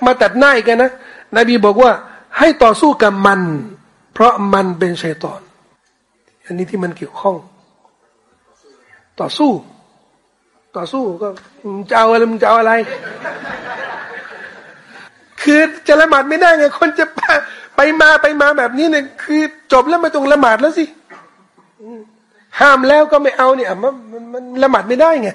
มาตัดหน้าอีกนะนบีบอกว่า ให้ต่อสู้กับมัน เพราะมันเป็นชัยตอน อันนี้ที่มันเกี่ยวข้อง ต่อสู้ ต่อสู้ก็จะเอาอะไรมึงจะเอาอะไร คือจะละหมาดไม่ได้ไงคนจะไปมาไปมาแบบนี้เนี่ยคือ จบแล้วไม่ต้องละหมาดแล้วสิ ห้ามแล้วก็ไม่เอาเนี่ยมันมันละหมาดไม่ได้ไง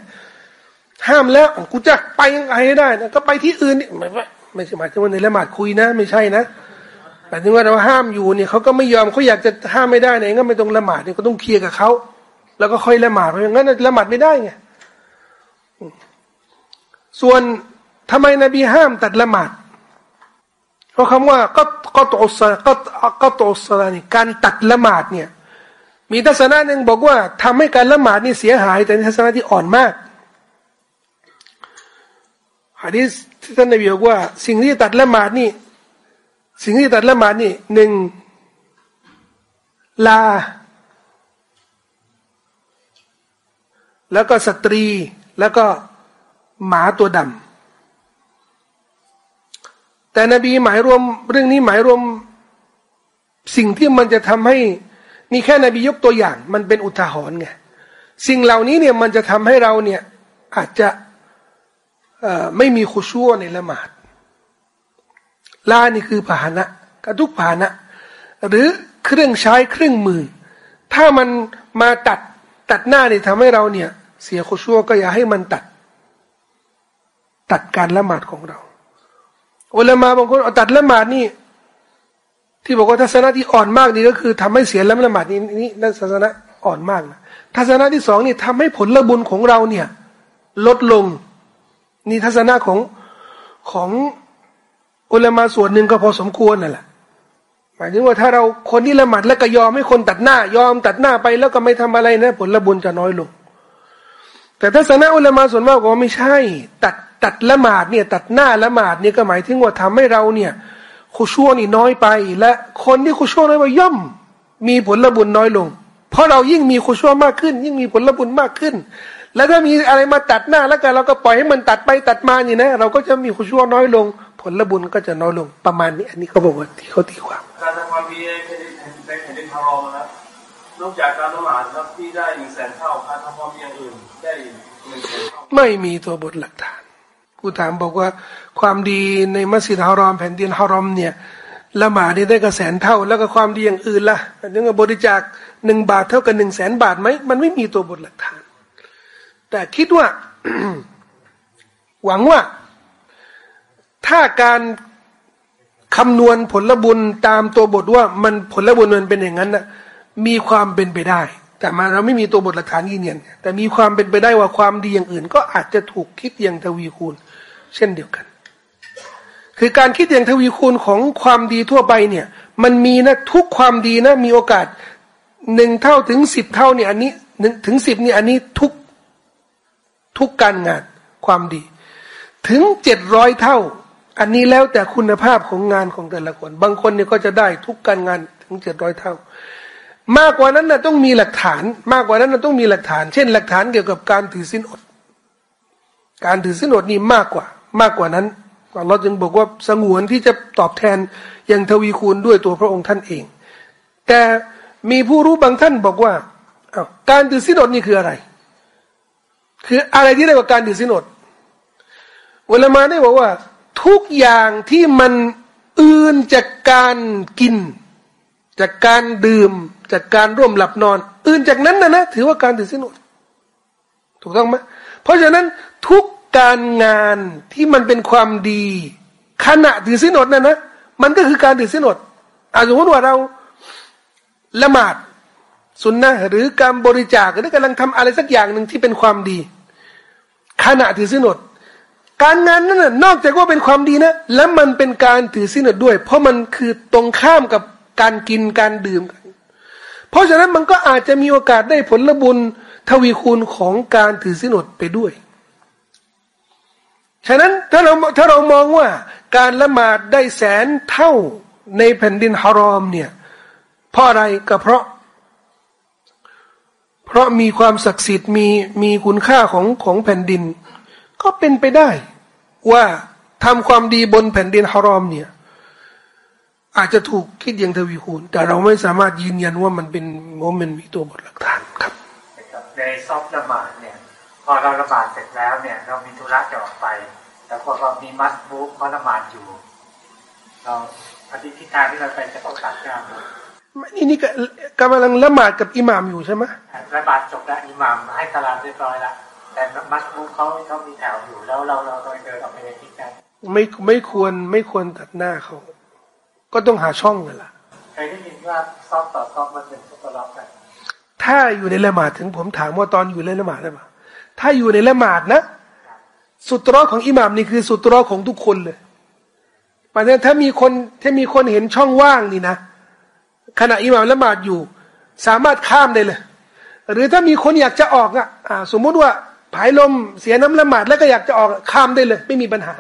ห้ามแล้วกูจะไปยังไงได้นะก็ไปที่อื่นนี่ไม่ไม่ใช่หมายถึงว่าในละหมาดคุยนะ ไม่ใช่นะแต่ถึงว่าเราห้ามอยู่เนี่ยเขาก็ไม่ยอมเขาอยากจะห้ามไม่ได้เนี่ยก็ไม่ต้องละหมาดเนี่ยก็ต้องเคลียร์กับเขาแล้วก็ค่อยละหมาดเพราะงั้นละหมาดไม่ได้ไงส่วนทำไมนบีห้ามตัดละหมาดเพราะคำว่าก็ก็ตอสก็ก็ตอสนี่การตัดละหมาดเนี่ย มีทัศนะหนึ่งบอกว่าทำให้การละหมาดนี่เสียหาย แต่ทัศนะที่อ่อนมากฮะดีษที่ท่านนบีบอกว่า สิ่งที่ตัดละหมาดนี่ สิ่งที่ตัดละหมาดนี่หนึ่งลา แล้วก็สตรี แล้วก็หมาตัวดำแต่นบีหมายรวมเรื่องนี้หมายรวม สิ่งที่มันจะทำให้ นี่แค่นบียกตัวอย่าง มันเป็นอุทาหรณ์ไงสิ่งเหล่านี้เนี่ยมันจะทำให้เราเนี่ยอาจจะไม่มีคุชัวในละหมาดล่านี่คือพาหนะกระทุกพาหนะ หรือเครื่องใช้เครื่องมือ ถ้ามันมาตัดตัดหน้าเนี่ยทำให้เราเนี่ย เสียคุชัวก็อย่าให้มันตัด ตัดการละหมาดของเราอุลามาบางคนเอาตัดละหมาดนี่ ที่บอกว่าทัศนะที่อ่อนมากนี่ก็คือทำให้เสียละละหมาดนี่นี่นั่นทัศนะอ่อนมากนะทัศนะที่สองนี่ทำให้ผลละบุญของเราเนี่ย ลดลง นี่ทัศนะของของอุลามาส่วนหนึ่งก็พอสมควรนั่นแหละหมายถึงว่าถ้าเราคนที่ละหมาดแล้วก็ยอมให้คนตัดหน้า ยอมตัดหน้าไปแล้วก็ไม่ทำอะไรนะ ผลละบุญจะน้อยลง แต่ถ้าสนะอุลามาส่วนมากบอกว่าไม่ใช่ ตัดตัดละหมาดเนี่ย ตัดหน้าละหมาดเนี่ยก็หมายถึงว่าทำให้เราเนี่ย คุชัวนี่น้อยไป และคนที่คุชัวน้อยไปย่อม มีผลบุญน้อยลง เพราะเรายิ่งมีคุชัวมากขึ้น ยิ่งมีผลบุญมากขึ้น แล้วถ้ามีอะไรมาตัดหน้าแล้วกันเราก็ปล่อยให้มันตัดไปตัดมานี่นะ เราก็จะมีคุชัวน้อยลง ผลบุญก็จะน้อยลงประมาณนี้ อันนี้เขาบอกว่าที่เขาตีความการทำความดีในแผ่นดินฮารอมนะนอกจากการละหมาดครับที่ได้หนึ่งแสนเท่าการทำความดีอย่างอื่นได้ไม่มีตัวบทหลักฐาน ผู้ถามบอกว่าความดีในมัสยิดฮารอม แผ่นดินฮารอมเนี่ยละหมาดนี่ได้กระแสนเท่า แล้วก็ความดีอย่างอื่นละ่ะนึกว่าบริจาคหนึ่งบาทเท่ากับหนึ่งแสนบาทไหมมันไม่มีตัวบทหลักฐาน แต่คิดว่า หวังว่า ถ้าการคำนวณผลบุญตามตัวบทว่ามันผลบุญมันเป็นอย่างนั้นนะมีความเป็นไปได้ แต่มาเราไม่มีตัวบทหลักฐานยืนยันแต่มีความเป็นไปได้ว่าความดีอย่างอื่น ก็อาจจะถูกคิดอย่างทวีคูณ เช่นเดียวกัน คือการคิดอย่างทวีคูณของความดีทั่วไปเนี่ย มันมีนะทุกความดีนะ มีโอกาสหนึ่งเท่าถึงสิบเท่าเนี่ยอันนี้หนึ่งถึงสิบเนี่ยอันนี้ทุกทุกการงานความดี ถึงเจ็ดร้อยเท่า อันนี้แล้วแต่คุณภาพของงานของแต่ละคน บางคนเนี่ยก็จะได้ทุกการงานถึงเจ็ดร้อยเท่า มากกว่านั้นนะต้องมีหลักฐาน มากกว่านั้นนะต้องมีหลักฐาน เช่น หลักฐานเกี่ยวกับการถือสินอด การถือสินอดนี่มากกว่า มากกว่านั้นเราจึงบอกว่าสงวนที่จะตอบแทนอย่างทวีคูณด้วยตัวพระองค์ท่านเอง แต่มีผู้รู้บางท่านบอกว่าการถือสินอดนี่คืออะไร คืออะไรที่เรียกว่าการถือสินอดเวลามาได้บอกว่า ทุกอย่างที่มันอื่นจากการกิน จากการดื่มจากการร่วมหลับนอนอื่นจากนั้นนะนะถือว่าการถือสินอดถูกต้องไหมเพราะฉะนั้นทุกการงานที่มันเป็นความดี ขณะถือสินอดนั่นนะมันก็คือการถือสินอดอาสมมติว่าเราละหมาดสุนนะหรือการบริจาคหรือกำลังทำอะไรสักอย่างหนึ่งที่เป็นความดี ขณะถือสินอดการงานนั้นน่ะนอกจากว่าเป็นความดีนะ แล้วมันเป็นการถือสินอดด้วย เพราะมันคือตรงข้ามกับ การกินการดื่มกันเพราะฉะนั้นมันก็อาจจะมีโอกาสได้ผลบุญทวีคูณของการถือสินอดไปด้วย ฉะนั้นถ้าเราถ้าเรามองว่าการละหมาดได้แสนเท่าในแผ่นดินฮารอมเนี่ยเพราะอะไรก็เพราะ เพราะมีความศักดิ์สิทธิ์มีมีคุณค่าของของแผ่นดิน ก็เป็นไปได้ ว่าทำความดีบนแผ่นดินฮารอมเนี่ย อาจจะถูกคิดอย่างทวีคูณ แต่เราไม่สามารถยืนยันว่ามันเป็นว่ามันมีตัวบทหลักฐานครับในซอฟละหมาดเนี่ย พอเราละหมาดเสร็จแล้วเนี่ย เรามีธุระจะออกไป แต่พอเรามีมัสบูฟเพราะละหมาดอยู่ เราอธิษฐานที่เราไปจะต้องตัดยานี่นี่กำลังละหมาดกับอิหมามอยู่ใช่ไหมละหมาดจบแล้วอิหมามให้สลามเรียบร้อยแล้วแต่มัสบูเขาเขามีแถวอยู่แล้วเราเราโดยเดินออกไปในทิศนั้นไม่ไม่ควรไม่ควรตัดหน้าเขา ก็ต้องหาช่องกันล่ะเคยได้ยินว่าซอฟต่อซอฟมันเป็นสุตล็อกกัน ถ้าอยู่ในละหมาดถึงผมถามว่าตอนอยู่ในละหมาดได้ไหมถ้าอยู่ในละหมาดนะ สุตรอของอิหมามนี่คือสุตรอของทุกคนเลยเพราะฉะนั้นถ้ามีคนถ้ามีคนเห็นช่องว่างนี่นะขณะอิหมามละหมาดอยู่ สามารถข้ามได้เลย หรือถ้ามีคนอยากจะออกอะสมมุติว่าผายลมเสียน้ำละหมาดแล้วก็อยากจะออกข้ามได้เลย ไม่มีปัญหา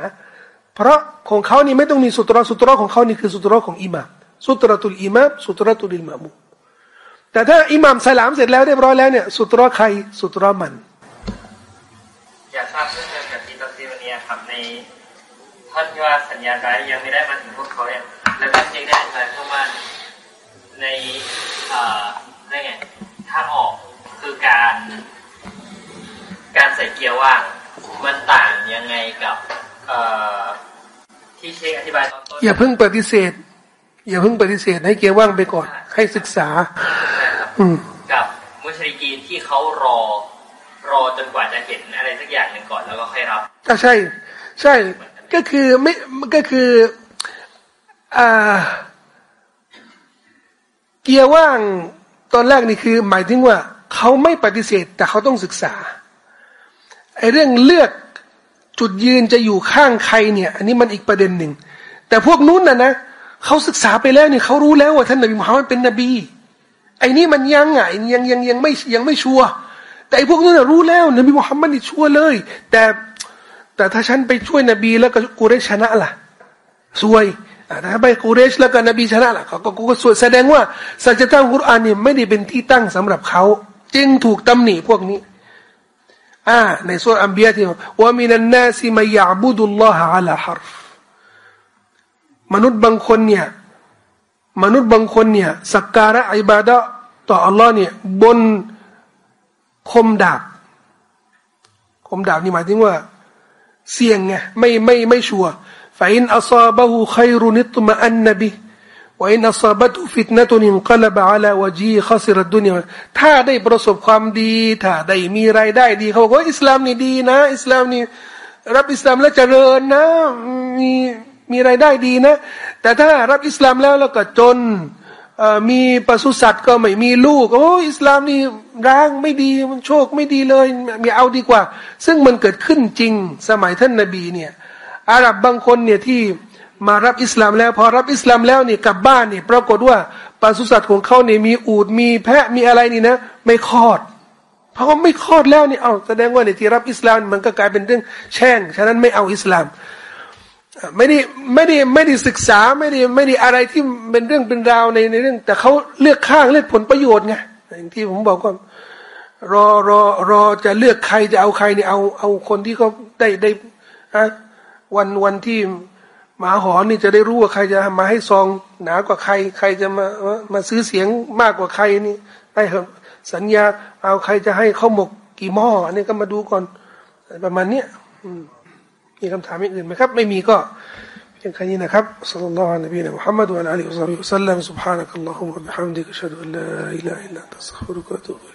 เพราะของเขานี่ไม่ต้องมีสุตรสุตรของเขานี่คือสุตรของอิหมามสุตรตุลอิมามสุตรตุลิมามุแต่ถ้าอิหมามสลามเสร็จแล้วเรียบร้อยแล้วเนี่ยสุตรใครสุตรมันอยากทราบเรื่องเกี่ยวกับที่ตัซีวันนี้ครับในท่านว่าสัญญาใจยังไม่ได้มาถึงพวกเขาเนี่ยแล้วก็ยังได้อธิบายเข้ามาในเอ่อได้ไงถ้าออกคือการ การใส่เกียร์ว่างมันต่างยังไงกับ ที่เชคอธิบายตอนต้นอย่าเพิ่งปฏิเสธ อย่าเพิ่งปฏิเสธให้เกียร์ว่างไปก่อน ให้ศึกษาอืกับมุชริกีนที่เขารอ รอจนกว่าจะเห็นอะไรสักอย่างหนึ่งก่อนแล้วก็ค่อยรับอ่าใช่ ใช่ ก็คือไม่ก็คืออ่าเกียร์ว่างตอนแรกนี่คือ หมายถึงว่าเขาไม่ปฏิเสธ แต่เขาต้องศึกษาไอ้เรื่องเลือก จุดยืนจะอยู่ข้างใครเนี่ย อันนี้มันอีกประเด็นหนึ่ง แต่พวกนู้นน่ะนะเขาศึกษาไปแล้วเนี่ยเขารู้แล้วว่าท่านนบีมุฮัมมัดเป็นนบี ไอ้นี่มันยังไงยังยังยังไม่ยังไม่ชัวร์แต่ไอ้พวกนู้นน่ะรู้แล้วนบีมุฮัมมัดนี่ชัวร์เลย แต่แต่ถ้าฉันไปช่วยนบีแล้วก็กูได้ชนะล่ะซวยถ้าไปกูเรชแล้วก็นบีชนะล่ะเขาก็กูก็สวยแสดงว่าสัจธรรมกุรอานเนี่ยไม่ได้เป็นที่ตั้งสำหรับเขา จึงถูกตำหนิพวกนี้ อ่าในสุรอัมบียที่ว่ามีนันนาซิมายาบุดุลลอฮะอัลฮาร์ฟมนุษย์บางคนเนี่ยมนุษย์บางคนเนี่ยสักการะอิบาดะต่ออัลลอฮ์เนี่ยบนคมดาบคมดาบนี่หมายถึงว่า เสี่ยงไงไม่ไม่ไม่ชัวร์فإن أصابه خير اطمأن به وإن أصابته فتنة انقلب على وجهه خسر الدنياถ้าได้ประสบความดี ถ้าได้มีรายได้ดี เขาบอกว่าอิสลามนี่ดีนะ อิสลามนี่รับอิสลามแล้วเจริญนะ มีมีรายได้ดีนะ แต่ถ้ารับอิสลามแล้วแล้วก็จนมีปศุสัตว์ก็ไม่มีลูก โอ้อิสลามนี่ร้างไม่ดีมันโชคไม่ดีเลยมีเอาดีกว่า ซึ่งมันเกิดขึ้นจริงสมัยท่านนบีเนี่ย อาหรับบางคนเนี่ยที่ มารับอิสลามแล้ว พอรับอิสลามแล้วนี่กลับบ้านนี่ปรากฏว่าปศุสัตว์ของเขาเนี่ยมีอูดมีแพะมีอะไรนี่นะ ไม่คลอดเพราะว่าไม่คลอดแล้วนี่เอาแสดงว่าในที่รับอิสลามมันก็กลายเป็นเรื่องแช่งฉะนั้นไม่เอาอิสลามไม่ได้ไม่ได้ไม่ได้ศึกษาไม่ได้ไม่ได้อะไรที่เป็นเรื่องเป็นราวในในเรื่อง แต่เขาเลือกข้างเลือกผลประโยชน์ไงอย่างที่ผมบอกว่ารอรอรอจะเลือกใครจะเอาใครเนี่ยเอาเอาคนที่เขาได้ได้อะวันวันที่ มาหอนี่จะได้รู้ว่าใครจะมาให้ซองหนากว่าใคร ใครจะมามาซื้อเสียงมากกว่าใครนี่ได้สัญญา เอาใครจะให้ข้าวหมกกี่หม้ออันนี้ก็มาดูก่อนประมาณเนี้ยมีคำถามอย่างอื่นไหมครับ ไม่มีก็เพียงแค่นี้นะครับสัลลัลลอฮุอะลัยฮิวะมุฮัมมัดวะอัลลอฮิวะซัลลัมซุบฮานะกัลลอฮุมะบิฮัมดิกะชัดุอัลลอฮิลาอิลลันตะสซัฆฟิรุกะวะตูบุ